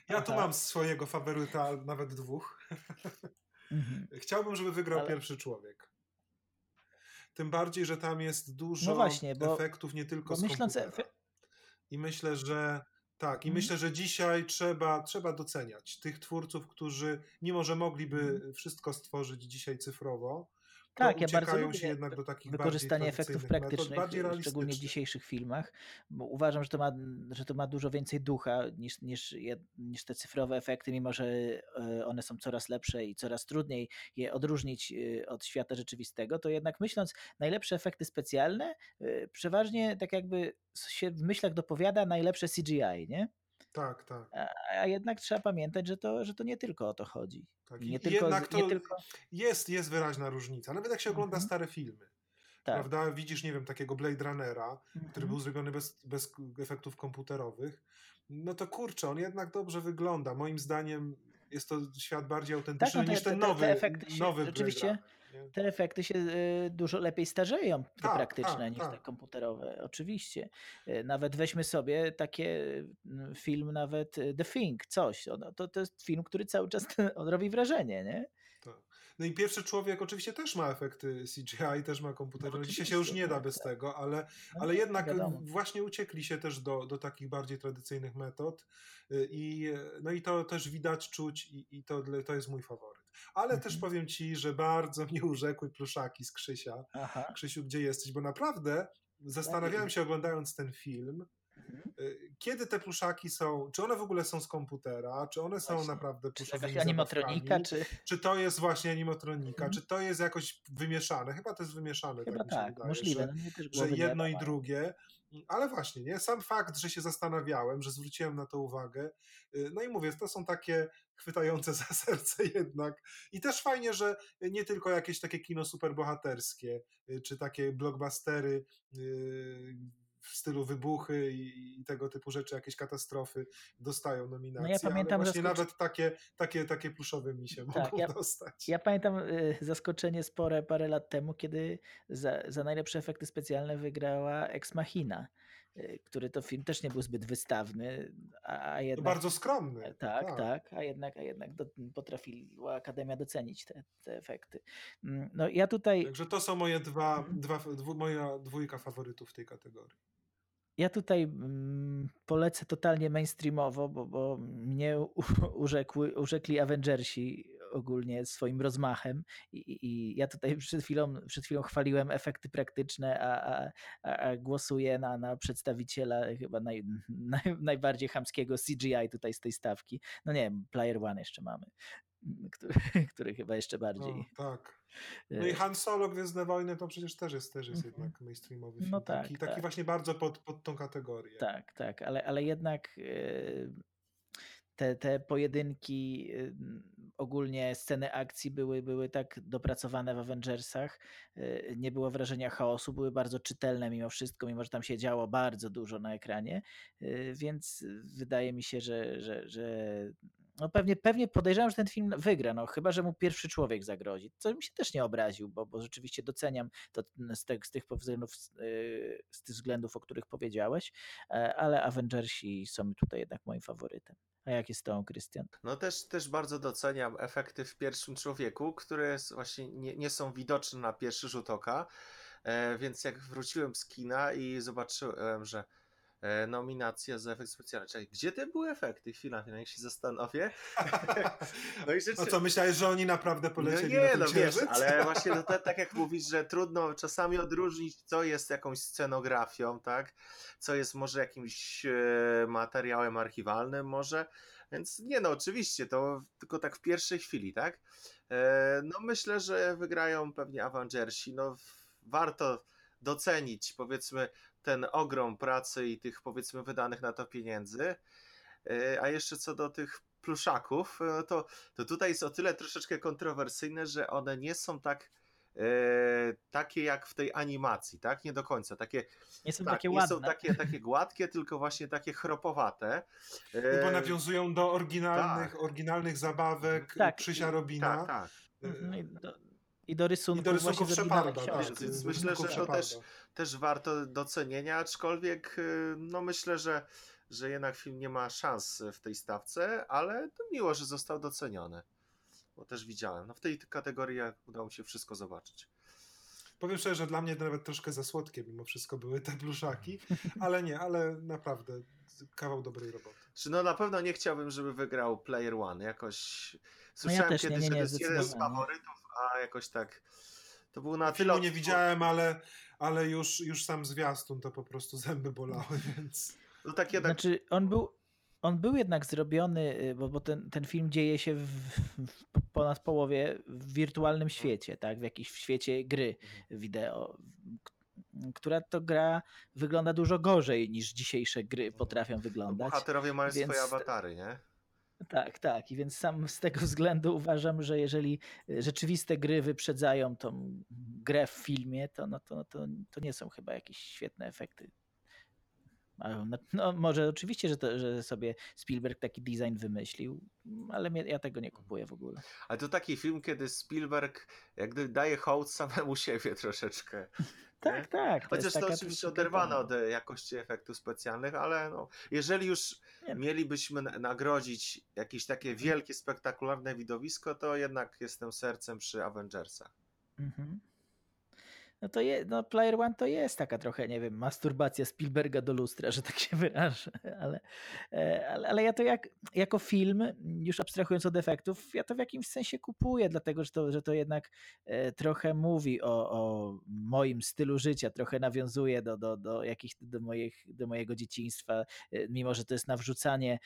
Ja tu Aha. mam swojego faworyta, nawet dwóch. Mhm. Chciałbym, żeby wygrał Ale- pierwszy człowiek. Tym bardziej, że tam jest dużo No właśnie, bo- efektów nie tylko bo z myśląc komputera. I myślę, że tak, i Mhm. myślę, że dzisiaj trzeba, trzeba doceniać tych twórców, którzy mimo, że mogliby Mhm. wszystko stworzyć dzisiaj cyfrowo, Tak, ja bardzo lubię się jednak do takich Wykorzystanie efektów metod, praktycznych, szczególnie w dzisiejszych filmach, bo uważam, że to ma, że to ma dużo więcej ducha niż, niż, niż te cyfrowe efekty, mimo że y, one są coraz lepsze i coraz trudniej je odróżnić y, od świata rzeczywistego, to jednak myśląc, najlepsze efekty specjalne, y, przeważnie tak jakby się w myślach dopowiada najlepsze CGI, nie? Tak, tak. A, jednak trzeba pamiętać, że to, że to nie tylko o to chodzi. tak. Nie tylko, jednak nie to tylko jest, jest wyraźna różnica. Nawet jak się ogląda Mhm. stare filmy, tak. prawda? Widzisz, nie wiem, takiego Blade Runnera, który Mhm. był zrobiony bez, bez efektów komputerowych, no to kurczę, on jednak dobrze wygląda. Moim zdaniem jest to świat bardziej autentyczny Tak, no te- niż ten te- te nowy, efekty się nowy Blade rzeczywiście- Runner, nie? Te efekty się y, dużo lepiej starzeją, te Tak, praktyczne, tak, niż tak. te komputerowe, oczywiście. Y, Nawet weźmy sobie takie y, film, nawet y, The Thing, coś. ono- To, to jest film, który cały czas on robi wrażenie, nie? Tak. No i pierwszy człowiek oczywiście też ma efekty CGI, też ma komputer. No No dzisiaj się już nie da tak, bez tak. tego, ale, No, ale jednak wiadomo. właśnie uciekli się też do, do takich bardziej tradycyjnych metod i, no i to też widać, czuć i, i to, to jest mój faworyt. Ale Mhm. też powiem Ci, że bardzo mnie urzekły pluszaki z Krzysia. Aha. Krzysiu, gdzie jesteś? Bo naprawdę zastanawiałem się oglądając ten film, Mhm. y, kiedy te pluszaki są, czy one w ogóle są z komputera, czy one są Właśnie. naprawdę Czy pluszowymi jakaś animatronika, czy... czy to jest właśnie animatronika, Mhm. czy to jest jakoś wymieszane? Chyba to jest wymieszane. Chyba tak, tak, wydaje, możliwe. Że, no, że jedno i drugie. Ale właśnie, nie? sam fakt, że się zastanawiałem, że zwróciłem na to uwagę. y, No i mówię, to są takie chwytające za serce jednak. I też fajnie, że nie tylko jakieś takie kino superbohaterskie, y, czy takie blockbustery y, w stylu wybuchy i, i tego typu rzeczy, jakieś katastrofy dostają nominacje, pamiętam, ale że właśnie nawet takie, takie, takie pluszowe misie Tak, mogą ja- dostać. Ja pamiętam y, zaskoczenie spore parę lat temu, kiedy za, za najlepsze efekty specjalne wygrała Ex Machina y, który to film też nie był zbyt wystawny, a, To jednak... bardzo skromny. E, Tak, tak, a jednak, a jednak do, potrafiła Akademia docenić te, te efekty. Mm, No ja tutaj, Także to są moje dwa, Mhm. dwa dwu, moja dwójka faworytów w tej kategorii. Ja tutaj mm, polecę totalnie mainstreamowo, bo, bo mnie urzekły, urzekli Avengersi ogólnie swoim rozmachem I, i, ja tutaj przed chwilą, przed chwilą chwaliłem efekty praktyczne, a, a, a, głosuję na, na przedstawiciela chyba naj, naj, najbardziej chamskiego CGI tutaj z tej stawki. No nie wiem, Player One jeszcze mamy, który, który chyba jeszcze No, bardziej... tak. No i e, Han Solo, Gwiezdne Wojny, to przecież też jest, też jest Mhm. jednak mainstreamowy film. No taki, tak, taki tak. właśnie bardzo pod, pod tą kategorię. Tak, tak, ale, ale jednak y, te, te pojedynki, y, ogólnie sceny akcji były, były tak dopracowane w Avengersach. Nie było wrażenia chaosu, były bardzo czytelne mimo wszystko, mimo że tam się działo bardzo dużo na ekranie. Więc wydaje mi się, że, że, że no pewnie, pewnie podejrzewam, że ten film wygra, no chyba, że mu pierwszy człowiek zagrozi. Co mi się też nie obraził, bo, bo rzeczywiście doceniam to z, tych, z tych względów, y, z tych względów, o których powiedziałeś, e, ale Avengersi są tutaj jednak moim faworytem. A jak jest to, Krystian? No też, też bardzo doceniam efekty w pierwszym człowieku, które właśnie nie, nie są widoczne na pierwszy rzut oka, e, więc jak wróciłem z kina i zobaczyłem, że e, nominacja za efekt specjalny, czyli gdzie te były efekty? Chwila, niech się zastanowię. No i rzeczy... co, myślałeś, że oni naprawdę No polecieli nie, na no wiesz, ale właśnie no, to, tak jak mówisz, że trudno czasami odróżnić, co jest jakąś scenografią, tak? Co jest może jakimś e, materiałem archiwalnym może. Więc nie no, oczywiście, to tylko tak w pierwszej chwili, tak? E, no myślę, że wygrają pewnie Avengersi. No warto docenić powiedzmy ten ogrom pracy i tych powiedzmy wydanych na to pieniędzy. E, A jeszcze co do tych pluszaków, e, to, to tutaj jest o tyle troszeczkę kontrowersyjne, że one nie są tak e, takie jak w tej animacji, tak? Nie do końca. Takie, Nie są tak, takie nie ładne. są takie, takie gładkie, tylko właśnie takie chropowate. No bo E, nawiązują do oryginalnych, tak. oryginalnych zabawek Tak, Krzysia Robina. tak, tak. Mhm, I do, i do rysunków, I do rysunków właśnie tak. Więc myślę, że to też-. Też warto docenienia, aczkolwiek y, no myślę, że, że jednak film nie ma szans w tej stawce, ale to miło, że został doceniony. Bo też widziałem. No w tej kategorii udało mi się wszystko zobaczyć. Powiem szczerze, że dla mnie nawet troszkę za słodkie mimo wszystko były te pluszaki, ale nie, ale naprawdę kawał dobrej roboty. Czy no na pewno nie chciałbym, żeby wygrał Player One. Jakoś No ja słyszałem też nie, kiedyś, nie, że to jest jeden z faworytów, a jakoś tak to był na tyle nie widziałem, ale, ale już, już sam zwiastun to po prostu zęby bolały, więc... No tak jednak Znaczy, on był, on był jednak zrobiony, y, bo, bo ten, ten film dzieje się w, w ponad połowie w wirtualnym świecie, tak? W jakimś w świecie gry wideo, k- która to gra wygląda dużo gorzej niż dzisiejsze gry potrafią no, wyglądać. bohaterowie mają więc- swoje awatary, nie? Tak, tak. I więc sam z tego względu uważam, że jeżeli y, rzeczywiste gry wyprzedzają tą grę w filmie, to, no, to, no, to, to nie są chyba jakieś świetne efekty. A, No, no może oczywiście, że, to, że sobie Spielberg taki design wymyślił, ale mnie, ja tego nie kupuję w ogóle. Ale to taki film, kiedy Spielberg jak gdyby daje hołd samemu siebie troszeczkę. Tak, tak. To Chociaż to oczywiście oderwane od e, jakości efektów specjalnych, ale no, jeżeli już Nie. mielibyśmy na- nagrodzić jakieś takie wielkie, spektakularne widowisko, to jednak jestem sercem przy Avengersach. Mhm. No to je, no Player One to jest taka trochę, nie wiem, masturbacja Spielberga do lustra, że tak się wyrażę, ale, e, ale, ale ja to jak, jako film, już abstrahując od efektów, ja to w jakimś sensie kupuję, dlatego że to, że to jednak e, trochę mówi o, o moim stylu życia, trochę nawiązuje do, do, do, jakich, do, moich, do mojego dzieciństwa, e, mimo że to jest nawrzucanie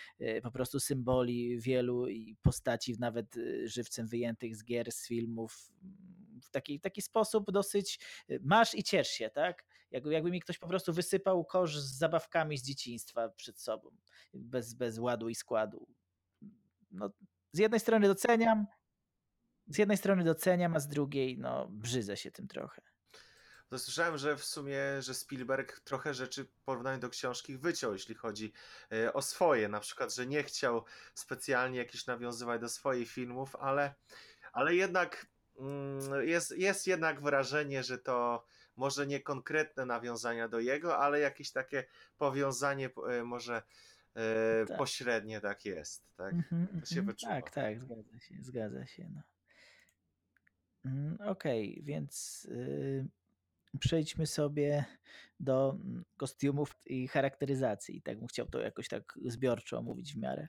po prostu symboli wielu i postaci nawet żywcem wyjętych z gier, z filmów, w taki, taki sposób dosyć y, masz i ciesz się, tak? Jakby, jakby mi ktoś po prostu wysypał kosz z zabawkami z dzieciństwa przed sobą, bez, bez ładu i składu. No, z jednej strony doceniam, z jednej strony doceniam, a z drugiej no brzydzę się tym trochę. To słyszałem, że w sumie, że Spielberg trochę rzeczy w porównaniu do książki wyciął, jeśli chodzi e, o swoje. Na przykład, że nie chciał specjalnie jakieś nawiązywać do swoich filmów, ale, ale jednak jest, jest jednak wrażenie, że to może nie konkretne nawiązania do jego, ale jakieś takie powiązanie e, może e, Tak. pośrednie tak jest, tak? Mhm, To się mhm. wyczuwa. Tak, tak, zgadza się, zgadza się. No. Mm, Okej, więc y, przejdźmy sobie do mm, kostiumów i charakteryzacji. Tak bym chciał to jakoś tak zbiorczo omówić w miarę.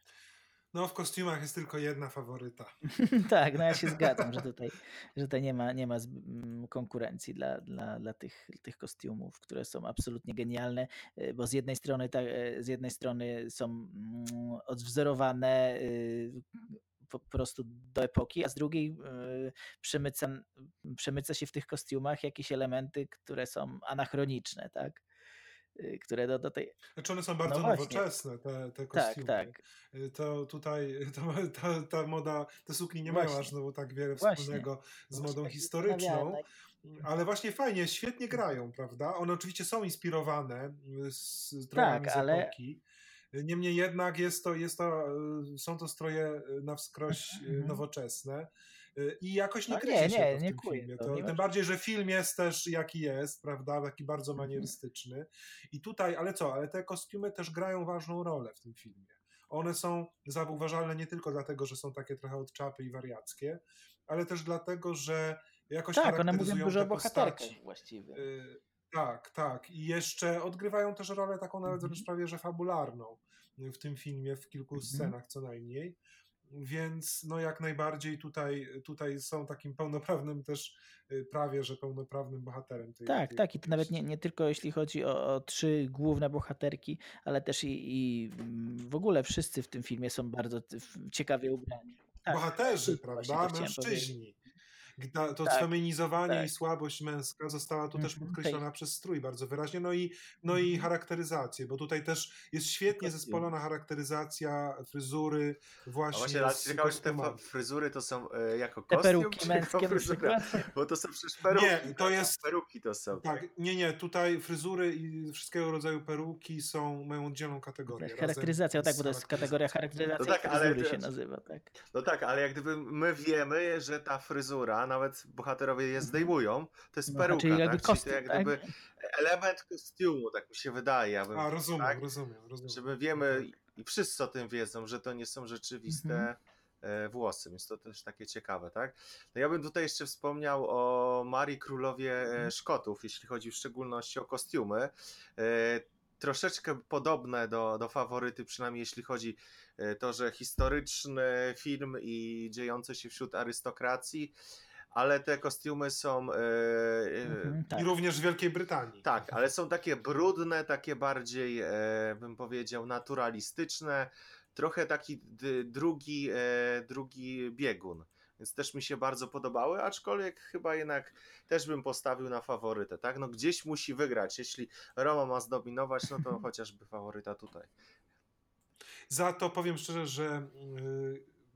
No, w kostiumach jest tylko jedna faworyta. tak, no ja się zgadzam, że tutaj, że tutaj nie ma, nie ma mm, konkurencji dla, dla, dla tych, tych kostiumów, które są absolutnie genialne, y, bo z jednej strony, ta, y, z jednej strony są mm, odwzorowane y, po prostu do epoki, a z drugiej przemyca, przemyca się w tych kostiumach jakieś elementy, które są anachroniczne, tak? Y, Które do, do tej. Znaczy one są bardzo właśnie. nowoczesne, te, te Tak, kostiumy. tak. Y, To tutaj to, ta, ta moda, te suknie nie Właśnie. mają aż znowu tak wiele Właśnie. wspólnego z Właśnie modą tak historyczną. zastanawiałem, Ale właśnie fajnie, świetnie grają, prawda? One oczywiście są inspirowane y, z Tak, z ale- epoki. Niemniej jednak jest to, jest to, są to stroje na wskroś Mhm. nowoczesne. Y, I jakoś nie No kryje się nie, to w nie tym kłuje filmie. to, To, ma- tym bardziej, że film jest też jaki jest, prawda? Taki bardzo Mhm. manierystyczny. I tutaj, ale co, ale te kostiumy też grają ważną rolę w tym filmie. One są zauważalne nie tylko dlatego, że są takie trochę od czapy i wariackie, ale też dlatego, że jakoś Tak, one mówią charakteryzują dużo o właściwie. Y, Tak, tak. I jeszcze odgrywają też rolę taką nawet Mhm. wręcz prawie, że fabularną w tym filmie, w kilku Mhm. scenach co najmniej. Więc no jak najbardziej tutaj, tutaj są takim pełnoprawnym też, y, prawie że pełnoprawnym bohaterem tej Tak, tej tak. I to nawet nie, nie tylko jeśli chodzi o, o trzy główne bohaterki, ale też i, i mm, w ogóle wszyscy w tym filmie są bardzo ciekawie ubrani. Tak, Bohaterzy, tak, prawda? chciałem Mężczyźni. To Tak, sfeminizowanie i tak. słabość męska została tu też Mhm, podkreślona przez strój bardzo wyraźnie, no i, no i Mhm. charakteryzację, bo tutaj też jest świetnie Kostium. zespolona charakteryzacja fryzury A właśnie, właśnie, ale z ciekawe, czy te fryzury to są e, jako Te kostium, peruki czy męskie fryzura? Bo to są przecież peruki. Nie, to tak? jest- Peruki to są. Tak, nie, nie, tutaj fryzury i wszystkiego rodzaju peruki są, mają oddzielną kategorię. Charakteryzacja, o tak, bo to jest kategoria charakteryzacji No tak, ale fryzury się też- nazywa, tak. No tak, ale jak gdyby my wiemy, że ta fryzura, nawet bohaterowie je zdejmują, to jest No, peruka, czyli jakby tak? Czyli to tak? jak gdyby element kostiumu, tak mi się wydaje. Ja bym, A, rozumiem, tak? rozumiem, rozumiem. Że my wiemy Tak. i wszyscy o tym wiedzą, że to nie są rzeczywiste Mhm. e, włosy, więc to też takie ciekawe, tak? No ja bym tutaj jeszcze wspomniał o Marii Królowie e, Mhm. Szkotów, jeśli chodzi w szczególności o kostiumy. E, Troszeczkę podobne do, do faworyty, przynajmniej jeśli chodzi to, że historyczny film i dziejący się wśród arystokracji, ale te kostiumy są e, e, Mhm, tak. I również w Wielkiej Brytanii. tak, ale są takie brudne, takie bardziej, e, bym powiedział, naturalistyczne. Trochę taki drugi, drugi biegun. Więc też mi się bardzo podobały, aczkolwiek chyba jednak też bym postawił na faworytę, tak? No gdzieś musi wygrać. Jeśli Roma ma zdominować, no to chociażby faworyta tutaj. Za to powiem szczerze, że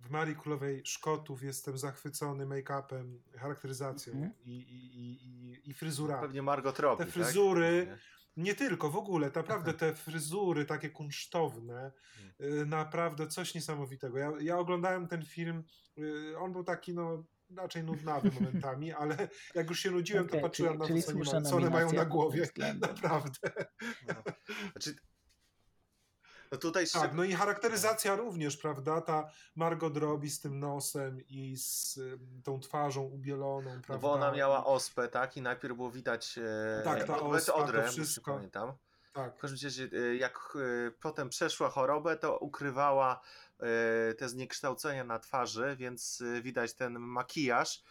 w Marii Królowej Szkotów jestem zachwycony make-upem, charakteryzacją Mhm. i, i, i, i, i fryzurami. Pewnie Margot Robbie, Te tak? fryzury, Pewnie. Nie tylko, w ogóle, naprawdę te fryzury takie kunsztowne, y, naprawdę coś niesamowitego. Ja, ja oglądałem ten film, y, on był taki no raczej nudnawy momentami, ale jak już się nudziłem, Okej, to patrzyłem czyli- na to, co, nie słuszna ma, co one mają na głowie. Naprawdę. No. Znaczy, no tutaj Tak, no i charakteryzacja również, prawda? Ta Margot Robbie z tym nosem i z tą twarzą ubieloną, prawda? No bo ona miała ospę, tak? I najpierw było widać e, Tak, ta ospa, to odrę, wszystko. pamiętam. Tak. W każdym razie, e, jak e, potem przeszła chorobę, to ukrywała e, te zniekształcenia na twarzy, więc widać ten makijaż,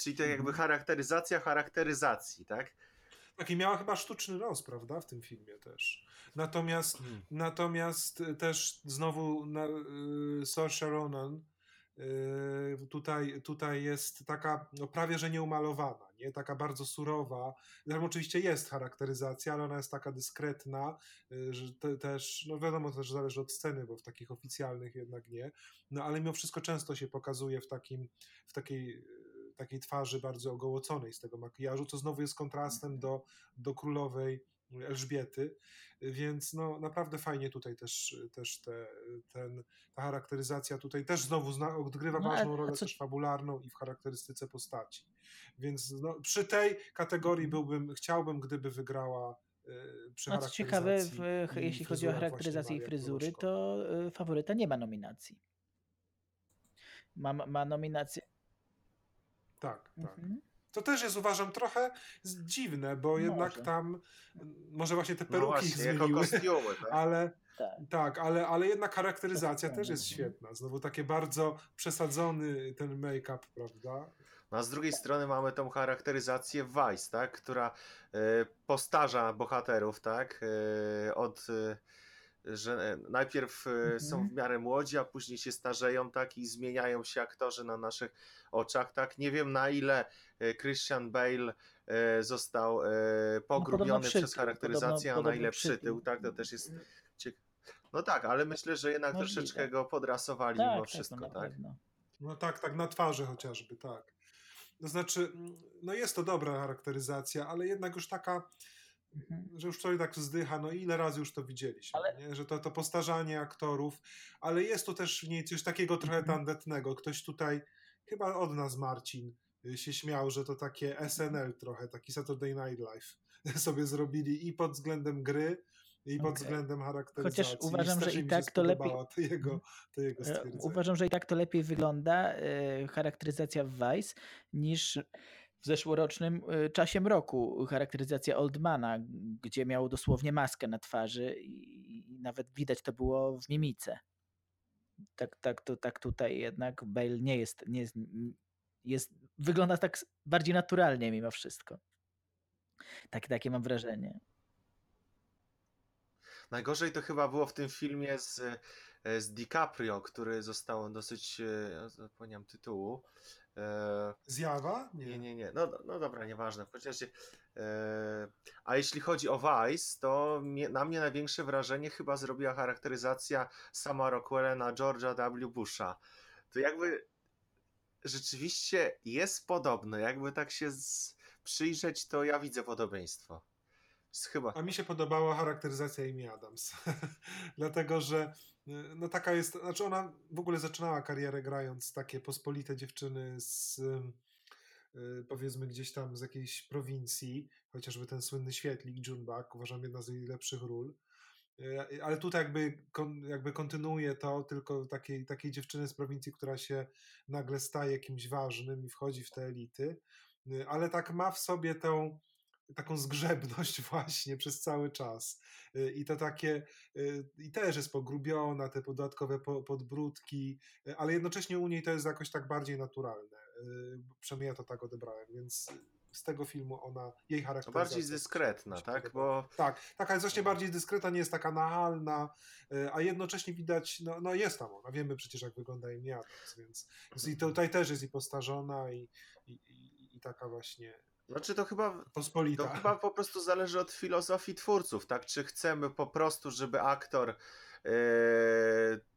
czyli to jakby Mhm. charakteryzacja charakteryzacji, tak? Tak, i miała chyba sztuczny nos, prawda, w tym filmie też. Natomiast Natomiast y, też znowu na, y, Saoirse Ronan y, tutaj, tutaj jest taka no, prawie że nieumalowana, nie? taka bardzo surowa. Tam oczywiście jest charakteryzacja, ale ona jest taka dyskretna, y, że te, też, no wiadomo, też zależy od sceny, bo w takich oficjalnych jednak nie. No ale mimo wszystko często się pokazuje w takim, w takiej y, takiej twarzy bardzo ogołoconej z tego makijażu, co znowu jest kontrastem do, do królowej Elżbiety, więc no naprawdę fajnie tutaj też, też te, ten, ta charakteryzacja tutaj też znowu zna, odgrywa No, ważną a rolę co- też fabularną i w charakterystyce postaci. Więc no, przy tej kategorii byłbym, chciałbym, gdyby wygrała y, przy No co ciekawe, w, jeśli chodzi o charakteryzację i fryzury, to y, faworyta nie ma nominacji. Ma, ma nominację. Tak, tak. Mhm. To też jest uważam trochę dziwne, bo jednak Może. tam m, może właśnie te No peruki ich właśnie, jako zmieniły, kostiumy, tak? ale Tak. tak, ale, ale jednak charakteryzacja Tak, też jest świetna. Znowu takie bardzo przesadzony ten make-up, prawda? No a z drugiej strony mamy tą charakteryzację Vice, tak? która e, postarza bohaterów, tak? E, od e, że e, najpierw e, są Mhm. w miarę młodzi, a później się starzeją, tak? I zmieniają się aktorzy na naszych oczach, tak? Nie wiem na ile e, Christian Bale został e, pogrubiony No, przytył, przez charakteryzację, podobno- a na ile przytył. przytył, tak? To też jest ciekawe. No tak, ale myślę, że jednak Możliwe. troszeczkę go podrasowali Tak, mimo tak, wszystko, no na tak? pewno. No tak, tak na twarzy chociażby, tak. To znaczy, no jest to dobra charakteryzacja, ale jednak już taka, Mhm. że już człowiek tak zdycha, no ile razy już to widzieliśmy, Ale- że to, to postarzanie aktorów, ale jest tu też w niej coś takiego trochę Mhm. tandetnego. Ktoś tutaj, chyba od nas Marcin, y, się śmiał, że to takie SNL trochę, taki Saturday Night Live sobie zrobili i pod względem gry, i pod Okej. względem charakteryzacji. uważam, że i tak to lepiej- To jego, to jego E. Uważam, że i tak to lepiej wygląda e, charakteryzacja w Vice niż w zeszłorocznym e, czasie mroku charakteryzacja Oldmana, gdzie miał dosłownie maskę na twarzy i, nawet widać to było w mimice. Tak, tak, to, tak tutaj jednak Bale nie jest, nie jest, jest wygląda tak bardziej naturalnie mimo wszystko. Tak, takie mam wrażenie. Najgorzej to chyba było w tym filmie z, e, z DiCaprio, który został dosyć, e, zapomniałem tytułu. E, Zjawa? nie, nie, nie. No, no dobra, nieważne. W każdym razie, e, a jeśli chodzi o Vice, to mnie, na mnie największe wrażenie chyba zrobiła charakteryzacja sama Rockwella na George'a W. Busha. To jakby rzeczywiście jest podobne. Jakby tak się z, przyjrzeć, to ja widzę podobieństwo. Chyba. A mi się podobała charakteryzacja Amy Adams. Dlatego, że no taka jest, znaczy ona w ogóle zaczynała karierę grając takie pospolite dziewczyny z y, powiedzmy gdzieś tam z jakiejś prowincji, chociażby ten słynny świetlik Junebug, uważam jedna z jej lepszych ról. Y, Ale tutaj jakby, jakby kontynuuje to tylko takiej, takiej dziewczyny z prowincji, która się nagle staje kimś ważnym i wchodzi w te elity, Y, ale tak ma w sobie tą taką zgrzebność właśnie przez cały czas. Y, I to takie, y, i też jest pogrubiona, te dodatkowe po- podbródki, y, ale jednocześnie u niej to jest jakoś tak bardziej naturalne. Przynajmniej ja to tak odebrałem, więc z tego filmu ona, jej To charakteryzacja... bardziej dyskretna, tak? Bo Tak, taka jest właśnie bardziej dyskretna, nie jest taka nachalna, a jednocześnie widać, no, no jest tam ona, wiemy przecież jak wygląda Amy Adams, więc, więc i tutaj też jest i postarzona i, i, i, i taka właśnie znaczy to chyba pospolita. To chyba po prostu zależy od filozofii twórców, tak? Czy chcemy po prostu, żeby aktor. e,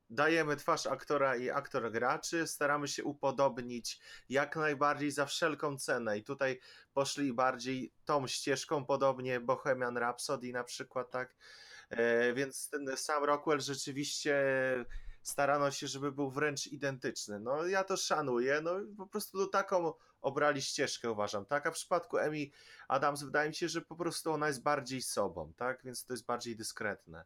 dajemy twarz aktora i aktor gra, czy staramy się upodobnić jak najbardziej za wszelką cenę. I tutaj poszli bardziej tą ścieżką, podobnie Bohemian Rhapsody na przykład, tak? E, więc ten sam Rockwell rzeczywiście starano się, żeby był wręcz identyczny. No ja to szanuję, no i po prostu no, taką obrali ścieżkę uważam, tak? A w przypadku Emi Adams wydaje mi się, że po prostu ona jest bardziej sobą, tak? Więc to jest bardziej dyskretne.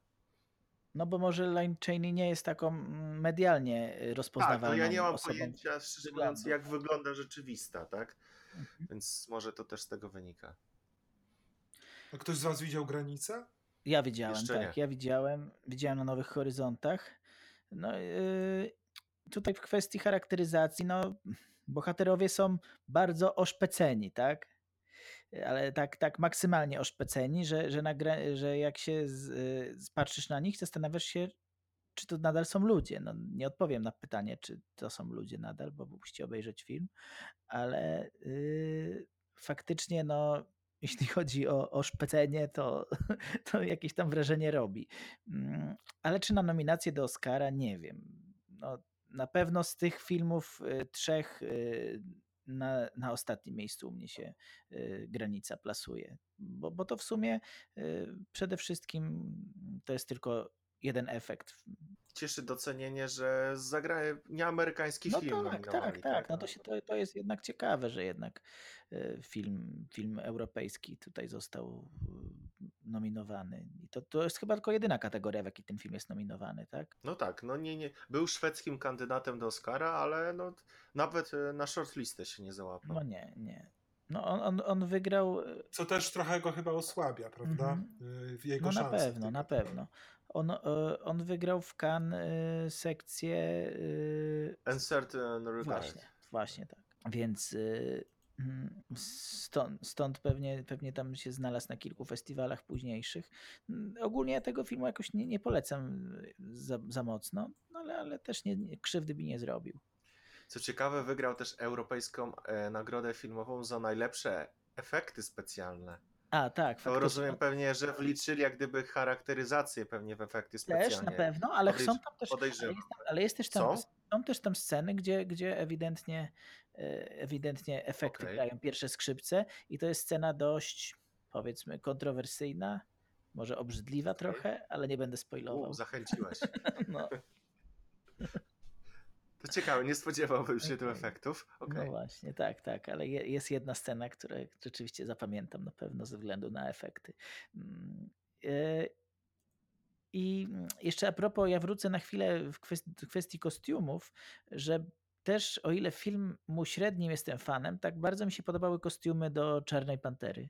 No bo może Lane Chaney nie jest taką mm, medialnie y, Tak, rozpoznawalną no ja nie mam osobą. pojęcia, szczerze mówiąc, jak wygląda rzeczywista, tak? Mhm. Więc może to też z tego wynika. A ktoś z was widział granicę? Ja widziałem, Jeszcze tak. nie. Ja widziałem, widziałem na Nowych Horyzontach. No yy, tutaj w kwestii charakteryzacji, no bohaterowie są bardzo oszpeceni, tak? Ale tak, tak maksymalnie oszpeceni, że, że, nagra, że jak się z, y, spatrzysz na nich, zastanawiasz się, czy to nadal są ludzie. No, nie odpowiem na pytanie, czy to są ludzie nadal, bo musicie obejrzeć film, ale yy, faktycznie, no, jeśli chodzi o, o szpecenie, to, to jakieś tam wrażenie robi. Mm, Ale czy na nominację do Oscara? Nie wiem. No, na pewno z tych filmów y, trzech y, na, na ostatnim miejscu u mnie się y, granica plasuje, bo, bo to w sumie przede wszystkim to jest tylko jeden efekt. Cieszy docenienie, że zagraje nieamerykański No film tak, nominowali, tak, tak. No to, się, to, to jest jednak ciekawe, że jednak y, film, film europejski tutaj został y, nominowany. I to, to jest chyba tylko jedyna kategoria, w jakiej ten film jest nominowany, tak? No tak, no nie, nie. Był szwedzkim kandydatem do Oscara, ale no, nawet e, na shortlistę się nie załapał. No nie, nie. No on, on, on wygrał. Co też trochę go chyba osłabia, prawda? Y, W jego No na szanse pewno, tej na pewno. On, y, on wygrał w Cannes y, sekcję. y, Uncertain Regard. Właśnie, właśnie tak. Więc mm, stąd, stąd pewnie, pewnie tam się znalazł na kilku festiwalach późniejszych. Mm, Ogólnie ja tego filmu jakoś nie, nie polecam za, za mocno, no ale, ale też nie, nie, krzywdy by nie zrobił. Co ciekawe, wygrał też europejską e, nagrodę filmową za najlepsze efekty specjalne. A tak, To rozumiem pewnie, że wliczyli jak gdyby charakteryzację pewnie w efekty specjalne. Też na pewno, ale są tam też, ale jest, ale jest też tam, są też tam sceny, gdzie, gdzie ewidentnie, e, ewidentnie efekty Okej. grają pierwsze skrzypce i to jest scena dość, powiedzmy, kontrowersyjna, może obrzydliwa trochę, ale nie będę spoilował. U, zachęciłeś. No, To ciekawe, nie spodziewałbym się tych Okej. efektów. no Okej. właśnie, tak, tak, ale je, jest jedna scena, którą rzeczywiście zapamiętam na pewno ze względu na efekty. Mm, e, I jeszcze a propos, ja wrócę na chwilę w kwestii, kostiumów, że też o ile filmu średnim jestem fanem, tak bardzo mi się podobały kostiumy do Czarnej Pantery,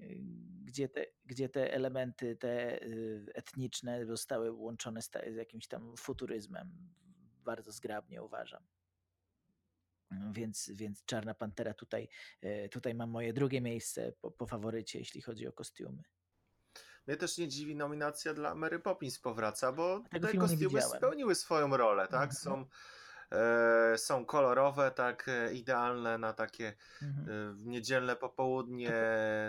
y, gdzie te, gdzie te elementy te y, etniczne zostały łączone z jakimś tam futuryzmem. Bardzo zgrabnie uważam. Więc, więc Czarna Pantera tutaj, y, tutaj ma moje drugie miejsce po, po faworycie, jeśli chodzi o kostiumy. Mnie też nie dziwi nominacja dla Mary Poppins powraca, bo Tego te kostiumy spełniły swoją rolę, tak? Mhm. Są, e, są kolorowe, tak e, idealne na takie Mhm. e, niedzielne popołudnie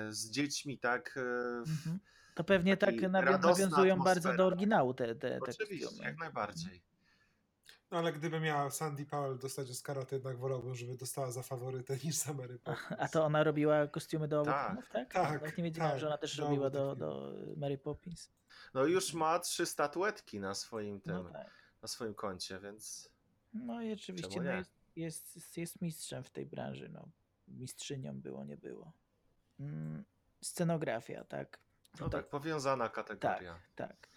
z dziećmi, tak? E, Mhm. To pewnie tak nawiązują bardzo atmosfera. do oryginału te, te, te Oczywiście, kostiumy. jak najbardziej. No ale gdyby miała Sandy Powell dostać Oscara, to jednak wolałbym, żeby dostała za faworytę niż za Mary A, Poppins. a to ona robiła kostiumy do obu Tak, filmów, tak? tak, Nawet nie wiedziałem, tak, że ona też do robiła do, do Mary Poppins. No i już ma trzy statuetki na swoim tym, No tak. na swoim koncie, więc No i oczywiście no jest, jest, jest mistrzem w tej branży. No. Mistrzynią było, nie było. Mm, scenografia, tak. no Tutaj- tak, powiązana kategoria. Tak.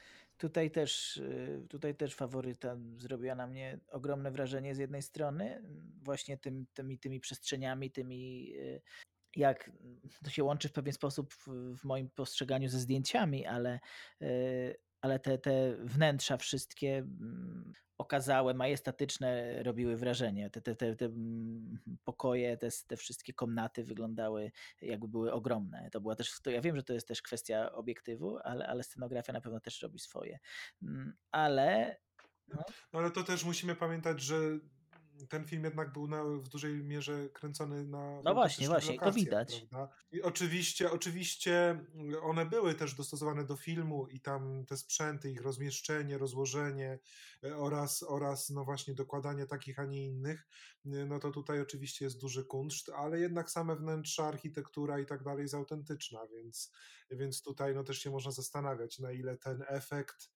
Tutaj też, y, tutaj też faworyta zrobiła na mnie ogromne wrażenie z jednej strony, mm, właśnie tym, tymi, tymi przestrzeniami, tymi y, jak to się łączy w pewien sposób w, w moim postrzeganiu ze zdjęciami, ale, y, ale te, te wnętrza wszystkie mm, okazałe, majestatyczne robiły wrażenie. Te, te, te, te mm, pokoje, te, te wszystkie komnaty wyglądały jakby były ogromne. To była też, to ja wiem, że to jest też kwestia obiektywu, ale, ale scenografia na pewno też robi swoje. Mm, Ale No ale to też musimy pamiętać, że ten film jednak był na, w dużej mierze kręcony na No właśnie, właśnie, to lokacjach, widać. Prawda? I oczywiście, oczywiście one były też dostosowane do filmu i tam te sprzęty, ich rozmieszczenie, rozłożenie e, oraz, oraz no właśnie dokładanie takich, a nie innych, no to tutaj oczywiście jest duży kunszt, ale jednak same wnętrza, architektura i tak dalej jest autentyczna, więc, więc tutaj no też się można zastanawiać, na ile ten efekt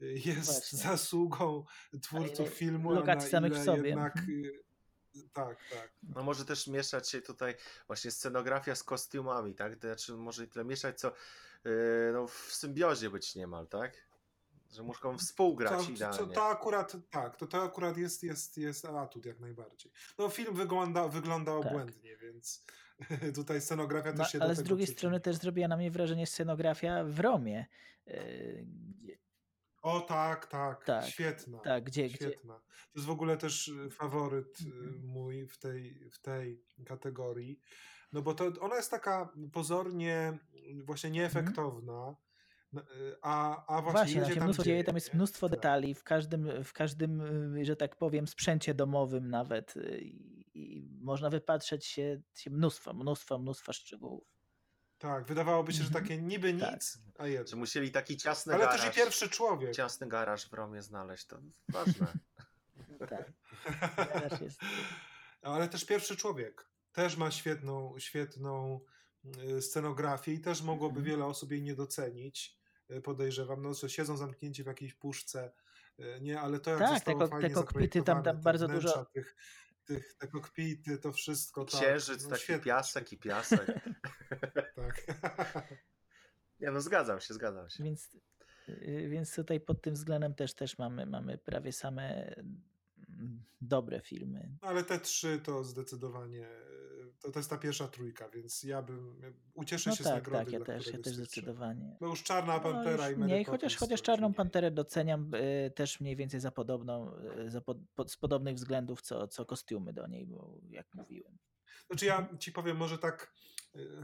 jest Właśnie. zasługą twórców ile filmu, a na samych w ile sobie. jednak Mhm. y, tak, tak. No może też mieszać się tutaj właśnie scenografia z kostiumami, tak? To Znaczy może tyle mieszać, co yy, no, w symbiozie być niemal, tak? Że muszą współgrać To, to, idealnie. to akurat tak, to, to akurat jest, jest, jest atut jak najbardziej. No film wygląda, wygląda Tak. obłędnie, więc tutaj scenografia No, też się ale do z tego drugiej przyczyni. strony też zrobiła na mnie wrażenie scenografia w Romie. y, gdzie- O tak, tak, Tak, świetna. tak, gdzie- gdzie- świetna. To jest w ogóle też y, faworyt y, Mhm. mój w tej, w tej kategorii. No bo to ona jest taka pozornie y, właśnie nieefektowna, n- y, a, a właśnie, Właśnie, tam się mnóstwo dzieje, dzieje, tam jest mnóstwo Tak. detali, w każdym, w każdym, że tak powiem, sprzęcie domowym nawet i, i można wypatrzeć się, się mnóstwo, mnóstwo, mnóstwo szczegółów. Tak, wydawało się, że Mhm. takie niby Tak. nic, a Że musieli taki ciasny Ale garaż, też i pierwszy człowiek. ciasny garaż w Romie znaleźć, to ważne. Tak. Garaż jest, ale też Pierwszy Człowiek też ma świetną, świetną y, scenografię i też mogłoby Mhm. wiele osób jej nie docenić, y, podejrzewam, no, że siedzą zamknięci w jakiejś puszce, y, nie, ale to jak Tak, te zostało te fajnie kokpity, tam- tam te bardzo dużo- Tych, tych, te kokpity, to wszystko, tak, Księżyc, no, taki świetnie, piasek i piasek. Tak. Nie no, zgadzam się, zgadzam się. Więc, y, więc tutaj pod tym względem też, też mamy, mamy prawie same dobre filmy. Ale te trzy to zdecydowanie, to, to jest ta pierwsza trójka, więc ja bym, ucieszę No się z tak, nagrody tak, ja też, ja też z zdecydowanie. No już Czarna No, Pantera już i Mary mniej, chociaż, chociaż Czarną. Panterę doceniam y, też mniej więcej za podobną, y, za pod, pod, z podobnych względów, co, co kostiumy do niej, bo jak mówiłem. Znaczy ja ci powiem może tak, y,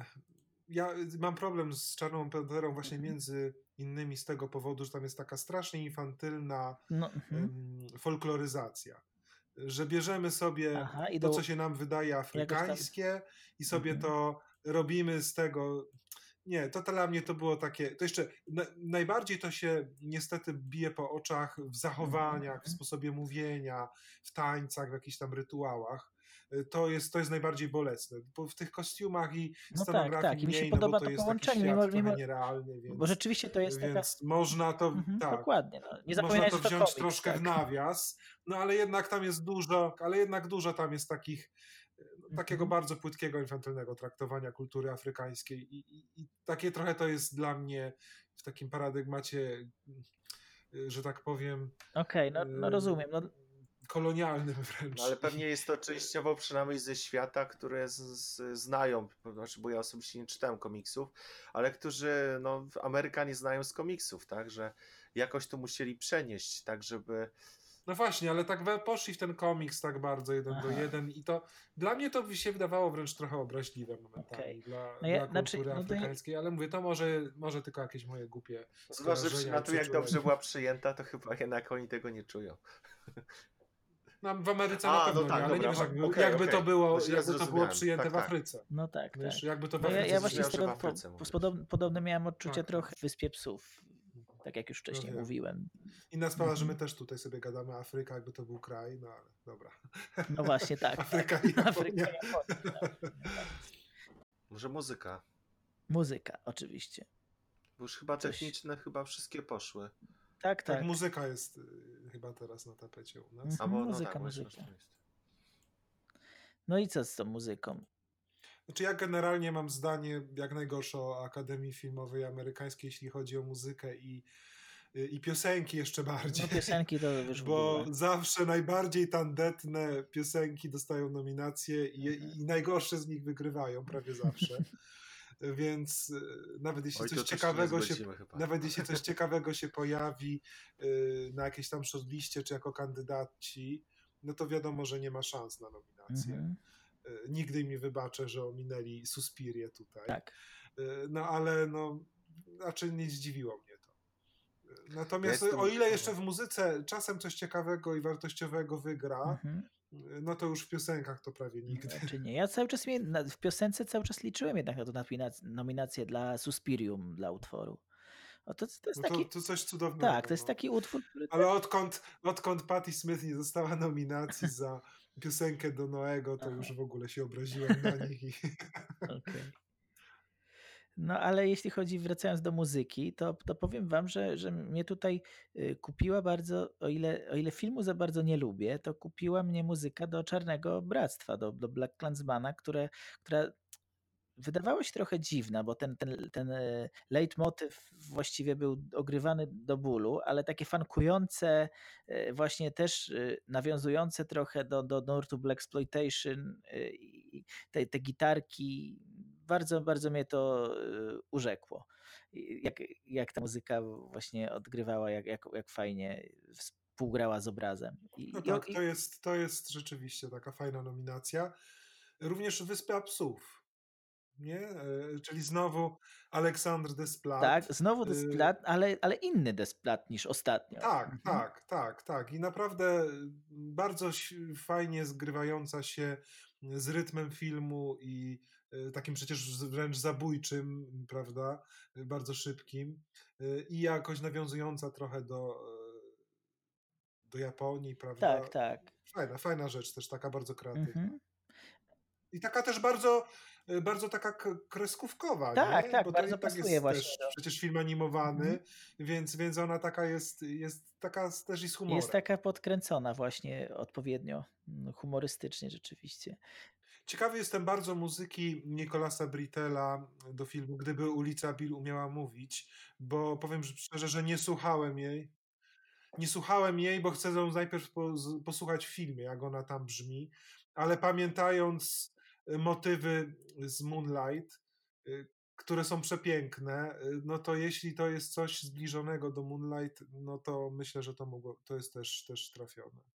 ja mam problem z Czarną Panterą właśnie Mhm. między innymi z tego powodu, że tam jest taka strasznie infantylna No, mhm. folkloryzacja. Że bierzemy sobie Aha, to, co się nam wydaje afrykańskie i sobie Mhm. to robimy z tego. Nie, to dla mnie to było takie. To jeszcze na, najbardziej to się niestety bije po oczach w zachowaniach, w Mhm. sposobie mówienia, w tańcach, w jakichś tam rytuałach. To jest, to jest najbardziej bolesne. Bo w tych kostiumach i No tak, scenografii tak, i mi się mniej, podoba no to to połączenie, mimo- mimo- nierealny, więc, bo rzeczywiście to jest taka... więc można to, Mhm, tak, Dokładnie, no. nie można to wziąć troszkę tak. w nawias, no ale jednak tam jest dużo, ale jednak dużo tam jest takich no, takiego Mhm. bardzo płytkiego, infantylnego traktowania kultury afrykańskiej i, i, i takie trochę to jest dla mnie w takim paradygmacie, że tak powiem, Okej, no, no y, rozumiem. No, kolonialnym wręcz. No, ale pewnie jest to częściowo przynajmniej ze świata, które z, z, znają, znaczy, bo ja osobiście nie czytałem komiksów, ale którzy no, Amerykanie znają z komiksów, tak, że jakoś to musieli przenieść, tak żeby No właśnie, ale tak we- poszli w ten komiks tak bardzo jeden do Aha. jeden i to dla mnie to się wydawało wręcz trochę obraźliwe momentami Okej. dla, No ja- dla znaczy, kultury no afrykańskiej, ale mówię, to może, może tylko jakieś moje głupie zważywszy na to, jak dobrze była przyjęta, to chyba jednak oni tego nie czują. No, w Ameryce A, na no pewno tak, nie, ale dobra, nie wiesz, jakby, okej, jakby to było, jakby to było zrozumiałem. przyjęte Tak, w tak. Afryce. no tak, Wiesz, tak. jakby to w No ja, Afryce ja właśnie z zrobione. zrozumiałem, że tego w po, Afryce podobne miałem odczucie Tak. trochę w Wyspie Psów, tak jak już wcześniej wiem. mówiłem. Inna sprawa, że my Mhm. też tutaj sobie gadamy Afryka, jakby to był kraj, no ale dobra. No właśnie, tak. Afryka i Afryka Japonia. No tak. Może muzyka, Muzyka, oczywiście. bo już chyba Coś- techniczne chyba wszystkie poszły. Tak, Tak, tak. muzyka jest y, chyba teraz na tapecie u nas. Mhm. Albo, no muzyka, tak, muzyka. No i co z tą muzyką? Znaczy ja generalnie mam zdanie jak najgorsze o Akademii Filmowej Amerykańskiej, jeśli chodzi o muzykę i, y, i piosenki jeszcze bardziej. No piosenki to już Bo zawsze najbardziej tandetne piosenki dostają nominacje i, i najgorsze z nich wygrywają prawie zawsze. Więc y, nawet jeśli Oj, coś ciekawego się, chyba. nawet jeśli coś ciekawego się pojawi y, na jakiejś tam shortliście czy jako kandydaci, no to wiadomo, że nie ma szans na nominację. Mhm, Y, Nigdy nie wybaczę, że ominęli Suspirię tutaj. tak. No ale no, raczej nie zdziwiło Natomiast Ja jestem- o ile jeszcze w muzyce czasem coś ciekawego i wartościowego wygra, Mhm. no to już w piosenkach to prawie nigdy. Czy nie? Ja cały czas w piosence cały czas liczyłem jednak na tą nomina- nominację dla Suspirium dla utworu. O, to, to jest No to, taki, to coś cudownego. tak, to jest no. taki utwór, który... Ale odkąd, odkąd Patti Smith nie dostała nominacji za piosenkę do Noego, to Aha. już w ogóle się obraziłem na nich. I... Okej. No ale jeśli chodzi, wracając do muzyki, to, to powiem wam, że, że mnie tutaj y, kupiła bardzo, o ile, o ile filmu za bardzo nie lubię, to kupiła mnie muzyka do Czarnego Bractwa, do, do Black Klansmana, które, która wydawała się trochę dziwna, bo ten, ten, ten e, leitmotyw właściwie był ogrywany do bólu, ale takie fankujące, e, właśnie też nawiązujące trochę do, do nurtu Black Exploitation te, te gitarki, bardzo, bardzo mnie to e, urzekło. Jak, jak ta muzyka właśnie odgrywała, jak, jak, jak fajnie współgrała z obrazem. I, No tak, i- to jest, to jest rzeczywiście taka fajna nominacja. Również Wyspy Psów. Nie? E, Czyli znowu Aleksandr Desplat. tak, znowu y, Desplat, ale, ale inny Desplat niż ostatnio. Tak, Mhm. tak, tak, tak. I naprawdę bardzo ś- fajnie zgrywająca się z rytmem filmu i takim przecież wręcz zabójczym, prawda? E, Bardzo szybkim. E, I jakoś nawiązująca trochę do, do Japonii, prawda? Tak, tak. Fajna, fajna rzecz też, taka bardzo kreatywna. Mhm. I taka też bardzo, y, bardzo taka kreskówkowa, Tak, nie? tak, Bo to bardzo tak pasuje właśnie też przecież film animowany, Mhm. więc, więc ona taka jest, jest taka też i z humorem. Jest taka podkręcona właśnie odpowiednio, mm, humorystycznie rzeczywiście. Ciekawy jestem bardzo muzyki Nicolasa Britella do filmu Gdyby ulica Bill umiała mówić, bo powiem szczerze, że nie słuchałem jej. Nie słuchałem jej, bo chcę ją najpierw posłuchać w filmie, jak ona tam brzmi, ale pamiętając y, motywy z Moonlight, y, które są przepiękne, y, no to jeśli to jest coś zbliżonego do Moonlight, no to myślę, że to, mogło, to jest też, też trafione.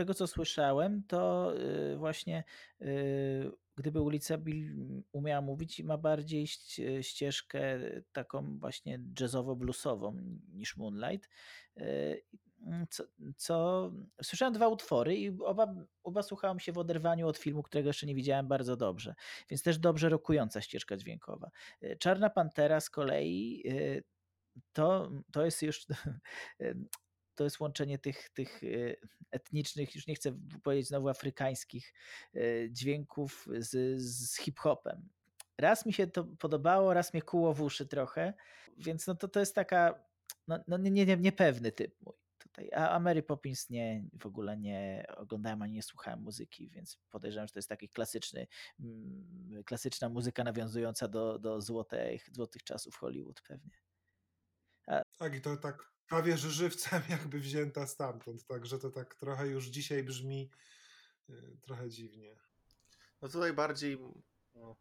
Tego co słyszałem, to y, właśnie y, gdyby ulica Bill umiała mówić, ma bardziej ści- ścieżkę taką właśnie jazzowo-bluesową niż Moonlight. Y, Co, co słyszałem dwa utwory i oba, oba słuchałem się w oderwaniu od filmu, którego jeszcze nie widziałem bardzo dobrze, więc też dobrze rokująca ścieżka dźwiękowa. Czarna Pantera z kolei to, to jest już to jest łączenie tych, tych y, etnicznych, już nie chcę powiedzieć znowu afrykańskich y, dźwięków z, z hip-hopem. Raz mi się to podobało, raz mnie kuło w uszy trochę, więc no to, to jest taka, no, no nie, nie, niepewny typ mój tutaj. A, a Mary Poppins nie, w ogóle nie oglądałem ani nie słuchałem muzyki, więc podejrzewam, że to jest taki klasyczny, mm, klasyczna muzyka nawiązująca do, do złotych, złotych czasów Hollywood pewnie. Tak, i to tak prawie że żywcem jakby wzięta stamtąd, także to tak trochę już dzisiaj brzmi y, trochę dziwnie. No tutaj bardziej no,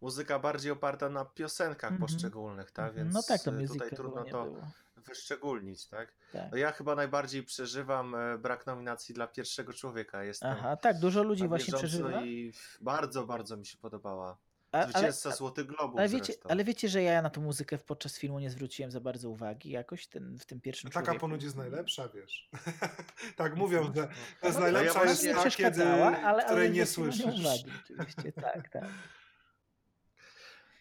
muzyka bardziej oparta na piosenkach Mhm. poszczególnych, tak? Mhm. Więc No tak, to muzyka tutaj trudno to było. wyszczególnić, tak? Tak. No ja chyba najbardziej przeżywam e, brak nominacji dla pierwszego człowieka. Jestem Aha, tak, dużo ludzi właśnie przeżywa. i bardzo, bardzo mi się podobała. A, ale, Zwycięzca Złotych Globów ale, wiecie, zresztą. ale wiecie, że ja na tą muzykę podczas filmu nie zwróciłem za bardzo uwagi jakoś ten, w tym pierwszym Taka człowieku. ponoć jest najlepsza, wiesz. tak mówią, że to jest No, najlepsza ja jest ta, kiedy, przeszkadzała, ale, której ale nie słyszysz. uwagi, oczywiście, tak, tak.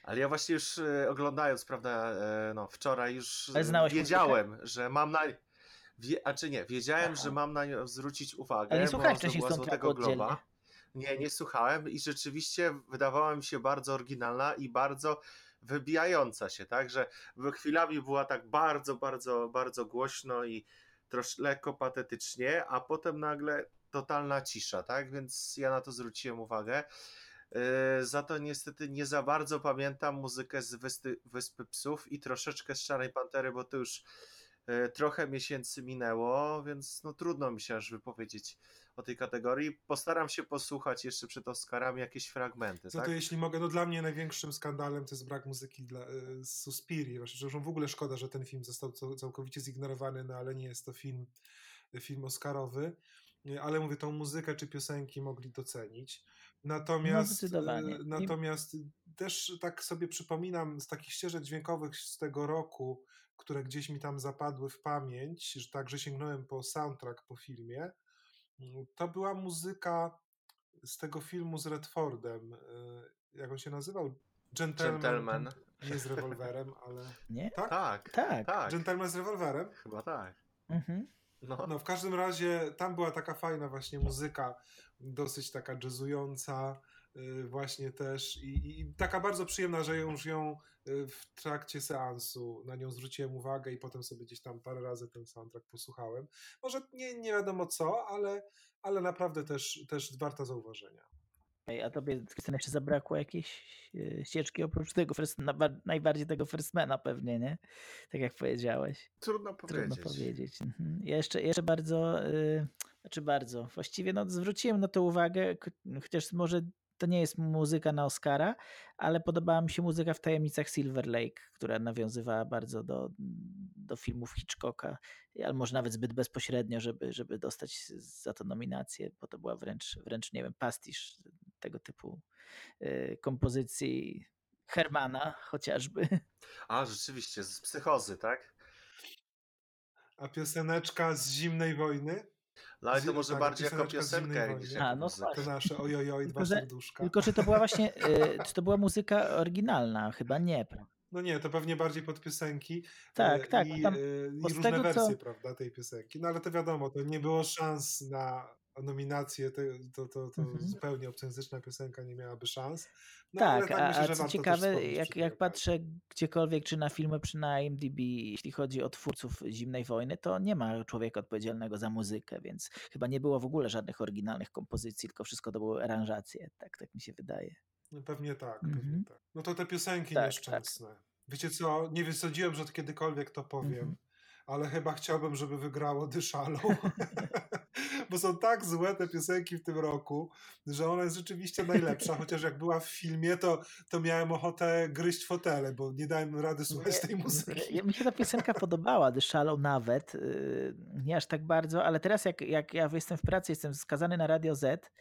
Ale ja właśnie już e, oglądając, prawda, e, no wczoraj już Ale wiedziałem, że mam na... Wie, a czy nie, wiedziałem, że mam na nią zwrócić uwagę, Ale nie słuchałeś wcześniej Złotego oddzielnie. Nie, nie słuchałem i rzeczywiście wydawała mi się bardzo oryginalna i bardzo wybijająca się, tak, że chwilami była tak bardzo, bardzo, bardzo głośno i troszkę lekko patetycznie, a potem nagle totalna cisza, tak, więc ja na to zwróciłem uwagę. Yy, Za to niestety nie za bardzo pamiętam muzykę z Wyspy, Wyspy Psów i troszeczkę z Czarnej Pantery, bo to już yy, trochę miesięcy minęło, więc no trudno mi się aż wypowiedzieć o tej kategorii. Postaram się posłuchać jeszcze przed Oscarami jakieś fragmenty. Za tak? to jeśli mogę, no dla mnie największym skandalem to jest brak muzyki dla y, z Suspirii. Zresztą w ogóle szkoda, że ten film został cał- całkowicie zignorowany, no ale nie jest to film, film Oscarowy. Y, Ale mówię, tą muzykę czy piosenki mogli docenić. Natomiast, No, zdecydowanie. y, I- natomiast też tak sobie przypominam z takich ścieżek dźwiękowych z tego roku, które gdzieś mi tam zapadły w pamięć, że także sięgnąłem po soundtrack po filmie. To była muzyka z tego filmu z Redfordem. y, Jak on się nazywał? Gentleman. Gentleman. Nie z rewolwerem, ale. Nie? Tak? Tak, Tak. tak, Gentleman z rewolwerem? chyba tak. Mhm. No. No, w każdym razie tam była taka fajna właśnie muzyka, dosyć taka jazzująca, właśnie też i, i taka bardzo przyjemna, że już ją y, w trakcie seansu na nią zwróciłem uwagę i potem sobie gdzieś tam parę razy ten soundtrack posłuchałem. Może nie, nie wiadomo co, ale, ale naprawdę też, też warta zauważenia. A tobie, Krystyna, jeszcze zabrakło jakiejś e, ścieżki oprócz tego, first, na, najbardziej tego Firstmana pewnie, nie? Tak jak powiedziałeś. Trudno powiedzieć. Trudno powiedzieć. Mhm. Ja jeszcze, jeszcze bardzo, y, znaczy bardzo, właściwie no, zwróciłem na to uwagę, chociaż może to nie jest muzyka na Oscara, ale podobała mi się muzyka w Tajemnicach Silver Lake, która nawiązywała bardzo do, do filmów Hitchcocka, ale może nawet zbyt bezpośrednio, żeby, żeby dostać za to nominację, bo to była wręcz, wręcz nie wiem, pastisz tego typu y, kompozycji Hermana chociażby. A, rzeczywiście, z psychozy, tak? A pioseneczka z zimnej wojny? No ale to może tak, bardziej jako piosenkę A, no. To nasze ojojoj, dwa Tylko, serduszka. Tylko czy to była właśnie, y, czy to była muzyka oryginalna? Chyba nie. No nie, to pewnie bardziej pod piosenki Tak, e, tak, i, tam bo i różne tego, co wersje, prawda, tej piosenki. No ale to wiadomo, to nie było szans na nominację, to, to, to, Mhm. zupełnie obcojęzyczna piosenka nie miałaby szans. No ale Tak, tak a, myślę, a co ciekawe, jak, jak patrzę gdziekolwiek, czy na filmy, czy na IMDb, jeśli chodzi o twórców Zimnej Wojny, to nie ma człowieka odpowiedzialnego za muzykę, więc chyba nie było w ogóle żadnych oryginalnych kompozycji, tylko wszystko to były aranżacje, tak, tak mi się wydaje. No pewnie tak, pewnie Mhm. tak. No to te piosenki Tak, tak. nieszczęsne. Wiecie co, nie wysadziłem, że kiedykolwiek to powiem, Mhm. Ale chyba chciałbym, żeby wygrało The Shallow. Bo są tak złe te piosenki w tym roku, że ona jest rzeczywiście najlepsza, chociaż jak była w filmie, to, to miałem ochotę gryźć fotele, bo nie dałem rady słuchać tej muzyki. ja- mi się ta piosenka podobała, The Shallow nawet, yy, nie aż tak bardzo, ale teraz jak, jak ja jestem w pracy, jestem skazany na Radio Z,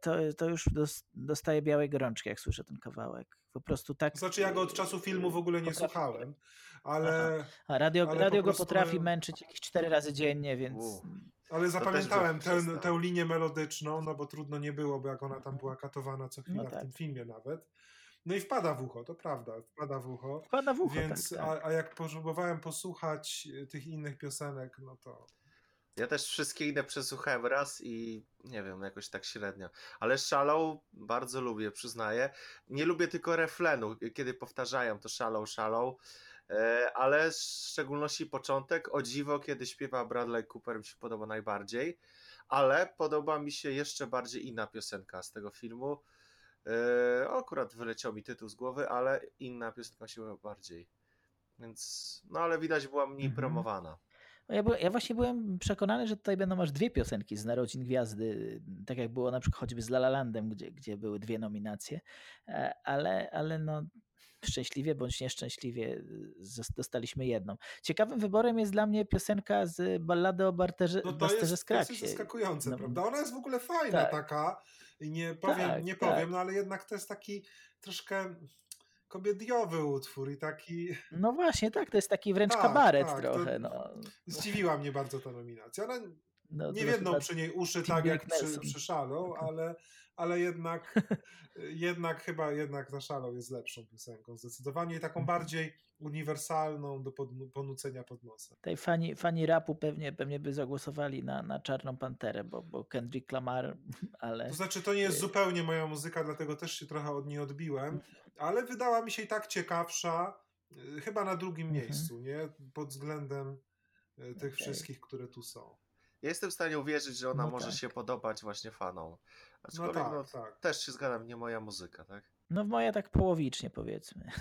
to, to już dos, dostaję białej gorączki, jak słyszę ten kawałek. Po prostu tak... Znaczy ja go od czasu filmu w ogóle nie potrafi- słuchałem, ale, A radio, ale radio po go potrafi mają- męczyć jakieś cztery razy dziennie, więc... U. ale zapamiętałem bym tę, linię melodyczną, no bo trudno nie było, bo jak ona tam była katowana co chwila No w tak. tym filmie nawet. No i wpada w ucho, to prawda, wpada w ucho. Wpada w ucho, Więc, tak, tak. A, a jak próbowałem posłuchać y, tych innych piosenek, no to Ja też wszystkie inne przesłuchałem raz i nie wiem, jakoś tak średnio. Ale Shallow bardzo lubię, przyznaję. Nie lubię tylko refrenu, kiedy powtarzają to Shallow, Shallow. E, Ale w szczególności początek, o dziwo, kiedy śpiewa Bradley Cooper mi się podoba najbardziej. Ale podoba mi się jeszcze bardziej inna piosenka z tego filmu. E, Akurat wyleciał mi tytuł z głowy, ale inna piosenka się bardziej. Więc, no ale widać była mniej Mhm. promowana. No Ja, byłem, ja właśnie byłem przekonany, że tutaj będą aż dwie piosenki z Narodzin Gwiazdy, tak jak było na przykład choćby z La La Landem, gdzie, gdzie były dwie nominacje, E, ale, ale no szczęśliwie bądź nieszczęśliwie zos- dostaliśmy jedną. Ciekawym wyborem jest dla mnie piosenka z ballady o Barterze, No to jest, to jest zaskakujące, No, prawda? Ona jest w ogóle fajna tak. taka. Nie powiem, Tak, nie tak. powiem, no ale jednak to jest taki troszkę komediowy utwór i taki. No właśnie, tak, to jest taki wręcz Tak, kabaret tak, trochę. No, Zdziwiła mnie bardzo ta nominacja. Ona no, nie wiedną przy niej uszy Tim tak jak Blake przy, Nelson. przy Shallow, ale, ale jednak, jednak chyba jednak ta Shallow jest lepszą piosenką zdecydowanie i taką bardziej uniwersalną do ponucenia pod nosem. Tej fani, fani rapu pewnie, pewnie by zagłosowali na, na Czarną Panterę, bo, bo Kendrick Lamar, ale... To znaczy, to nie jest Y- zupełnie moja muzyka, dlatego też się trochę od niej odbiłem, ale wydała mi się i tak ciekawsza, y, chyba na drugim Mhm. miejscu, nie? Pod względem y, tych Okej. wszystkich, które tu są. Ja jestem w stanie uwierzyć, że ona No może tak. się podobać właśnie fanom. No Aczkolwiek tak, no, tak. też się zgadzam, nie moja muzyka, tak? No moja tak połowicznie powiedzmy.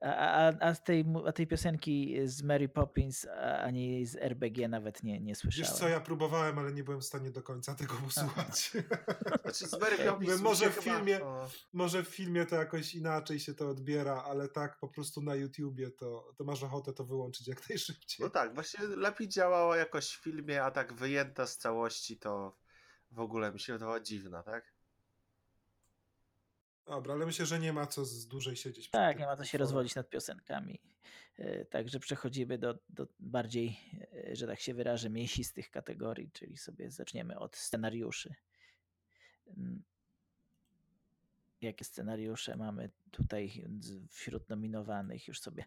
A, a, a, z tej, a tej piosenki z Mary Poppins ani z RBG nawet nie, nie Wiesz słyszałem. co, ja próbowałem, ale nie byłem w stanie do końca tego usłuchać. Znaczy z Mary. Poppins Może w filmie- o, Może w filmie to jakoś inaczej się to odbiera, ale tak po prostu na YouTubie to, to masz ochotę to wyłączyć jak najszybciej. No tak, właśnie lepiej działała jakoś w filmie, a tak wyjęta z całości to w ogóle mi się wydawała dziwna, tak? Dobra, ale myślę, że nie ma co z dłużej siedzieć. Tak, nie ma co się rozwodzić nad piosenkami. E, Także przechodzimy do, do bardziej, e, że tak się wyrażę, mięsistych kategorii, czyli sobie zaczniemy od scenariuszy. Mm. Jakie scenariusze mamy tutaj wśród nominowanych? Już sobie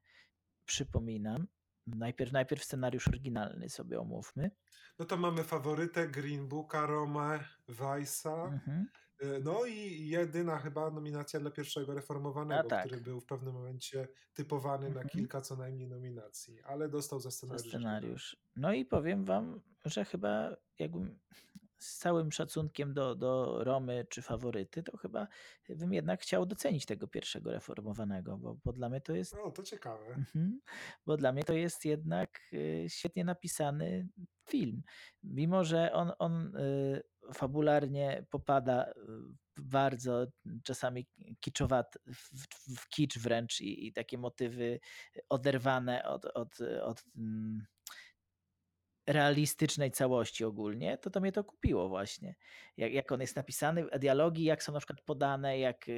przypominam. Najpierw, najpierw scenariusz oryginalny sobie omówmy. No to mamy faworytę Green Booka, Roma, Weissa. Mhm. Y, No i jedyna chyba nominacja dla pierwszego reformowanego, tak. który był w pewnym momencie typowany na Mhm. kilka co najmniej nominacji, ale dostał za Za scenariusz. scenariusz. No i powiem wam, że chyba jakbym z całym szacunkiem do, do Romy czy faworyty, to chyba bym jednak chciał docenić tego pierwszego reformowanego, bo, bo dla mnie to jest No, to ciekawe. Mhm. Bo dla mnie to jest jednak y, świetnie napisany film. Mimo, że on, on y, fabularnie popada bardzo czasami kiczowat, w, w kicz wręcz i, i takie motywy oderwane od, od, od mm, realistycznej całości ogólnie, to to mnie to kupiło właśnie. Jak, jak on jest napisany, dialogi jak są na przykład podane, jak e,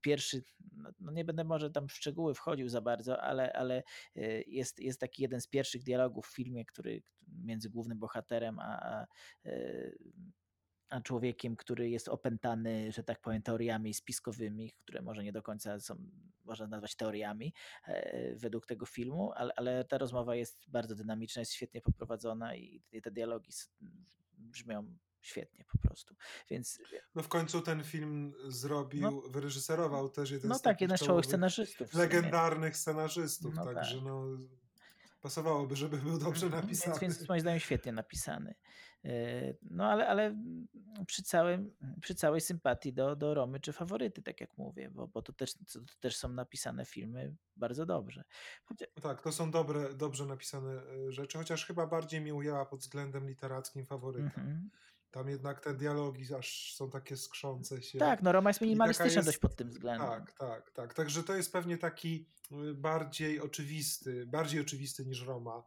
pierwszy, no, no nie będę może tam w szczegóły wchodził za bardzo, ale, ale e, jest, jest taki jeden z pierwszych dialogów w filmie, który między głównym bohaterem a, e, a człowiekiem, który jest opętany, że tak powiem, teoriami spiskowymi, które może nie do końca są, można nazwać teoriami e, według tego filmu, ale, ale ta rozmowa jest bardzo dynamiczna, jest świetnie poprowadzona i, i te dialogi brzmią świetnie po prostu. Więc No w końcu ten film zrobił, wyreżyserował też jeden no z tak, jeden z czołowych scenarzystów. legendarnych scenarzystów, No także tak. no pasowałoby, żeby był dobrze Mhm, napisany. Więc, więc moim zdaniem świetnie napisany. E, No ale, ale przy, całym, przy całej sympatii do, do Romy czy faworyty, tak jak mówię, bo, bo to, też, to też są napisane filmy bardzo dobrze. Chociaż, No Tak, to są dobre, dobrze napisane e, rzeczy, chociaż chyba bardziej mi ujęła pod względem literackim faworyta. mhm. Tam jednak te dialogi aż są takie skrzące się. Tak, no Roma jest minimalistyczna jest- dość pod tym względem. Tak, tak, tak. Także to jest pewnie taki y, bardziej oczywisty, bardziej oczywisty niż Roma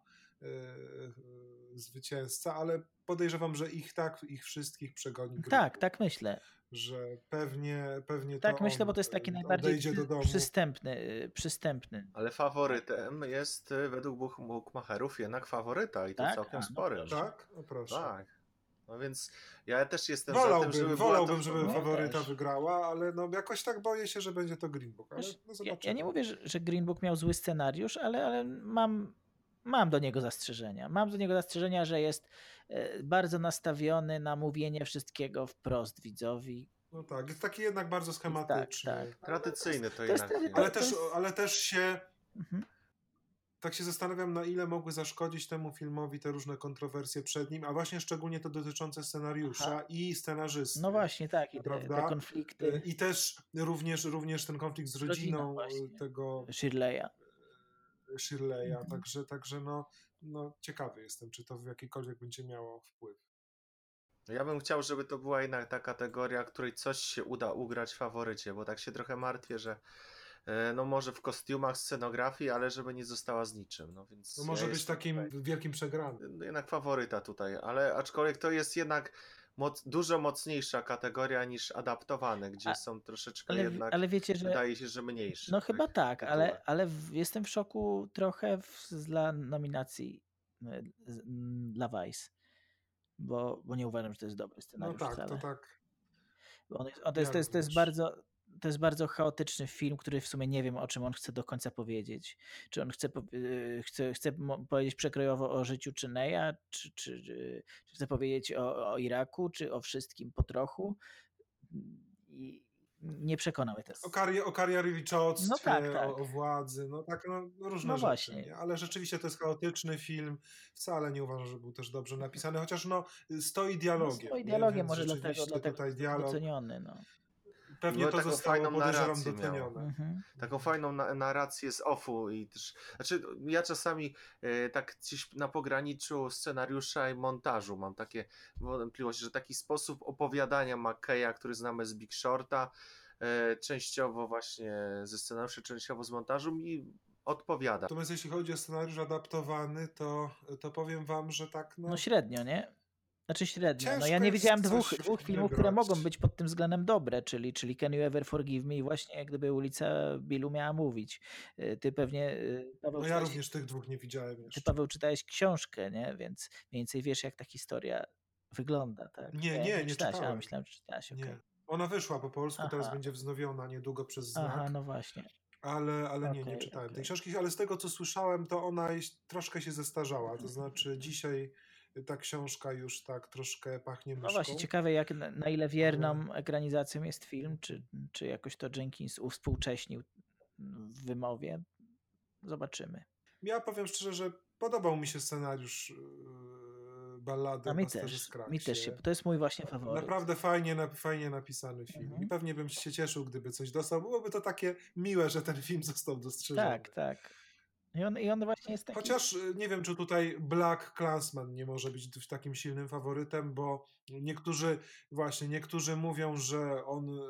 zwycięzca, ale podejrzewam, że ich tak, ich wszystkich przegoni Tak, tak myślę. Że pewnie, pewnie Tak to myślę, on bo to jest taki y, najbardziej przystępny, przystępny. Ale faworytem jest według Buch- Bukmacherów jednak faworyta i to Tak? całkiem A, no spory. Tak? O proszę. Tak. No więc ja też jestem za Wolałbym, tym, żeby wolałbym to... żeby No, faworyta też. wygrała, ale no jakoś tak boję się, że będzie to Green Book. Ale no ja, ja nie mówię, że, że Green Book miał zły scenariusz, ale, ale mam, mam do niego zastrzeżenia. Mam do niego zastrzeżenia, że jest e, bardzo nastawiony na mówienie wszystkiego wprost widzowi. No tak, jest taki jednak bardzo schematyczny. tak. Tradycyjny to, To jest. Ale też, ale też się Mhm. tak się zastanawiam, na ile mogły zaszkodzić temu filmowi te różne kontrowersje przed nim, a właśnie szczególnie to dotyczące scenariusza Aha. i scenarzysty. No właśnie, tak. I te, te konflikty I też również, również ten konflikt z rodziną rodziną właśnie. tego Shirley'a. Shirley'a, Mhm. także, także no, no ciekawy jestem, czy to w jakikolwiek będzie miało wpływ. Ja bym chciał, żeby to była jednak ta kategoria, której coś się uda ugrać w faworycie, bo tak się trochę martwię, że e, no może w kostiumach, scenografii, ale żeby nie została z niczym. No więc No ja może być jestem takim tutaj- wielkim przegranym. jednak faworyta tutaj, ale aczkolwiek to jest jednak moc, dużo mocniejsza kategoria niż adaptowane, gdzie A- są troszeczkę Ale, jednak, ale wiecie, że. wydaje się, że mniejsze. No chyba tak, ale, ale w, jestem w szoku trochę w, dla nominacji e, z- m, dla Vice. Bo, bo nie uważam, że to jest dobry No scenariusz tak, wcale. to tak. Bo On jest, on to, jest, to, jest, to jest bardzo. To jest bardzo chaotyczny film, który w sumie nie wiem, o czym on chce do końca powiedzieć. Czy on chce, e, chce, chce powiedzieć przekrojowo o życiu Czyneja, czy, czy, czy, czy chce powiedzieć o, o Iraku, czy o wszystkim po trochu. I nie przekonał mnie to. O, kari- o karierowiczostwie, No tak, tak. O, o władzy, no tak, no, no różne No rzeczy. właśnie. Nie? Ale rzeczywiście to jest chaotyczny film. Wcale nie uważam, że był też dobrze napisany, chociaż no stoi dialogiem. Stoi nie? dialogiem, może dlatego, dlatego doceniony. No. Pewnie No, to taką zostało, fajną podejrzewam, docenione. Mhm. taką fajną na, narrację z offu i też, znaczy ja czasami e, tak gdzieś na pograniczu scenariusza i montażu mam takie wątpliwości, że taki sposób opowiadania McKeya, który znamy z Big Shorta, e, częściowo właśnie ze scenariusza, częściowo z montażu mi odpowiada. Natomiast jeśli chodzi o scenariusz adaptowany, to, to powiem wam, że tak, no, No średnio, nie? Znaczy średnio. No ja nie widziałem dwóch, dwóch filmów, które mogą być pod tym względem dobre, czyli, czyli Can You Ever Forgive Me i właśnie jak gdyby ulica Billu miała mówić. Y, Ty pewnie, y, Paweł, no ja czytałeś, również tych dwóch nie widziałem ty jeszcze. Paweł czytałeś książkę, nie? Więc mniej więcej wiesz jak ta historia wygląda, tak? Nie, Ja nie, nie czytałeś. A, czytałem. myślałem, że czytałaś, okej. Nie. Ona wyszła po polsku, teraz Aha. będzie wznowiona niedługo przez znak. Aha, no właśnie. Ale, ale nie, nie Okej, czytałem tej okej. książki, ale z tego co słyszałem, to ona troszkę się zestarzała. To znaczy dzisiaj ta książka już tak troszkę pachnie myszką. No właśnie, ciekawe jak, na na ile wierną ekranizacją jest film, czy, czy jakoś to Jenkins uwspółcześnił w wymowie. Zobaczymy. Ja powiem szczerze, że podobał mi się scenariusz yy, ballady A mi też, mi też się, to jest mój właśnie faworyt. Naprawdę fajnie, fajnie napisany film. Mhm. I pewnie bym się cieszył, gdyby coś dostał. Byłoby to takie miłe, że ten film został dostrzeżony. Tak, tak. I on, I on właśnie jest taki... Chociaż y, nie wiem, czy tutaj Black Clansman nie może być w takim silnym faworytem, bo niektórzy, właśnie, niektórzy mówią, że on y,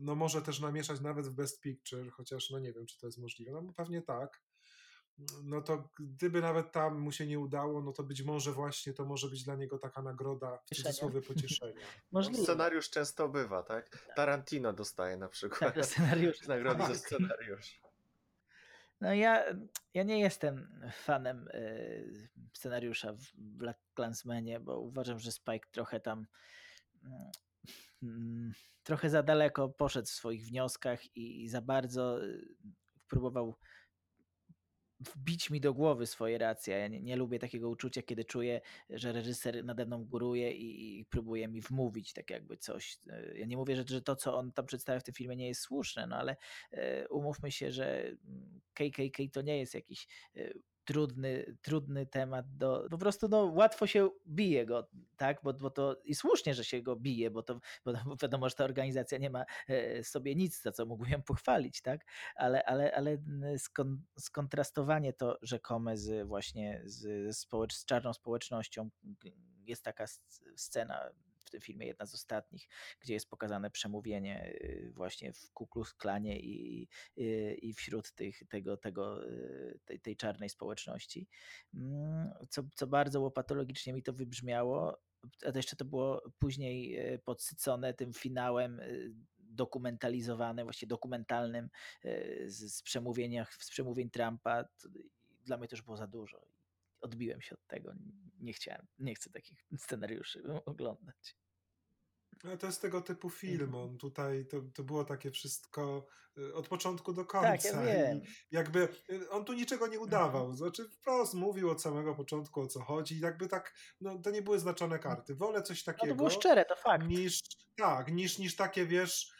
no może też namieszać nawet w Best Picture, chociaż no nie wiem, czy to jest możliwe. No pewnie tak. No to gdyby nawet tam mu się nie udało, no to być może właśnie to może być dla niego taka nagroda, w Pocieszenia. cudzysłowie pocieszenia. Możliwe. Scenariusz często bywa, tak? Tarantino dostaje na przykład Tak, scenariusz. nagrody za Tak. scenariusz. No ja, ja nie jestem fanem y, scenariusza w Black Clansmanie, bo uważam, że Spike trochę tam mm, trochę za daleko poszedł w swoich wnioskach i, za bardzo y, próbował wbić mi do głowy swoje racje. Ja nie, nie, lubię takiego uczucia, kiedy czuję, że reżyser nade mną góruje i, i, próbuje mi wmówić tak jakby coś. E, ja nie mówię, że, że to, co on tam przedstawia w tym filmie nie jest słuszne, no ale e, umówmy się, że KKK to nie jest jakiś e, trudny, trudny temat do, po prostu no, łatwo się bije go, tak, bo, bo to i słusznie, że się go bije, bo to bo wiadomo, że ta organizacja nie ma e, sobie nic, za co mógłbym ją pochwalić, tak, ale, ale, ale skon, skontrastowanie to rzekome z właśnie z, społecz, z czarną społecznością, jest taka scena w tym filmie, jedna z ostatnich, gdzie jest pokazane przemówienie y, właśnie w Ku Klux Klanie i, y, i wśród tych, tego, tego, y, tej, tej czarnej społeczności, mm, co, co bardzo łopatologicznie mi to wybrzmiało, a jeszcze to było później podsycone tym finałem dokumentalizowane, właśnie dokumentalnym z, z, przemówieniach, z przemówień Trumpa. Dla mnie to już było za dużo odbiłem się od tego. Nie chciałem, nie chcę takich scenariuszy oglądać. Ale to jest tego typu film. Mhm. On tutaj to, to było takie wszystko y, od początku do końca. Tak, ja wiem. I jakby y, on tu niczego nie udawał. Mhm. Znaczy wprost mówił od samego początku o co chodzi. I jakby tak, no to nie były znaczone karty. Wolę coś takiego. No to było szczere, to fakt. Niż, tak, niż, niż takie wiesz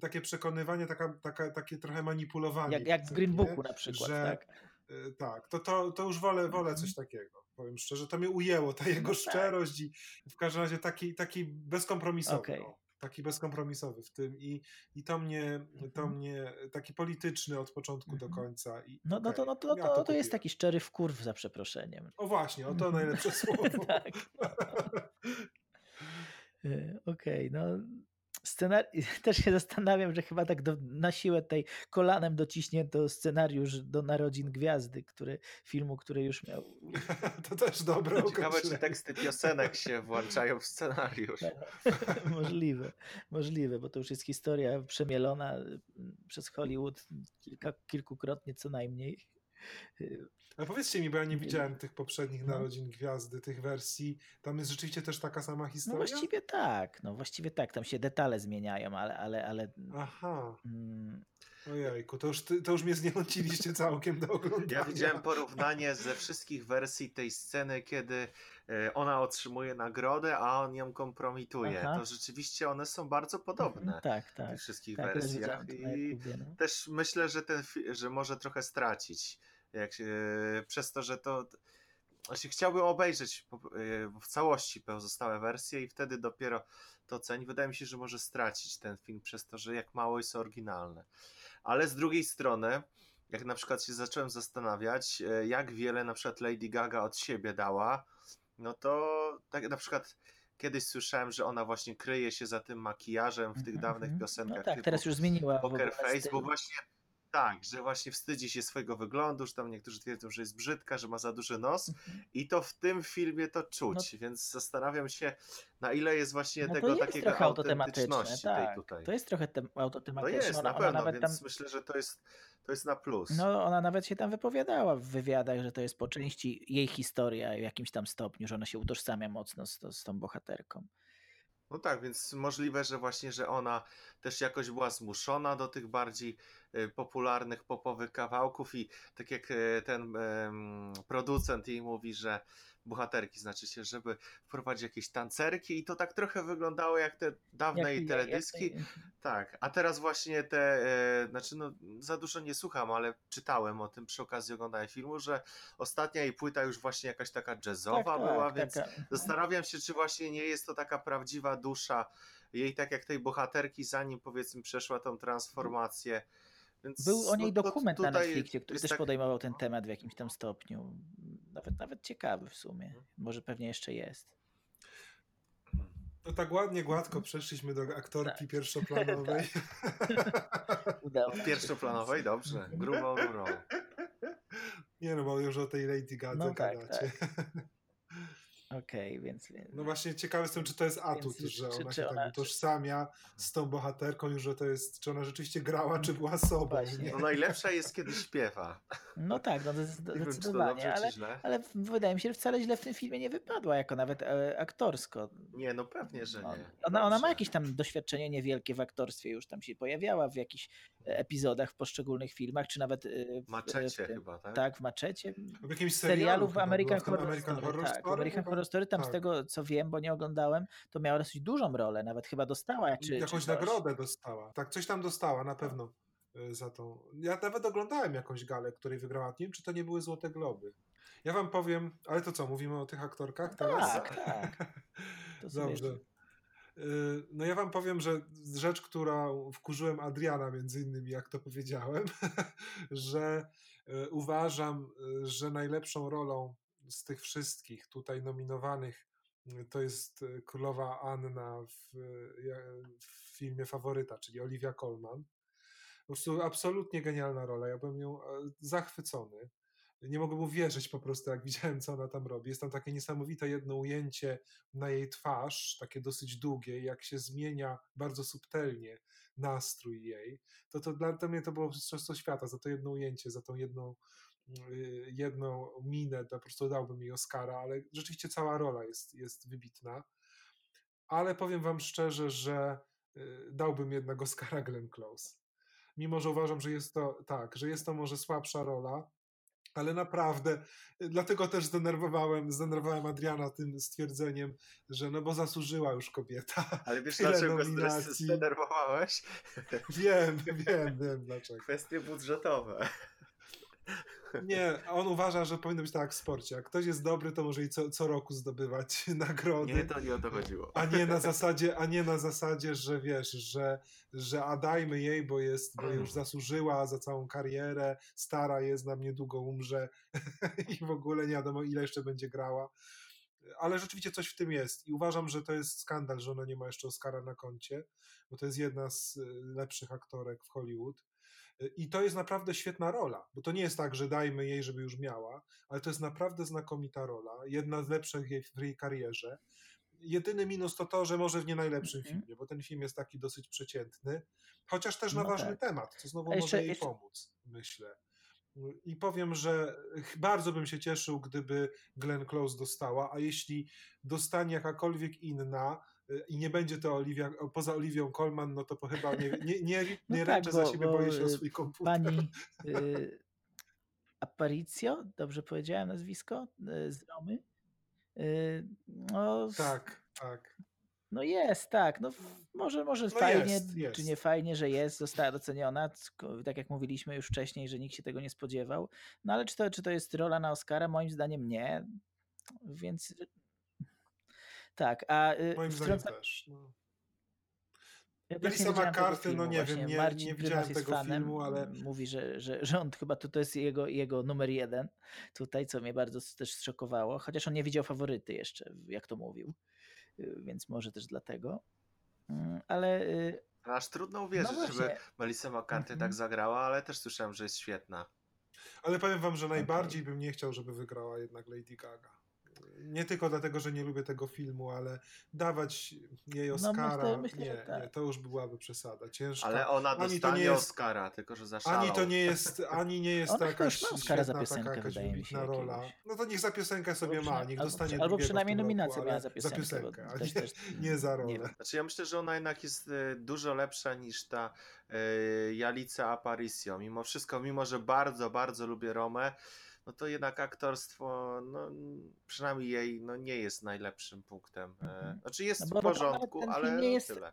takie przekonywanie, taka, taka, takie trochę manipulowanie. Jak, jak w Green Booku na przykład, że, tak? Y, tak, to, to, to już wolę, wolę coś mhm. takiego. Powiem szczerze, to mnie ujęło, ta jego no tak. szczerość i w każdym razie taki, taki bezkompromisowy. Okay. No, taki bezkompromisowy w tym i, i to mnie, to mhm. mnie taki polityczny od początku do mhm. końca. I, no, no, to, no, to, ja to, to, to jest taki szczery wkurw za przeproszeniem. O właśnie, o to najlepsze słowo. tak. Y, okej, okay, no scenari- też się zastanawiam, że chyba tak do, na siłę tej kolanem dociśnięto scenariusz do Narodzin Gwiazdy, który, filmu, który już miał. to też dobre Ciekawe, czy teksty piosenek się włączają w scenariusz. możliwe, możliwe, bo to już jest historia przemielona przez Hollywood kilka, kilkukrotnie co najmniej. Ale powiedzcie mi, bo ja nie widziałem tych poprzednich no. narodzin Gwiazdy, tych wersji. Tam jest rzeczywiście też taka sama no historia? No właściwie tak, no właściwie tak. Tam się detale zmieniają, ale... ale, ale Aha. Mm, Ojejku, to już, to już mnie zniechęciliście całkiem do oglądania. Ja widziałem porównanie ze wszystkich wersji tej sceny, kiedy e, ona otrzymuje nagrodę, a on ją kompromituje. Aha. To rzeczywiście one są bardzo podobne. Tak, tak. W tych wszystkich tak, wersjach. I no. też myślę, że, ten, że może trochę stracić jak się, przez to, że to właśnie chciałbym obejrzeć e, w całości pozostałe wersje i wtedy dopiero to ceni. Wydaje mi się, że może stracić ten film przez to, że jak mało jest oryginalne. Ale z drugiej strony, jak na przykład się zacząłem zastanawiać, e, jak wiele na przykład Lady Gaga od siebie dała, no to tak na przykład kiedyś słyszałem, że ona właśnie kryje się za tym makijażem w tych mhm, dawnych mhm. piosenkach. No tak, teraz już zmieniła. Poker Face, bo właśnie tak, że właśnie wstydzi się swojego wyglądu, że tam niektórzy twierdzą, że jest brzydka, że ma za duży nos mhm. i to w tym filmie to czuć, no. więc zastanawiam się, na ile jest właśnie no tego jest takiego autentyczności tak. tej tutaj. To jest trochę tem- autotematyczne. To jest, ona, na pewno, nawet więc tam... myślę, że to jest, to jest na plus. No, ona nawet się tam wypowiadała w wywiadach, że to jest po części jej historia w jakimś tam stopniu, że ona się utożsamia mocno z, z tą bohaterką. No tak, więc możliwe, że właśnie, że ona też jakoś była zmuszona do tych bardziej y, popularnych popowych kawałków i tak jak y, ten producent jej mówi, że bohaterki, znaczy się, żeby wprowadzić jakieś tancerki i to tak trochę wyglądało jak te dawne jak, teledyski. Jak, jak, tak, a teraz właśnie te, e, znaczy no za dużo nie słucham, ale czytałem o tym przy okazji oglądania filmu, że ostatnia jej płyta już właśnie jakaś taka jazzowa tak, była, tak, więc taka. zastanawiam się, czy właśnie nie jest to taka prawdziwa dusza jej, tak jak tej bohaterki, zanim powiedzmy przeszła tą transformację. Więc Był o niej no, dokument na Netflixie, który też tak... podejmował ten temat w jakimś tam stopniu. Nawet, nawet ciekawy w sumie. Mhm. Może pewnie jeszcze jest. No tak ładnie, gładko przeszliśmy do aktorki tak. pierwszoplanowej. Udało pierwszoplanowej? Dobrze. Grubą rurą. Nie no, bo już o tej Lady Gadze no, tak, gadacie. Tak. Okej, więc, więc No właśnie ciekawy jestem, czy to jest atut, Więc że czy- ona czy się tak ona- czy- utożsamia z tą bohaterką i że to jest, czy ona rzeczywiście grała, czy była sobą. Właśnie. Nie? No najlepsza jest, kiedy śpiewa. no tak, no wiem, czy zdecydowanie, dobrze, ale, czy ale wydaje mi się, że wcale źle w tym filmie nie wypadła, jako nawet e, aktorsko. Nie, no pewnie, że No, nie. Ona, ona ma jakieś tam doświadczenie niewielkie w aktorstwie, już tam się pojawiała w jakichś epizodach w poszczególnych filmach, czy nawet e, w, Maczecie w chyba, tak? Tak, w Maczecie. W jakimś serialu serialu w American Horror American Story. Horror tak, w Story American chyba? Horror Story, tam z Tak. tego co wiem, bo nie oglądałem, to miała dosyć dużą rolę, nawet chyba dostała czy, Jakąś czy nagrodę dostała. Tak, coś tam dostała na pewno y, za tą. Ja nawet oglądałem jakąś galę, której wygrała. Nie wiem, czy to nie były Złote Globy. Ja wam powiem, ale to co, mówimy o tych aktorkach teraz? Tak, tak. To sobie Dobrze. Y, No ja wam powiem, że rzecz, która wkurzyłem Adriana między innymi, jak to powiedziałem, że y, uważam, y, że najlepszą rolą z tych wszystkich tutaj nominowanych to jest królowa Anna w, w filmie Faworyta, czyli Olivia Colman. Po prostu absolutnie genialna rola. Ja byłem nią e, zachwycony. Nie mogłem uwierzyć po prostu, jak widziałem, co ona tam robi. Jest tam takie niesamowite jedno ujęcie na jej twarz, takie dosyć długie, jak się zmienia bardzo subtelnie nastrój jej. To, to dla to mnie to było mistrzostwo świata za to jedno ujęcie, za tą jedną, y, jedną minę, to po prostu dałbym jej Oscara, ale rzeczywiście cała rola jest, jest wybitna. Ale powiem wam szczerze, że y, dałbym jednak Oscara Glenn Close. Mimo, że uważam, że jest to tak, że jest to może słabsza rola, ale naprawdę, y, dlatego też zdenerwowałem, zdenerwowałem Adriana tym stwierdzeniem, że no bo zasłużyła już kobieta. Ale wiesz, Tyle dlaczego nominacji. zdenerwowałeś? Wiem, wiem, wiem dlaczego. Kwestie budżetowe. Nie, on uważa, że powinno być tak jak w sporcie. Jak ktoś jest dobry, to może i co, co roku zdobywać nagrody. Nie, to nie o to chodziło. A nie na zasadzie, a nie na zasadzie, że wiesz, że, że a dajmy jej, bo jest, bo już zasłużyła za całą karierę, stara jest, na mnie długo umrze i w ogóle nie wiadomo ile jeszcze będzie grała. Ale rzeczywiście coś w tym jest i uważam, że to jest skandal, że ona nie ma jeszcze Oscara na koncie, bo to jest jedna z y, lepszych aktorek w Hollywood. Y, I to jest naprawdę świetna rola, bo to nie jest tak, że dajmy jej, żeby już miała, ale to jest naprawdę znakomita rola, jedna z lepszych jej w jej karierze. Jedyny minus to to, że może w nie najlepszym Mhm. filmie, bo ten film jest taki dosyć przeciętny, chociaż też na No ważny tak. temat, co znowu jeszcze- może jej jeszcze- pomóc, myślę. I powiem, że bardzo bym się cieszył, gdyby Glenn Close dostała, a jeśli dostanie jakakolwiek inna i nie będzie to Olivia, poza Oliwią Colman, no to po chyba nie, nie, nie, nie No tak, ręczę za bo- siebie, bo, boję się o y, swój komputer. Pani y, Aparicio, dobrze powiedziałem nazwisko, y, z Romy. Y, no, Tak, tak. no jest, tak. No, może może No fajnie, jest, jest. czy nie fajnie, że jest, została doceniona. Tak jak mówiliśmy już wcześniej, że nikt się tego nie spodziewał. No ale czy to, czy to jest rola na Oscara? Moim zdaniem nie. Więc tak, a y, Moim zdaniem też. No. Ja no nie wiem, właśnie. nie- Marcin nie widziałem tego fanem, filmu, ale- Mówi, że, że, że on chyba to, to jest jego, jego numer jeden tutaj, co mnie bardzo też zszokowało. Chociaż on nie widział faworyty jeszcze, jak to mówił. Y, Więc może też dlatego. Mm, Ale y, Aż trudno no uwierzyć, żeby właśnie, Melissa McCarthy Mhm. tak zagrała, ale też słyszałem, że jest świetna. Ale powiem wam, że najbardziej bym nie chciał, żeby wygrała jednak Lady Gaga. Nie tylko dlatego, że nie lubię tego filmu, ale dawać jej No, Oscara, myślę- myślę, nie, że tak. nie, to już byłaby przesada. Ciężka. Ale ona Ani to dostanie nie jest- Oscara, tylko że zaszalał. Ani to nie jest, ani nie jest Ona jakaś Oscara za świetna, piosenkę, taka jakaś wydaje mi się, wybitna rola. No to niech za piosenkę sobie Albo ma, niech albo dostanie albo przynajmniej nominację miała za piosenkę, bo piosenkę, a nie, też nie za nie rolę. wiem. Znaczy ja myślę, że ona jednak jest e, dużo lepsza niż ta e, Jalica Aparicio. Mimo wszystko, mimo że bardzo, bardzo lubię Romę, no to jednak aktorstwo, no przynajmniej jej, no nie jest najlepszym punktem. E, Mhm. Znaczy jest No w porządku, nawet ten ale nie no jest- tyle.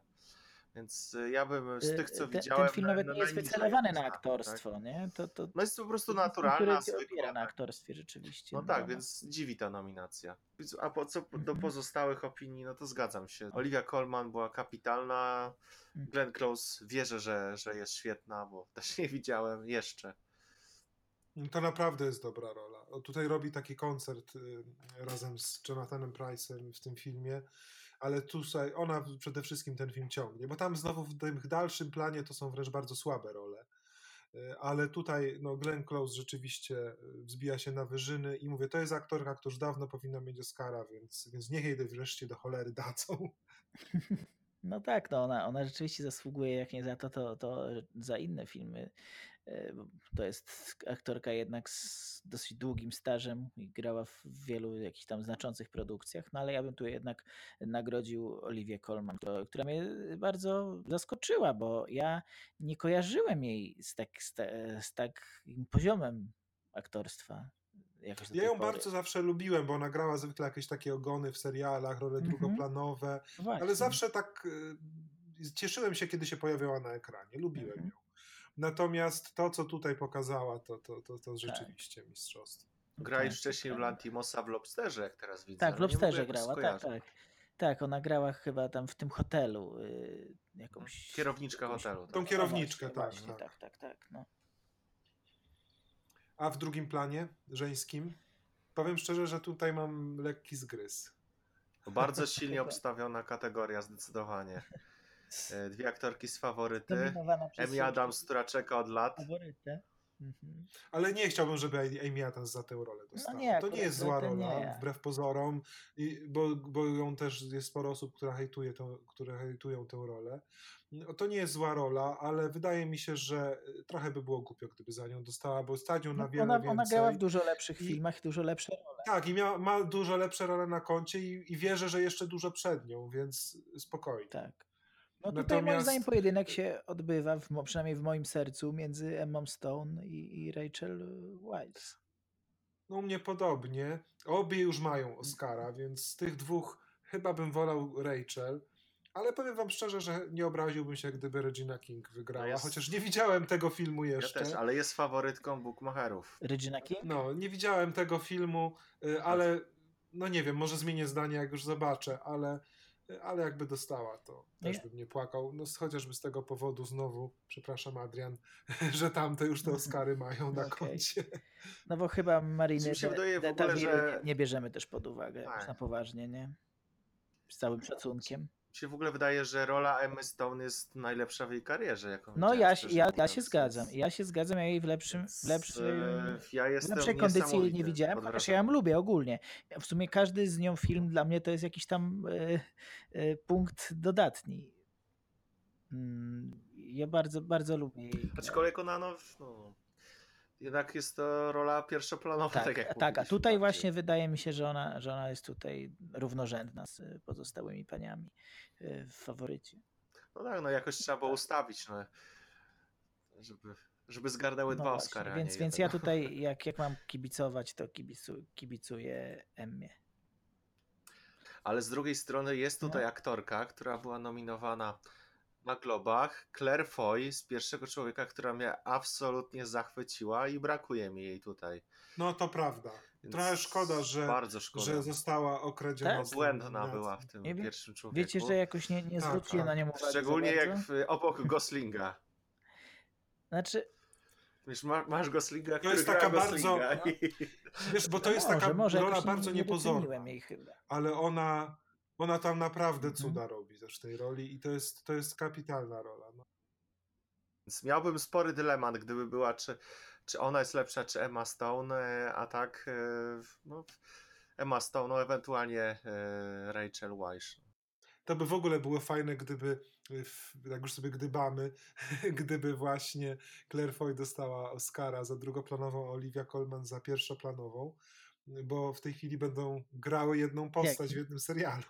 Więc e, ja bym z Y, tych, co te- widziałem... Ten film nawet no, nie jest wycelowany na postawił, aktorstwo, Tak? nie? To, to, No jest po prostu to jest film, naturalna, który na tak. aktorstwie rzeczywiście. No tak, no. więc dziwi ta nominacja. A po, co do Mhm. pozostałych opinii, no to zgadzam się. Olivia Colman była kapitalna. Mhm. Glenn Close wierzę, że, że jest świetna, bo też nie widziałem jeszcze. To naprawdę jest dobra rola. O, tutaj robi taki koncert y, razem z Jonathanem Price'em w tym filmie, ale tutaj ona przede wszystkim ten film ciągnie, bo tam znowu w tym dalszym planie to są wręcz bardzo słabe role. E, ale tutaj no, Glenn Close rzeczywiście e, wzbija się na wyżyny i mówię, to jest aktorka, która już dawno powinna mieć Oscara, więc, więc niech jej wreszcie do cholery dadzą. No tak, no ona, ona rzeczywiście zasługuje, jak nie za to, to, to za inne filmy. E, to jest aktorka jednak z dosyć długim stażem i grała w wielu jakichś tam znaczących produkcjach, no ale ja bym tu jednak nagrodził Oliwię Colman, która mnie bardzo zaskoczyła, bo ja nie kojarzyłem jej z, tak, z, z takim poziomem aktorstwa. Ja ją bardzo zawsze lubiłem, bo ona grała zwykle jakieś takie ogony w serialach, role mm -hmm. drugoplanowe, Właśnie. ale zawsze tak y, cieszyłem się, kiedy się pojawiała na ekranie. Lubiłem mm -hmm. ją. Natomiast to, co tutaj pokazała, to, to, to, to tak. rzeczywiście tak. mistrzostwo. Gra już wcześniej w Lantimosa w Lobsterze, jak teraz widzę. Tak, w Lobsterze grała, tak, tak. Tak, ona grała chyba tam w tym hotelu yy, jakąś... Kierowniczka jakąś, hotelu. Tą tak. kierowniczkę, tak, właśnie, tak. Tak, tak, tak. No. A w drugim planie, żeńskim? Powiem szczerze, że tutaj mam lekki zgryz. Bardzo silnie obstawiona kategoria, zdecydowanie. E, dwie aktorki z faworyty. Amy Adams, która czeka od lat. Faworyty. Mhm. Ale nie chciałbym, żeby Amy Adams za tę rolę no dostała. No nie, to nie jest zła rola, nie. wbrew pozorom, bo, bo ją też jest sporo osób, która hejtuje to, które hejtują tę rolę. No, to nie jest zła rola, ale wydaje mi się, że trochę by było głupio, gdyby za nią dostała, bo stadion na no, wiele ona, więcej. Ona grała w dużo lepszych I, filmach i dużo lepsze role. Tak, i ma, ma dużo lepsze role na koncie i, i wierzę, że jeszcze dużo przed nią, więc spokojnie. Tak. No tutaj Natomiast... moim zdaniem pojedynek się odbywa, w, przynajmniej w moim sercu, między Emma Stone i, i Rachel Weisz. No u mnie podobnie. Obie już mają Oscara, więc z tych dwóch chyba bym wolał Rachel. Ale powiem wam szczerze, że nie obraziłbym się, gdyby Regina King wygrała, no jest... chociaż nie widziałem tego filmu jeszcze. Ja też, ale jest faworytką bookmacherów. Regina King? No, nie widziałem tego filmu, y, ale no nie wiem, może zmienię zdanie, jak już zobaczę, ale ale jakby dostała, to też bym nie płakał. No chociażby z tego powodu znowu, przepraszam Adrian, że tamte już te Oscary mają na okay. koncie. No bo chyba Mariny się de, de, ogóle, że... nie, nie, bierzemy też pod uwagę tak. na poważnie, nie? Z całym szacunkiem mi się w ogóle wydaje, że rola Emmy Stone jest najlepsza w jej karierze. Jaką no ja, ja, ja się zgadzam. Ja się zgadzam, ja jej w lepszym, w lepszym e, ja w lepszej kondycji nie widziałem, chociaż ja ją lubię ogólnie. W sumie każdy z nią film dla mnie to jest jakiś tam e, e, punkt dodatni. Mm, ja bardzo, bardzo lubię jej. Aczkolwiek ona no, no jednak jest to rola pierwszoplanowa, tak, tak jak Tak, a tutaj właśnie wydaje mi się, że ona, że ona jest tutaj równorzędna z pozostałymi paniami y, w faworycie. No tak, no jakoś trzeba było ustawić, no, żeby, żeby zgarnęły no dwa właśnie, Oscary. Więc, więc ja tutaj, jak, jak mam kibicować, to kibicu, kibicuję Emmie. Ale z drugiej strony jest tutaj no. aktorka, która była nominowana na globach Claire Foy z pierwszego człowieka, która mnie absolutnie zachwyciła i brakuje mi jej tutaj. No to prawda. Więc Trochę szkoda, że, bardzo szkoda. że została okradziona. Tak? Błędna była w tym pierwszym człowieku. Wiecie, że jakoś nie, nie tak, zwróciłem tak. na nią uwagi. Szczególnie jak w, obok Goslinga. Znaczy, Wiesz, masz Goslinga, to jest taka bardzo. Wiesz, bo to no jest może, taka może rola bardzo niepozorna. Ale ona ona tam naprawdę mhm. cuda mhm. robi też tej roli i to jest, to jest kapitalna rola. No. Więc miałbym spory dylemat, gdyby była, czy, czy ona jest lepsza, czy Emma Stone, e, a tak e, no, Emma Stone, no ewentualnie e, Rachel Weisz. To by w ogóle było fajne, gdyby, jak już sobie gdybamy, gdyby właśnie Claire Foy dostała Oscara za drugoplanową, Olivia Colman za pierwszoplanową bo w tej chwili będą grały jedną postać w jednym serialu.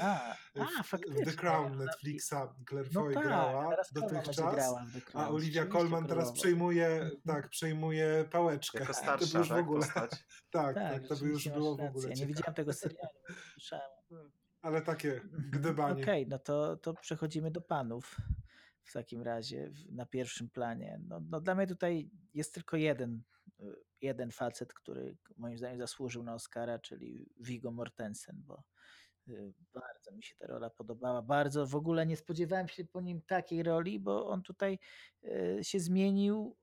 A, a w The Crown Netflixa Claire no Foy tak, grała dotychczas, a Olivia Colman teraz przejmuje, tak, przejmuje pałeczkę. Jako starsza, to by już w ogóle, tak, tak, tak, to by już było w ogóle Ja nie widziałem tego serialu, słyszałem. Ale takie gdybanie. Okej, okay, no to, to przechodzimy do panów w takim razie na pierwszym planie. No, no dla mnie tutaj jest tylko jeden jeden facet, który moim zdaniem zasłużył na Oscara, czyli Viggo Mortensen, bo y, bardzo mi się ta rola podobała. Bardzo w ogóle nie spodziewałem się po nim takiej roli, bo on tutaj y, się zmienił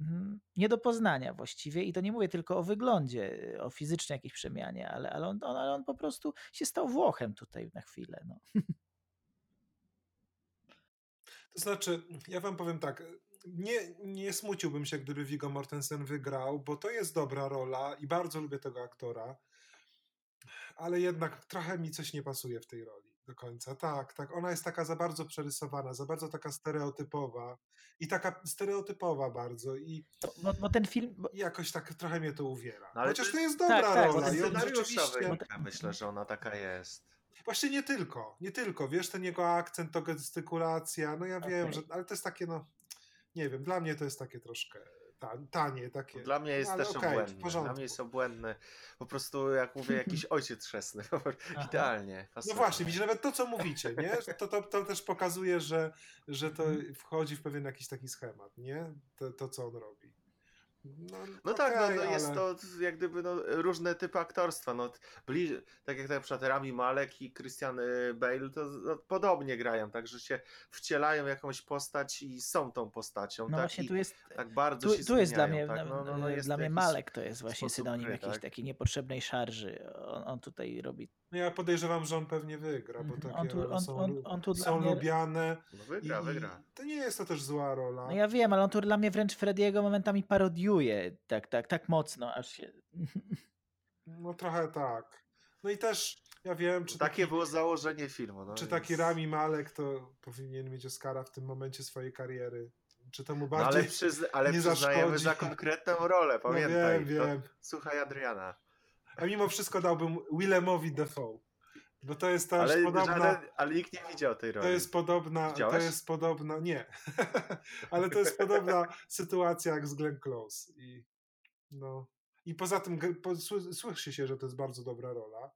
mm, nie do poznania właściwie i to nie mówię tylko o wyglądzie, o fizycznej jakiejś przemianie, ale, ale, on, on, ale on po prostu się stał Włochem tutaj na chwilę. No. To znaczy, ja wam powiem tak, nie, nie smuciłbym się, gdyby Viggo Mortensen wygrał, bo to jest dobra rola i bardzo lubię tego aktora, ale jednak trochę mi coś nie pasuje w tej roli do końca. Tak, tak, ona jest taka za bardzo przerysowana, za bardzo taka stereotypowa i taka stereotypowa bardzo i Bo, bo, bo ten film, jakoś tak trochę mnie to uwiera. No ale Chociaż to to jest tak, dobra tak, bo rola ten i rzeczywiście... myślę, że ona taka jest. Właśnie nie tylko, nie tylko, wiesz, ten jego akcent, to gestykulacja, no ja wiem, Okej. że, ale to jest takie, no, nie wiem, dla mnie to jest takie troszkę ta, tanie, takie. Dla mnie jest no, ale też okej, w obłędny. Dla mnie jest obłędny. Po prostu, jak mówię, jakiś ojciec chrzestny. Idealnie. No właśnie, widzisz, nawet to, co mówicie, nie? To, to, to też pokazuje, że, że to Mhm. wchodzi w pewien jakiś taki schemat, nie? To, to co on robi. No, No tak, no, no jest ale- to jak gdyby no, różne typy aktorstwa. No, byli, tak jak na przykład Rami Malek i Christian y, Bale, to no, podobnie grają, także się wcielają w jakąś postać i są tą postacią. no tak, właśnie i tu jest, tak bardzo tu, się tu jest dla mnie, tak? no, no, no, jest dla mnie Malek to jest właśnie synonim gry, jakiejś tak? takiej niepotrzebnej szarży. On, on tutaj robi. No ja podejrzewam, że on pewnie wygra, bo Mhm. takie On tu, on, są, on, on tu są mnie. lubiane. No wygra, i, wygra. To nie jest to też zła rola. No ja wiem, ale on tu dla mnie wręcz Frediego momentami parodiuje. Tak, tak, tak mocno, aż się. No trochę tak. No i też, ja wiem, czy Takie było założenie filmu. No, Czy więc- taki Rami Malek to powinien mieć Oscara w tym momencie swojej kariery? Czy to mu No, bardziej... ale, przyzna, ale nie przyznajemy zaszkodzi. za konkretną rolę, no pamiętaj. wiem, To, wiem. słuchaj Adriana. A mimo wszystko dałbym Willemowi Defoe. Bo to jest też Ale, podobna... żaden, ale nikt nie widział tej roli. To jest podobna, to Widziałeś? jest podobna, nie, ale to jest podobna sytuacja jak z Glenn Close i no i poza tym po, sły- słyszy się, że to jest bardzo dobra rola.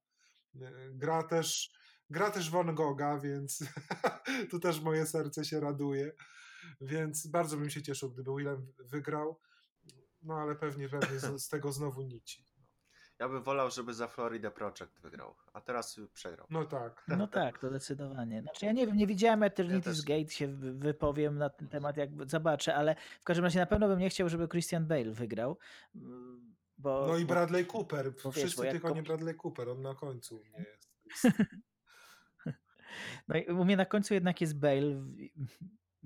E, Gra też, gra też Van Gogha, więc tu też moje serce się raduje, więc bardzo bym się cieszył, gdyby Willem wygrał, no ale pewnie, pewnie z, z tego znowu nici. Ja bym wolał, żeby za Florida Project wygrał, a teraz przegrał. No tak. No tak, to zdecydowanie. Znaczy ja nie wiem, nie widziałem Eternity's też. Gate, się wy- wypowiem na ten temat, jak zobaczę, ale w każdym razie na pewno bym nie chciał, żeby Christian Bale wygrał. mm, Bo, No i bo- Bradley Cooper, bo wiesz, wszyscy bo jak tylko nie Bradley Cooper, on na końcu u mnie jest. No i u mnie na końcu jednak jest Bale,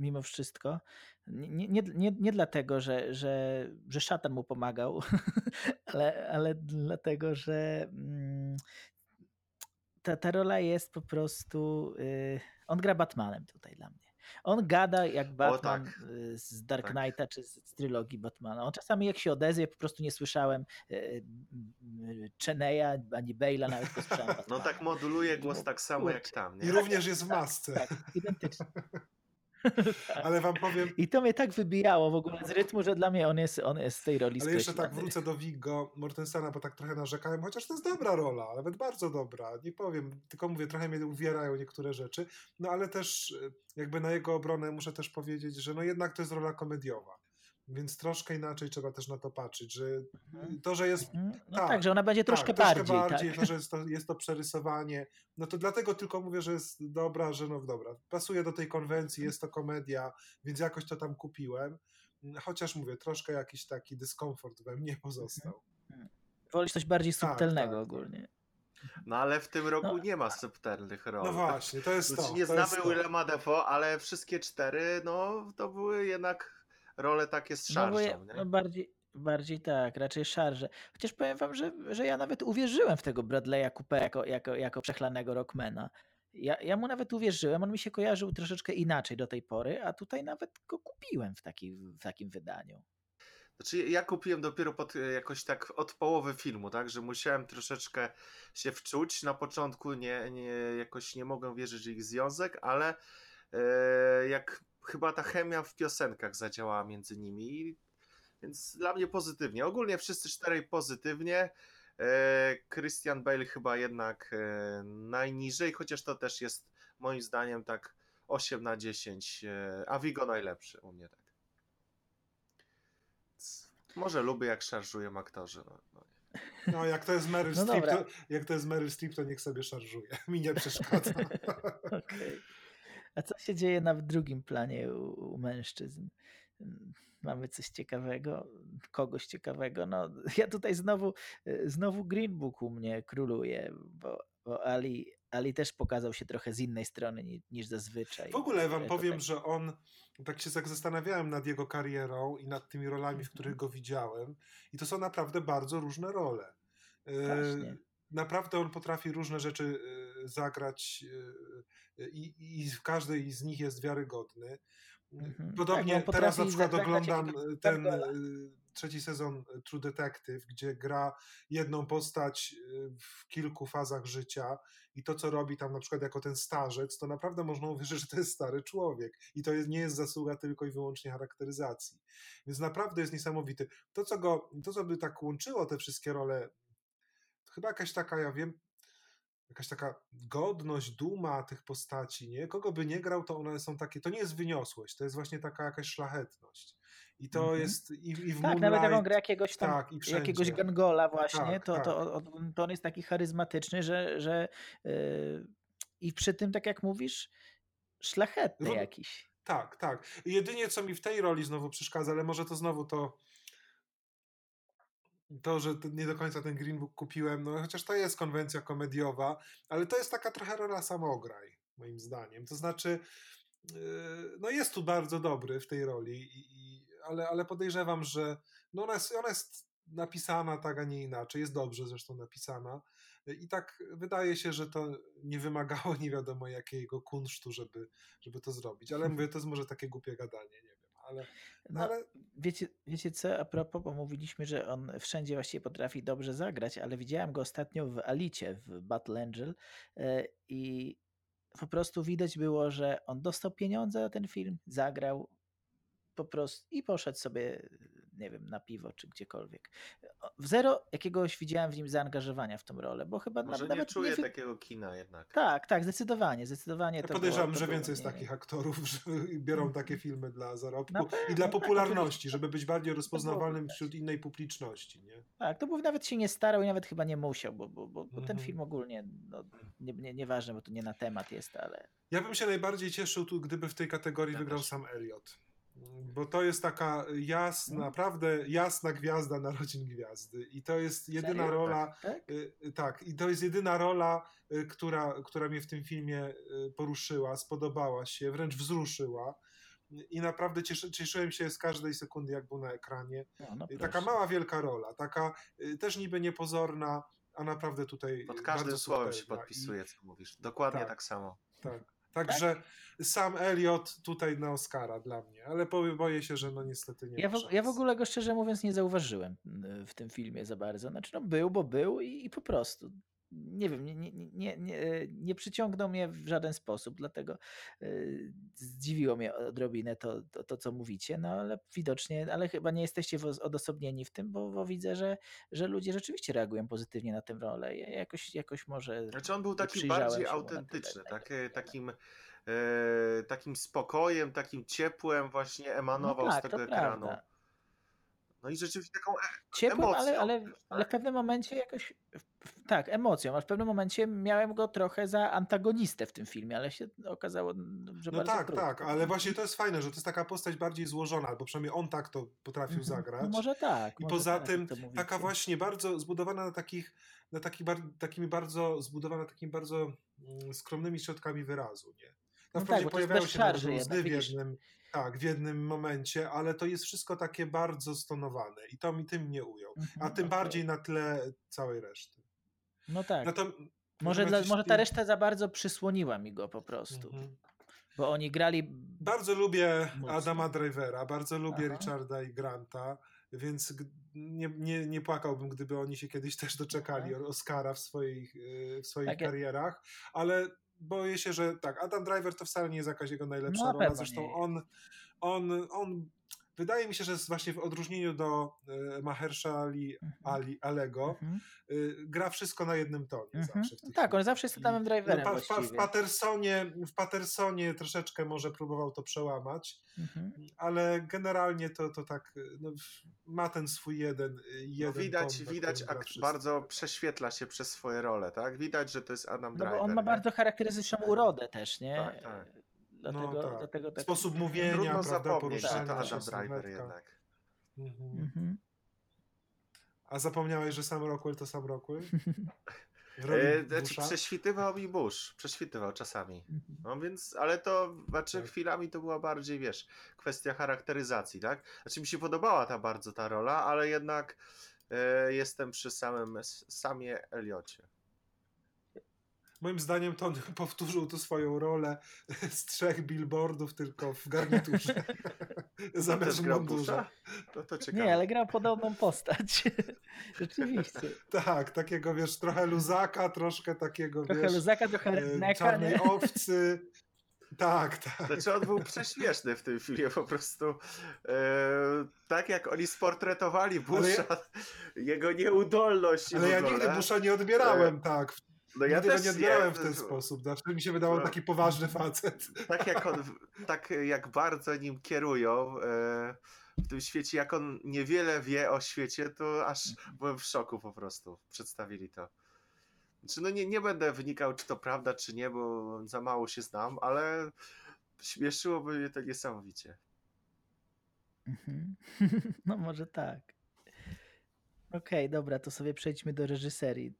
mimo wszystko. Nie, nie, nie, nie dlatego, że, że, że szatan mu pomagał, ale, ale dlatego, że mm, ta, ta rola jest po prostu. y, on gra Batmanem tutaj dla mnie. On gada jak Batman tak. z Dark Tak. Knighta czy z, z trylogii Batmana. On czasami jak się odezwie, po prostu nie słyszałem y, y, y, Cheneya ani Bale'a, nawet go słyszałem No tak moduluje głos tak samo jak tam, I nie? również jest w masce. Tak, identycznie. Ale wam powiem, I to mnie tak wybijało w ogóle z rytmu, że dla mnie on jest, on jest z tej roli ale jeszcze tak wrócę do Viggo Mortensena, bo tak trochę narzekałem, chociaż to jest dobra rola, nawet bardzo dobra, nie powiem, tylko mówię, trochę mnie uwierają niektóre rzeczy, no ale też e, jakby na jego obronę muszę też powiedzieć, że no jednak to jest rola komediowa, więc troszkę inaczej trzeba też na to patrzeć, że Mhm. to, że jest Mhm. No tak, tak, że ona będzie troszkę tak, bardziej. bardziej tak. to, że jest to, jest to przerysowanie, no to dlatego tylko mówię, że jest dobra, że no dobra, pasuje do tej konwencji, jest to komedia, więc jakoś to tam kupiłem, chociaż mówię, troszkę jakiś taki dyskomfort we mnie pozostał. Wolisz coś bardziej Tak, subtelnego tak. ogólnie. No ale w tym roku No. nie ma subtelnych roli. No właśnie, to jest Znaczy, to. nie to jest znamy to. Willema Defoe, ale wszystkie cztery, no to były jednak role takie z No, bo ja, no bardziej, bardziej tak, raczej szarże. Chociaż powiem wam, że, że ja nawet uwierzyłem w tego Bradley'a Coopera jako, jako, jako przechlanego rockmana. Ja, ja mu nawet uwierzyłem, on mi się kojarzył troszeczkę inaczej do tej pory, a tutaj nawet go kupiłem w, taki, w takim wydaniu. Znaczy ja kupiłem dopiero pod, e, jakoś tak od połowy filmu, tak, że musiałem troszeczkę się wczuć. Na początku nie, nie jakoś nie mogłem wierzyć w ich związek, ale jak chyba ta chemia w piosenkach zadziałała między nimi, więc dla mnie pozytywnie. Ogólnie wszyscy czterej pozytywnie. E, Christian Bale chyba jednak e, najniżej, chociaż to też jest moim zdaniem tak 8 na 10, e, a Vigo najlepszy u mnie tak. Może lubię jak szarżują aktorzy. No, no. No jak to jest Meryl No Streep, to, jak to jest Meryl Streep, to niech sobie szarżuje. Mi nie przeszkadza. Okej. A co się dzieje na drugim planie u, u mężczyzn? Mamy coś ciekawego, kogoś ciekawego. No, ja tutaj znowu, y, znowu Green Book u mnie króluje, bo, bo Ali, Ali też pokazał się trochę z innej strony ni- niż zazwyczaj. W ogóle wam To powiem, tak- że on, tak się tak zastanawiałem nad jego karierą i nad tymi rolami, w Mhm. których go widziałem i to są naprawdę bardzo różne role. E, Właśnie. Naprawdę on potrafi różne rzeczy e, zagrać e, i, i w każdej z nich jest wiarygodny. Mhm. Podobnie Tak, teraz na przykład oglądam jakiegoś ten e, trzeci sezon e, True Detective, gdzie gra jedną postać e, w kilku fazach życia i to, co robi tam na przykład jako ten starzec, to naprawdę można uwierzyć, że to jest stary człowiek i to nie jest zasługa tylko i wyłącznie charakteryzacji. Więc naprawdę jest niesamowity. To, co go, to, co by tak łączyło te wszystkie role, to chyba jakaś taka, ja wiem, jakaś taka godność, duma tych postaci, nie? Kogo by nie grał, to one są takie, to nie jest wyniosłość, to jest właśnie taka jakaś szlachetność. I to Mhm. jest i, i w Tak, nawet jak on Moonlight, gra jakiegoś tam, tak, jakiegoś Gangola właśnie, Tak, to, tak. to, on- to on jest taki charyzmatyczny, że, że yy, i przy tym, tak jak mówisz, szlachetny Ró- jakiś. Tak, tak. Jedynie co mi w tej roli znowu przeszkadza, ale może to znowu to to, że nie do końca ten Green Book kupiłem, no chociaż to jest konwencja komediowa, ale to jest taka trochę rola samograj, moim zdaniem. To znaczy, yy, no jest tu bardzo dobry w tej roli, i, i, ale, ale podejrzewam, że no ona, jest, ona jest napisana tak, a nie inaczej. Jest dobrze zresztą napisana. I tak wydaje się, że to nie wymagało nie wiadomo jakiego kunsztu, żeby, żeby to zrobić. Ale mówię, to jest może takie głupie gadanie, nie. Ale, No, ale wiecie, wiecie co, a propos, bo mówiliśmy, że on wszędzie właściwie potrafi dobrze zagrać, ale widziałem go ostatnio w Alicie, w Battle Angel e, i po prostu widać było, że on dostał pieniądze na ten film, zagrał po prostu i poszedł sobie, nie wiem, na piwo czy gdziekolwiek. W zero jakiegoś widziałem w nim zaangażowania w tą rolę, bo chyba na- Może nie nawet czuję wy- takiego kina jednak. Tak, tak, zdecydowanie, zdecydowanie ja to było- podejrzewam, to że było więcej jest nie- takich aktorów, że biorą takie filmy dla zarobku i dla tak, popularności, żeby być bardziej rozpoznawalnym wśród innej publiczności. Nie? Tak, to był nawet się nie starał i nawet chyba nie musiał, bo, bo, bo, bo ten Mhm. film ogólnie, no, nie, nie, nieważne, bo to nie na temat jest, ale Ja bym się najbardziej cieszył, tu, gdyby w tej kategorii wygrał też. sam Elliot. Bo to jest taka jasna, No. naprawdę jasna gwiazda narodzin gwiazdy. I to jest jedyna Serio? rola, tak? y, y, tak, i to jest jedyna rola, y, która, która mnie w tym filmie y, poruszyła, spodobała się, wręcz wzruszyła. I naprawdę cieszy, cieszyłem się z każdej sekundy, jak był na ekranie. No, no taka proszę. mała, wielka rola, taka też niby niepozorna, a naprawdę tutaj Pod każdym słowem się subtelna. I- co mówisz. Dokładnie Tak. tak samo. tak. Także sam Elliot tutaj na Oscara dla mnie, ale bo- boję się, że no niestety nie Ja w, ja w ogóle go szczerze mówiąc nie zauważyłem y, w tym filmie za bardzo. Znaczy, no był, bo był i, i po prostu. Nie wiem, nie, nie, nie, nie, nie przyciągnął mnie w żaden sposób, dlatego y, zdziwiło mnie odrobinę to, to, to, co mówicie, no ale widocznie, ale chyba nie jesteście odosobnieni w tym, bo, bo widzę, że, że ludzie rzeczywiście reagują pozytywnie na tę rolę. Ja jakoś, jakoś może Znaczy on był taki bardziej autentyczny, wiele. takim, e, takim spokojem, takim ciepłem właśnie No emanował tak, z tego ekranu. prawda. No i rzeczywiście taką e- ale, emocją ale, ale w tak? pewnym momencie jakoś. w- w- Tak, emocją, ale w pewnym momencie miałem go trochę za antagonistę w tym filmie, ale się okazało, że No bardzo tak, krótko. tak, ale właśnie to jest fajne, że to jest taka postać bardziej złożona, albo przynajmniej on tak to potrafił Mhm. zagrać. No może tak. I może poza tak, tym taka właśnie bardzo zbudowana na takich, na takich bar, takimi bardzo, zbudowana takimi bardzo mm, skromnymi środkami wyrazu, nie? No No tak, wprawdzie jest pojawiają się łzy jednak, w jednym, tak, w jednym momencie, ale to jest wszystko takie bardzo stonowane i to mi tym mnie ujął. A Mhm, tym okej. bardziej na tle całej reszty. No tak. Zatem, może, natomiast dla, może ta reszta za bardzo przysłoniła mi go po prostu. Mhm. Bo oni grali. Bardzo lubię Mocno. Adama Drivera, bardzo lubię Aha. Richarda i Granta, więc nie, nie, nie płakałbym, gdyby oni się kiedyś też doczekali Oscara w swoich, y, w swoich Tak, karierach, ale boję się, że tak, Adam Driver to wcale nie jest jakaś jego najlepsza No, rola, zresztą on, on, on wydaje mi się, że jest właśnie w odróżnieniu do y, Mahershala Ali, Mhm. Ali Alego, Mhm. y, gra wszystko na jednym tonie Mhm. zawsze w tych Tak, on zawsze jest I- Adamem Driverem no, pa, pa, w, właściwie. Pattersonie, w Pattersonie troszeczkę może próbował to przełamać, Mhm. ale generalnie to, to tak no, ma ten swój jeden, No jeden widać, ton, na widać ak- wszystko. bardzo prześwietla się przez swoje role, tak? Widać, że to jest Adam No Driver. bo on ma nie? bardzo charakterystyczną urodę też, nie? Tak, tak. Dlatego, No tak. dlatego tak. Sposób mówienia, Trudno prawda, zapomnieć, że to się, Adam Driver jednak. Mhm. Mhm. A zapomniałeś, że sam Rockwell to sam Rockwell? E, znaczy, prześwitywał mi Bush, prześwitywał czasami. Mhm. No więc, ale to, znaczy Tak. chwilami to była bardziej, wiesz, kwestia charakteryzacji, tak? Znaczy mi się podobała ta bardzo ta rola, ale jednak e, jestem przy samym, samie Eliocie. Moim zdaniem to on powtórzył tu swoją rolę z trzech billboardów, tylko w garniturze. Zamiast w. Busha? No to ciekawe. Nie, ale grał podobną postać. Rzeczywiście. Tak, takiego wiesz, trochę luzaka, troszkę takiego Trochę wiesz, luzaka, trochę e, rednecka, czarnej nie? owcy. Tak, tak. Znaczy on był prześmieszny w tym filmie, po prostu e, tak jak oni sportretowali Busha, jego nieudolność Ale w ja nigdy Busha nie odbierałem tak. No ja nigdy go też nie odbierałem w nie, ten sposób. Znaczy mi się wydawał No. taki poważny facet. tak jak on, tak jak bardzo nim kierują e, w tym świecie, jak on niewiele wie o świecie, to aż byłem w szoku po prostu. Przedstawili to. Znaczy, no nie, nie będę wnikał, czy to prawda, czy nie, bo za mało się znam, ale śmieszyłoby mnie to niesamowicie. Mhm. No może tak. Okej, dobra, to sobie przejdźmy do reżyserii.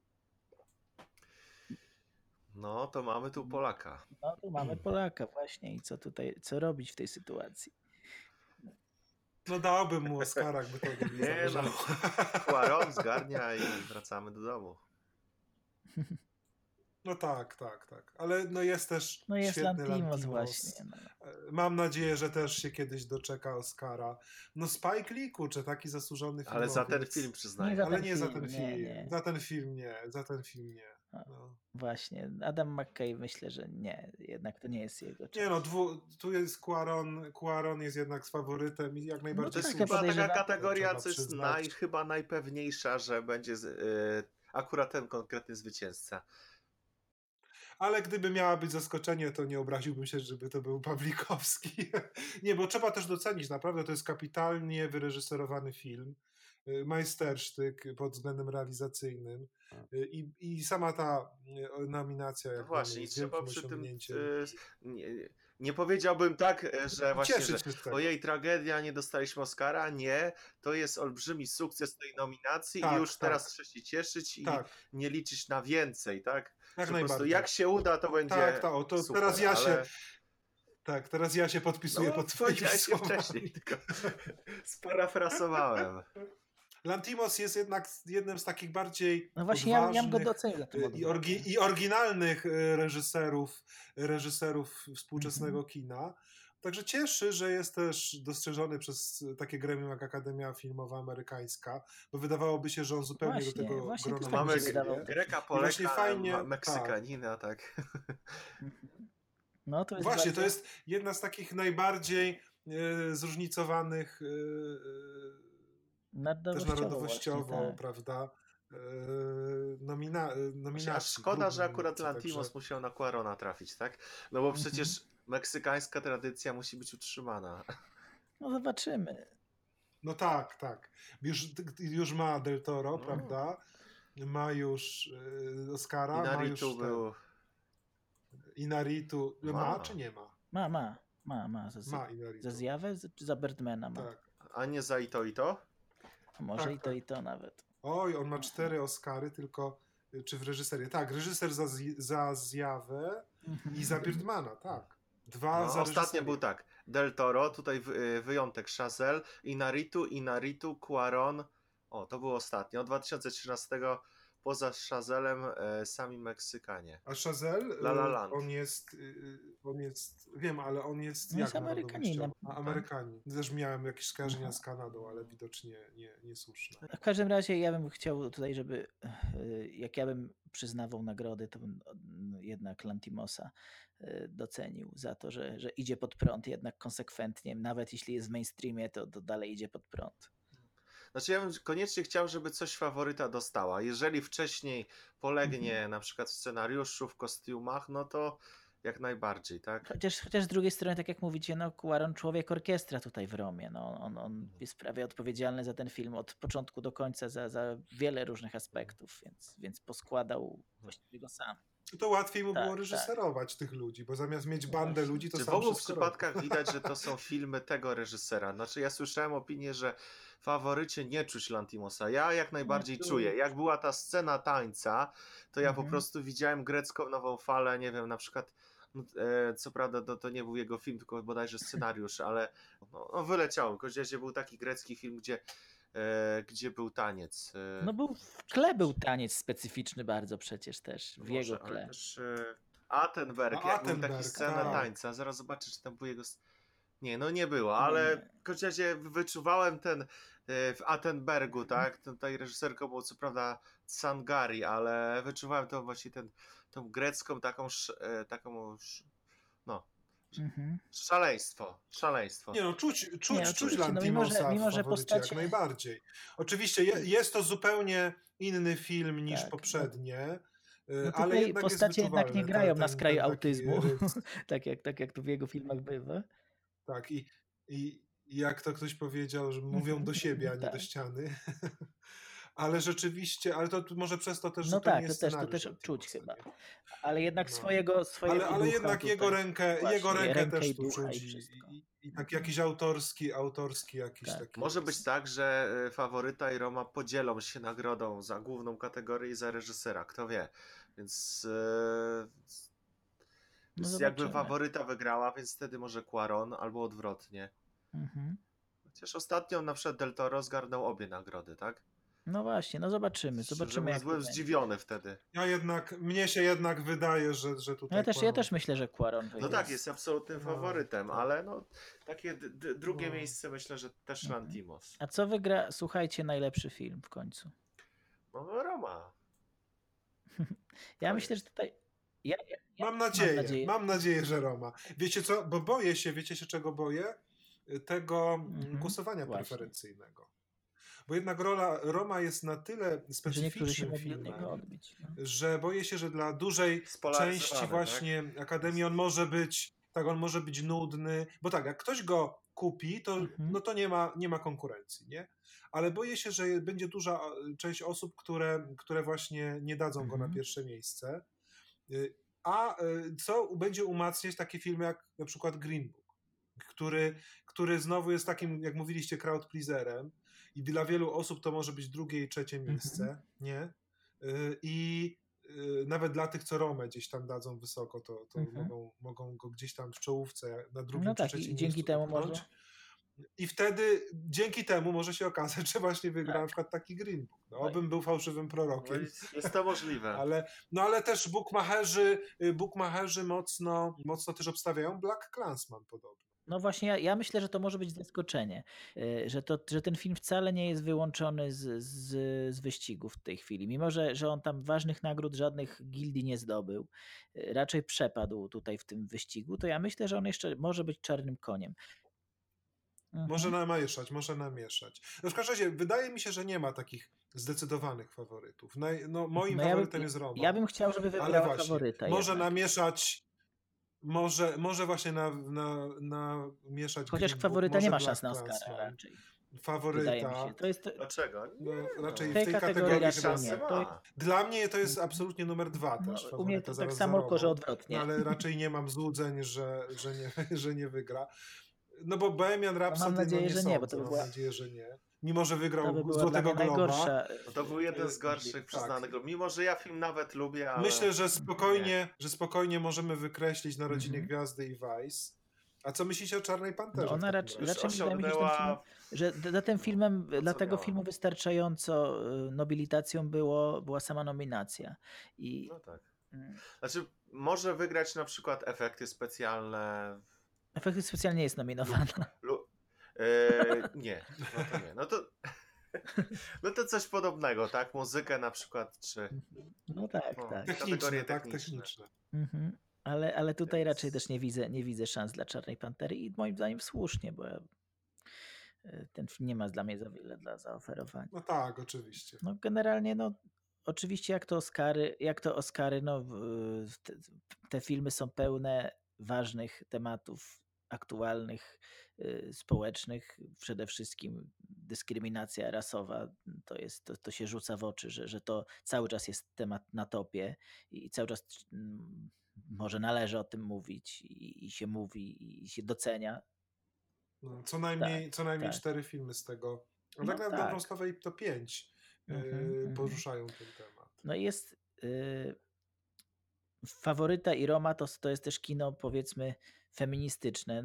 No, to mamy tu Polaka. No tu mamy Polaka właśnie i co tutaj, co robić w tej sytuacji? No dałbym mu Oscara, jakby to go nie Nie, no. zgarnia i wracamy do domu. No tak, tak, tak. Ale no jest też No jest świetny Lantimos właśnie. No. Mam nadzieję, że też się kiedyś doczeka Oscara. No Spike Lee, kurczę, taki zasłużony Ale za ten film Nie przyznaję. za Ale ten nie za film, ten nie, film. nie. Za ten film nie, za ten film nie. No. Właśnie, Adam McKay myślę, że nie, jednak to nie jest jego czas. Nie no, dwu, tu jest Quaron, Quaron jest jednak z faworytem i jak To najbardziej jest tak, chyba taka kategoria, co jest naj, chyba najpewniejsza, że będzie z, y, akurat ten konkretny zwycięzca. Ale gdyby miała być zaskoczenie, to nie obraziłbym się, żeby to był Pawlikowski. nie, bo trzeba też docenić, naprawdę to jest kapitalnie wyreżyserowany film. y, Majstersztyk pod względem realizacyjnym. Y, I, I sama ta y, nominacja, No właśnie, jest trzeba przy tym. y, nie, nie powiedziałbym tak, y, że właśnie, że się ojej, tragedia, nie dostaliśmy Oscara. Nie, to jest olbrzymi sukces tej nominacji Tak, i już tak. teraz trzeba się cieszyć i Tak, nie liczyć na więcej, tak? jak Że najbardziej. jak się uda, to będzie. Tak, tak, o, to super, teraz ja się, ale- tak, teraz ja się podpisuję No, pod twoimi się słowami. wcześniej, tylko sparafrasowałem. Lantimos jest jednak jednym z takich bardziej No właśnie, ja, ja go y, i, orgi, i oryginalnych y, reżyserów, reżyserów współczesnego Mhm. kina. Także cieszy, że jest też dostrzeżony przez takie gremium jak Akademia Filmowa Amerykańska, bo wydawałoby się, że on zupełnie Właśnie, do tego właśnie grona tak Mamy. Greka, Polaka, fajnie- Meksykanina, tak. No to jest Właśnie, bardzo... to jest jedna z takich najbardziej y, zróżnicowanych y, y, też narodowościowo narodowościowo, właśnie, tak. prawda? e, Nomina, e, nominacji. aż szkoda, że akurat Lantimos także- musiał na Quarona trafić, tak? No bo Mhm. przecież meksykańska tradycja musi być utrzymana. No zobaczymy. No tak, tak. Już, już ma Del Toro, No. prawda? Ma już e, Oscara, I ma już ten, był... Inaritu. Ma. Ma. czy nie ma? Ma, ma, ma, ma. Za, Ma Inaritu. za zjawę za Birdmana ma? Tak. A nie za i to i to? A może Tak, i to tak. i to nawet. Oj, on ma cztery Oscary, tylko e, czy w reżyserię? Tak, reżyser za, za zjawę i za Birdmana, tak. Dwa No, ostatnio był tak. Del Toro, tutaj y, wyjątek Chazelle, Inaritu, Inaritu, Quaron. O, to było ostatnio. Od 2013 poza Chazellem e, sami Meksykanie. A Chazelle, La La e, Land. on jest, y, on jest, wiem, ale on jest No jak jest Amerykaninem? A, tak? Amerykanin. Też miałem jakieś skojarzenia Aha. z Kanadą, ale widocznie nie, niesłuszne. W każdym razie ja bym chciał tutaj, żeby e, jak ja bym przyznawał nagrody, to bym jednak Lantimosa e, docenił za to, że, że idzie pod prąd jednak konsekwentnie. Nawet jeśli jest w mainstreamie, to, to dalej idzie pod prąd. Znaczy ja bym koniecznie chciał, żeby coś faworyta dostała. Jeżeli wcześniej polegnie Mhm. na przykład w scenariuszu, w kostiumach, no to jak najbardziej, tak? Chociaż, chociaż z drugiej strony, tak jak mówicie, no Cuaron człowiek orkiestra tutaj w Romie. No, on, on jest prawie odpowiedzialny za ten film od początku do końca, za, za wiele różnych aspektów, więc, więc poskładał właściwie go sam. To łatwiej mu Tak, było tak. reżyserować tych ludzi, bo zamiast mieć bandę właśnie. ludzi, to Czy w sam obu wszystko robił. przypadkach widać, że to są filmy tego reżysera? Znaczy ja słyszałem opinię, że w faworycie nie czuć Lantimosa. Ja jak najbardziej tu- czuję. Jak była ta scena tańca, to ja po Mhm. prostu widziałem grecką nową falę, nie wiem, na przykład no, e, co prawda to, to nie był jego film, tylko bodajże scenariusz, ale no, no wyleciałem. W każdym razie był taki grecki film, gdzie, gdzie był taniec. E, No był w tle był taniec specyficzny bardzo przecież też, w może, jego tle. też e, Attenberg, A, jak był taki scena tak. tańca, zaraz zobaczę, czy tam był jego... Nie, no nie było, ale nie. w każdym razie wyczuwałem ten e, w Attenbergu, tak? Tutaj reżyserką był co prawda Sangari, ale wyczuwałem to właśnie ten, tą grecką taką, sz, e, taką sz, no, Mhm. szaleństwo, szaleństwo. Nie no, czuć, czuć, Nie, czuć no mimo, że- mimo, że postacie- jak najbardziej. Oczywiście je, jest to zupełnie inny film niż Tak, poprzednie, y, No ale jednak postacie jest jednak nie wyczuwalny grają ten- na skraju ten autyzmu, rys. tak, jak, tak jak to w jego filmach bywa. Tak, i, i jak to ktoś powiedział, że mówią do siebie, a nie do Tak. ściany. ale rzeczywiście, ale to może przez to też, No że to tak, nie to jest też- to też czuć chyba. Ale jednak No. swojego, swojego Ale, ale jednak jego rękę, Właśnie, jego rękę, rękę też tu czuć. I, i, i tak jakiś autorski, autorski jakiś Tak. taki. Może być tak, że e, faworyta i Roma podzielą się nagrodą za główną kategorię i za reżysera, kto wie. Więc, e, No więc jakby faworyta wygrała, więc wtedy może Quaron albo odwrotnie. Mhm. Chociaż ostatnio na przykład Del Toro zgarnął obie nagrody, tak? No właśnie, no zobaczymy, zobaczymy byłem zdziwiony wtedy. Ja jednak, mnie się jednak wydaje, że, że tutaj. No Ja też, ja Quaron- też myślę, że Quaron No wygra. tak, jest absolutnym No, faworytem, tak. ale no takie drugie No. miejsce myślę, że też Mhm. Lantimos. A co wygra, słuchajcie, najlepszy film w końcu? No Roma. Ja To myślę, że tutaj... Ja, ja, ja Mam nadzieję, nadzieję. mam nadzieję, że Roma. Wiecie co, bo boję się, wiecie się czego boję? Tego Mhm, głosowania właśnie. preferencyjnego. Bo jednak rola Roma jest na tyle odbić. No. że boję się, że dla dużej części tak? właśnie Akademii on może być, tak, on może być nudny, bo tak, jak ktoś go kupi, to, Mhm. no to nie ma, nie ma konkurencji, nie? Ale boję się, że będzie duża e, część osób, które, które właśnie nie dadzą go na Mhm. pierwsze miejsce. Y, A y, co będzie umacniać takie filmy jak na przykład Green Book, który, który znowu jest takim, jak mówiliście, crowd pleaserem i dla wielu osób to może być drugie i trzecie Mhm. miejsce, nie? Y, I y, nawet dla tych, co Romę gdzieś tam dadzą wysoko, to, to Mhm. mogą, mogą go gdzieś tam w czołówce na drugim No czy tak, trzecim i dzięki temu może... I wtedy dzięki temu może się okazać, że właśnie wygra Tak. na przykład taki Green Book. No, No obym był fałszywym No prorokiem. jest, jest to możliwe. Ale, no ale też bookmacherzy, y, bookmacherzy mocno, mocno też obstawiają Black Clansman podobno. No właśnie, ja, ja myślę, że to może być zaskoczenie, y, że, to, że ten film wcale nie jest wyłączony z, z, z wyścigów w tej chwili. Mimo, że, że on tam ważnych nagród żadnych gildii nie zdobył, y, raczej przepadł tutaj w tym wyścigu, to ja myślę, że on jeszcze może być czarnym koniem. Mhm. Może namieszać, może namieszać. No w każdym razie wydaje mi się, że nie ma takich zdecydowanych faworytów. No, moim No ja bym- faworytem jest Roma. Ja bym chciał, żeby wybrała faworyta. może jednak. namieszać może, może właśnie na, na, na mieszać Chociaż Green faworyta nie ma szans na Oscara raczej. Faworyta. To jest, Dlaczego? No, raczej W tej tej kategorii kategorii chyba nie. To-. Dla mnie to jest absolutnie numer dwa no, też. u mnie to tak samo, tylko że odwrotnie. No, ale raczej nie mam złudzeń, że, że, nie, że nie wygra. No bo Bohemian Rhapsody mam nadzieję, no nie że nie, bo to sądzę, by mam była- nadzieję, że nie. Mimo, że To wygrał by Złotego Globa. No to był jeden z gorszych przyznanych, tak. mimo że ja film nawet lubię, ale... Myślę, że spokojnie, że spokojnie możemy wykreślić Narodziny Mhm. Gwiazdy i Vice. A co myślicie o Czarnej Panterze? No ona raczej- raczej wydaje mi się, że osiągnęła... dla tym filmem, co dla tego miała. filmu wystarczająco y, nobilitacją było, była sama nominacja. I No tak. mm, Znaczy, może wygrać na przykład efekty specjalne. efekty specjalnie nie jest nominowana. Lu... E, nie, no to nie. No to, no to coś podobnego, tak? Muzykę na przykład, czy No tak, No. tak. Techniczne, kategorie tak, techniczne. Mhm. Ale, ale tutaj Więc- raczej też nie widzę, nie widzę szans dla Czarnej Pantery i moim zdaniem słusznie, bo ja, y, ten film nie ma dla mnie za wiele dla zaoferowania. No tak, oczywiście. No generalnie, no oczywiście jak to Oscary, jak to Oscary, no te, te filmy są pełne ważnych tematów aktualnych, y, społecznych. Przede wszystkim dyskryminacja rasowa to, jest, to, to się rzuca w oczy, że, że to cały czas jest temat na topie i cały czas mm, może należy o tym mówić i, i się mówi i się docenia. No, co najmniej, Tak, co najmniej tak. cztery filmy z tego. A No tak na tak. dobrą sprawę i to pięć Mhm, yy, mhm. poruszają ten temat. No i jest y, faworyta i Roma to, to jest też kino powiedzmy feministyczne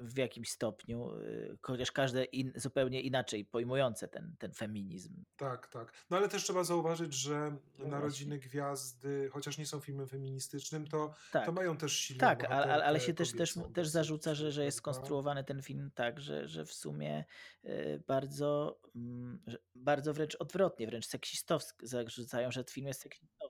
w jakimś stopniu, y, chociaż każde in, zupełnie inaczej pojmujące ten, ten feminizm. Tak, tak. No ale też trzeba zauważyć, że No Narodziny Gwiazdy, chociaż nie są filmem feministycznym, to, Tak, to mają też silną tak ale, ale, się też, też, też zarzuca, że, że jest skonstruowany ten film tak, że, że w sumie y, bardzo, mm, bardzo wręcz odwrotnie, wręcz seksistowski, zarzucają, że film jest seksistowski.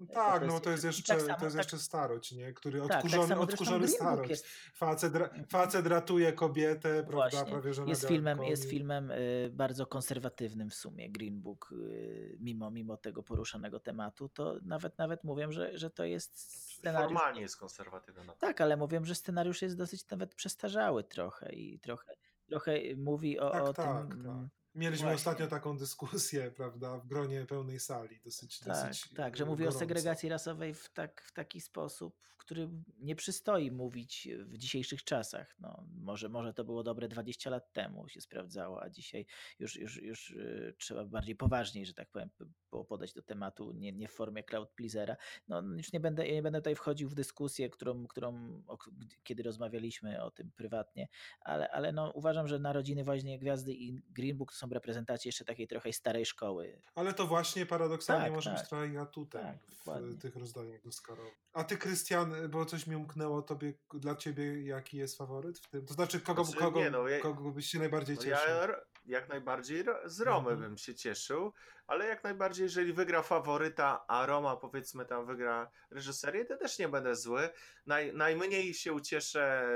No po tak, no prostu. to jest I jeszcze, tak samo- to jest tak- jeszcze starość, nie? Który Tak, tak odkurzony, odkurzony starość. jest- Facet, Mhm. facet ratuje kobietę, prawda, Właśnie. prawie że Jest filmem, jest filmem y, bardzo konserwatywnym w sumie, Green Book, y, mimo, mimo tego poruszanego tematu, to nawet nawet mówię, że, że to jest scenariusz. Formalnie jest konserwatywna. no. Tak, ale mówię, że scenariusz jest dosyć nawet przestarzały trochę i trochę, trochę mówi o, Tak, o tak, tym. Mieliśmy Właśnie. ostatnio taką dyskusję, prawda, w gronie pełnej sali, dosyć, Tak, dosyć tak, że mówi o segregacji rasowej w, tak, w taki sposób, w który nie przystoi mówić w dzisiejszych czasach. No, może, może to było dobre 20 lat temu się sprawdzało, a dzisiaj już, już, już y, trzeba bardziej poważniej, że tak powiem, było podejść do tematu, nie, nie w formie crowd pleasera. No, już nie będę, nie będę tutaj wchodził w dyskusję, którą, którą o, kiedy rozmawialiśmy o tym prywatnie, ale, ale no, uważam, że Narodziny Woźnie Gwiazdy i Green Book to są reprezentacje jeszcze takiej trochę starej szkoły. Ale to właśnie paradoksalnie Tak, może być tak. trochę i atutem Tak, w tych rozdaniach Oscarowych. A ty, Krystian, bo coś mi umknęło tobie, dla ciebie jaki jest faworyt w tym? To znaczy, kogo, Znaczy, kogo, no, ja- kogo byś się najbardziej No cieszył? ja jak najbardziej z Romy Mhm. bym się cieszył, ale jak najbardziej, jeżeli wygra faworyta, a Roma powiedzmy tam wygra reżyserię, to też nie będę zły. Naj, najmniej się ucieszę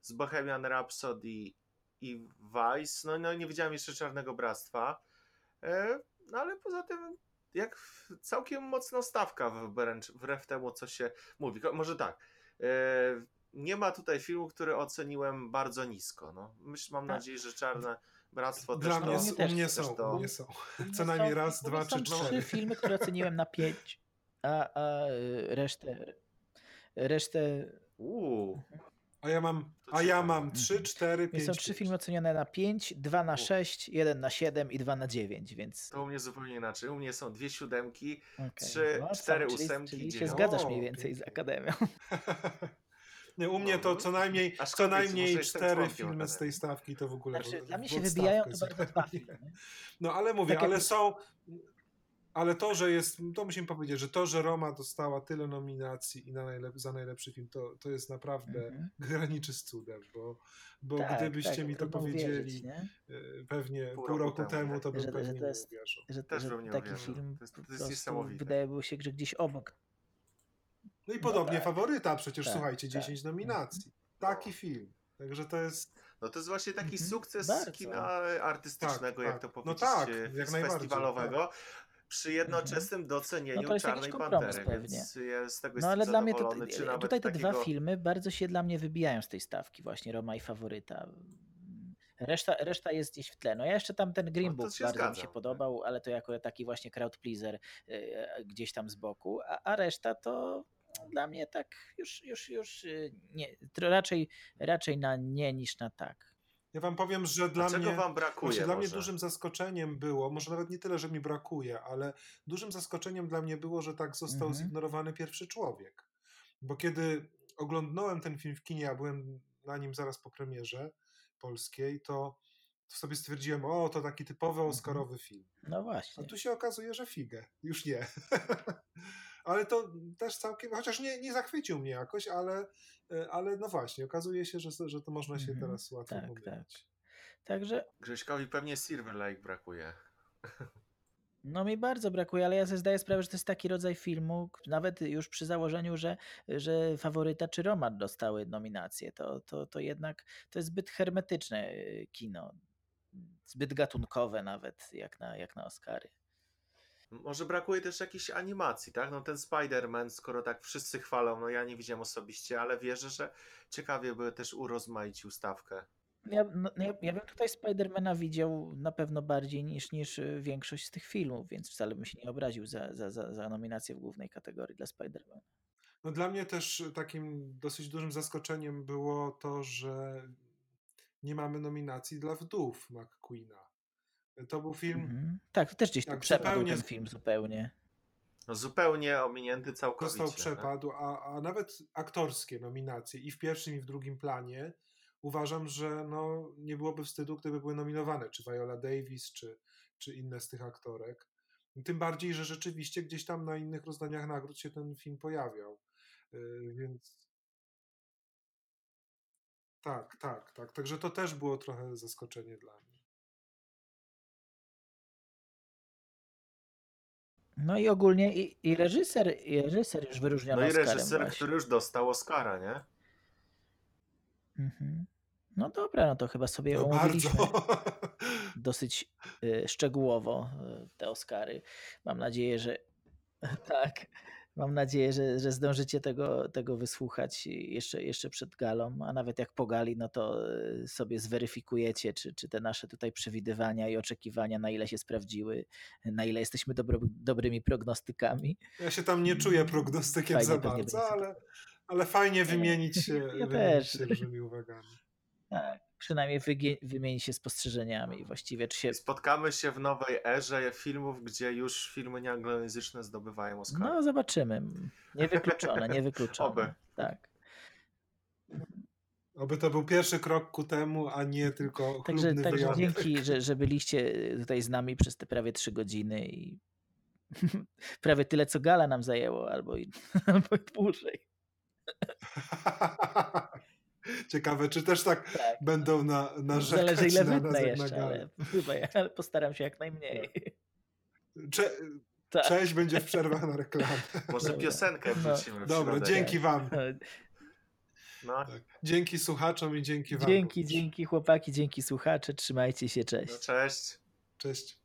z Bohemian Rhapsody i Vice. No, no nie widziałem jeszcze Czarnego Bractwa. E, No ale poza tym jak całkiem mocna stawka wręcz wbrew temu, co się mówi. Może tak. e, Nie ma tutaj filmu, który oceniłem bardzo nisko. No. Myślę, mam Tak. nadzieję, że Czarne Bractwo Dla też mnie, to, u mnie u też- też są, to- u mnie są. Co najmniej są- raz, dwa czy trzy cztery. filmy, które oceniłem na pięć, a, a resztę, resztę Uuu, A ja mam, a ja mam 3, 4, 5. są trzy filmy ocenione na 5, 2 na U. 6, 1 na 7 i 2 na 9, więc to u mnie zupełnie inaczej. U mnie są dwie siódemki, trzy, No, cztery czyli, ósemki, czyli się zgadzasz mniej więcej z. Akademią. Nie, u mnie No, to no. co najmniej, Aż co najmniej cztery filmy z tej stawki to w ogóle Znaczy, w- dla mnie się wybijają to bardzo dwa filmy. No ale mówię, Tak ale są. Ale to, że jest, to musimy powiedzieć, że to, że Roma dostała tyle nominacji i na najlep, za najlepszy film, to, to jest naprawdę Mhm. graniczy z cudem, bo, bo Tak, gdybyście tak, mi to powiedzieli uwierzyć, nie? y, pewnie Pół pół, roku roku temu, temu, nie? to bym Że- pewnie że to nie jest- uwierzył. Że, Też że bym nie taki uwierzył. film To jest- to jest niesamowite. wydaje się, że gdzieś obok. No i No podobnie tak. faworyta, przecież Tak, słuchajcie, tak. 10 nominacji. Taki No. film. Także to jest. No to jest właśnie taki Mhm, sukces bardzo. kina artystycznego, Tak, jak tak. to No powiedzieć, tak, e, jak festiwalowego, przy jednoczesnym docenieniu No to jest jakiś Czarnej Pantery, więc ja z tego No ale dla mnie to, tutaj te takiego... dwa filmy bardzo się dla mnie wybijają z tej stawki, właśnie Roma i Faworyta. Reszta, reszta jest gdzieś w tle. No ja jeszcze tam ten Green No Book bardzo mi się tak. podobał, ale to jako taki właśnie crowd pleaser e, gdzieś tam z boku, a, a reszta to dla mnie tak już, już, już y, nie, raczej, raczej na nie niż na tak. Ja wam powiem, że dla A czego mnie. wam brakuje Właśnie dla mnie dużym zaskoczeniem było, może nawet nie tyle, że mi brakuje, ale dużym zaskoczeniem dla mnie było, że tak został Mhm. zignorowany pierwszy człowiek. Bo kiedy oglądnąłem ten film w kinie, a byłem na nim zaraz po premierze polskiej, to, to sobie stwierdziłem, o, to taki typowy Mhm. oscarowy film. No A właśnie. tu się okazuje, że figę. Już nie. ale to też całkiem, chociaż nie, nie zachwycił mnie jakoś, ale, ale no właśnie, okazuje się, że, że to można się Mhm. teraz łatwo Tak, pomylić. Także Grześkowi pewnie Silver Lake brakuje. No mi bardzo brakuje, ale ja sobie zdaję sprawę, że to jest taki rodzaj filmu, nawet już przy założeniu, że, że faworyta czy Roma dostały nominację, to, to, to jednak to jest zbyt hermetyczne y, kino. Zbyt gatunkowe nawet, jak na, jak na Oscary. Może brakuje też jakiejś animacji, tak? No ten Spider-Man, skoro tak wszyscy chwalą, no ja nie widziałem osobiście, ale wierzę, że ciekawie by też urozmaicił stawkę. Ja, no, ja, ja bym tutaj Spidermana widział na pewno bardziej niż, niż y, większość z tych filmów, więc wcale bym się nie obraził za, za, za, za nominację w głównej kategorii dla Spidermana. No dla mnie też takim dosyć dużym zaskoczeniem było to, że nie mamy nominacji dla wdów McQueena. To był film, Mhm. Tak, to też gdzieś Tak, przepadł zupełnie ten film zupełnie. No zupełnie ominięty całkowicie. został przepadł, a, a nawet aktorskie nominacje i w pierwszym i w drugim planie uważam, że no, nie byłoby wstydu, gdyby były nominowane, czy Viola Davis, czy, czy inne z tych aktorek. Tym bardziej, że rzeczywiście gdzieś tam na innych rozdaniach nagród się ten film pojawiał. Yy, Więc tak, tak, tak. Także to też było trochę zaskoczenie dla mnie. No i ogólnie i, i reżyser, i reżyser już wyróżniono No i Oscarem reżyser, właśnie. który już dostał Oscara, nie? Mhm. No dobra, no to chyba sobie No omówiliśmy bardzo. dosyć y, szczegółowo y, te Oscary. Mam nadzieję, że tak. Mam nadzieję, że, że zdążycie tego, tego wysłuchać jeszcze, jeszcze przed galą, a nawet jak po gali, no to y, sobie zweryfikujecie, czy, czy te nasze tutaj przewidywania i oczekiwania, na ile się sprawdziły, na ile jesteśmy dobro, dobrymi prognostykami. Ja się tam nie czuję prognostykiem Fajnie za bardzo, ale, ale fajnie wymienić się, Ja wymienić też. się różnymi uwagami. Tak. Przynajmniej wymieni się spostrzeżeniami właściwie, czy się spotkamy się w nowej erze filmów, gdzie już filmy nieanglojęzyczne zdobywają Oscara. No, zobaczymy. Niewykluczone, niewykluczone. Oby. Tak. Oby to był pierwszy krok ku temu, a nie tylko Także, chlubny także dzięki, że, że byliście tutaj z nami przez te prawie trzy godziny i prawie tyle, co gala nam zajęło, albo i, albo i dłużej. Ciekawe, czy też tak Tak. będą na, narzekać Zależy ile na na jeszcze, ale, chyba ja, ale postaram się jak najmniej. Cze- Tak. Cześć będzie w przerwach na reklamę. Może Dobra. piosenkę No. wrzucimy w Dobra, dzięki wam. No, Dzięki słuchaczom i dzięki wam. Dzięki, dzięki chłopaki, dzięki słuchacze, trzymajcie się, no cześć. cześć. Cześć.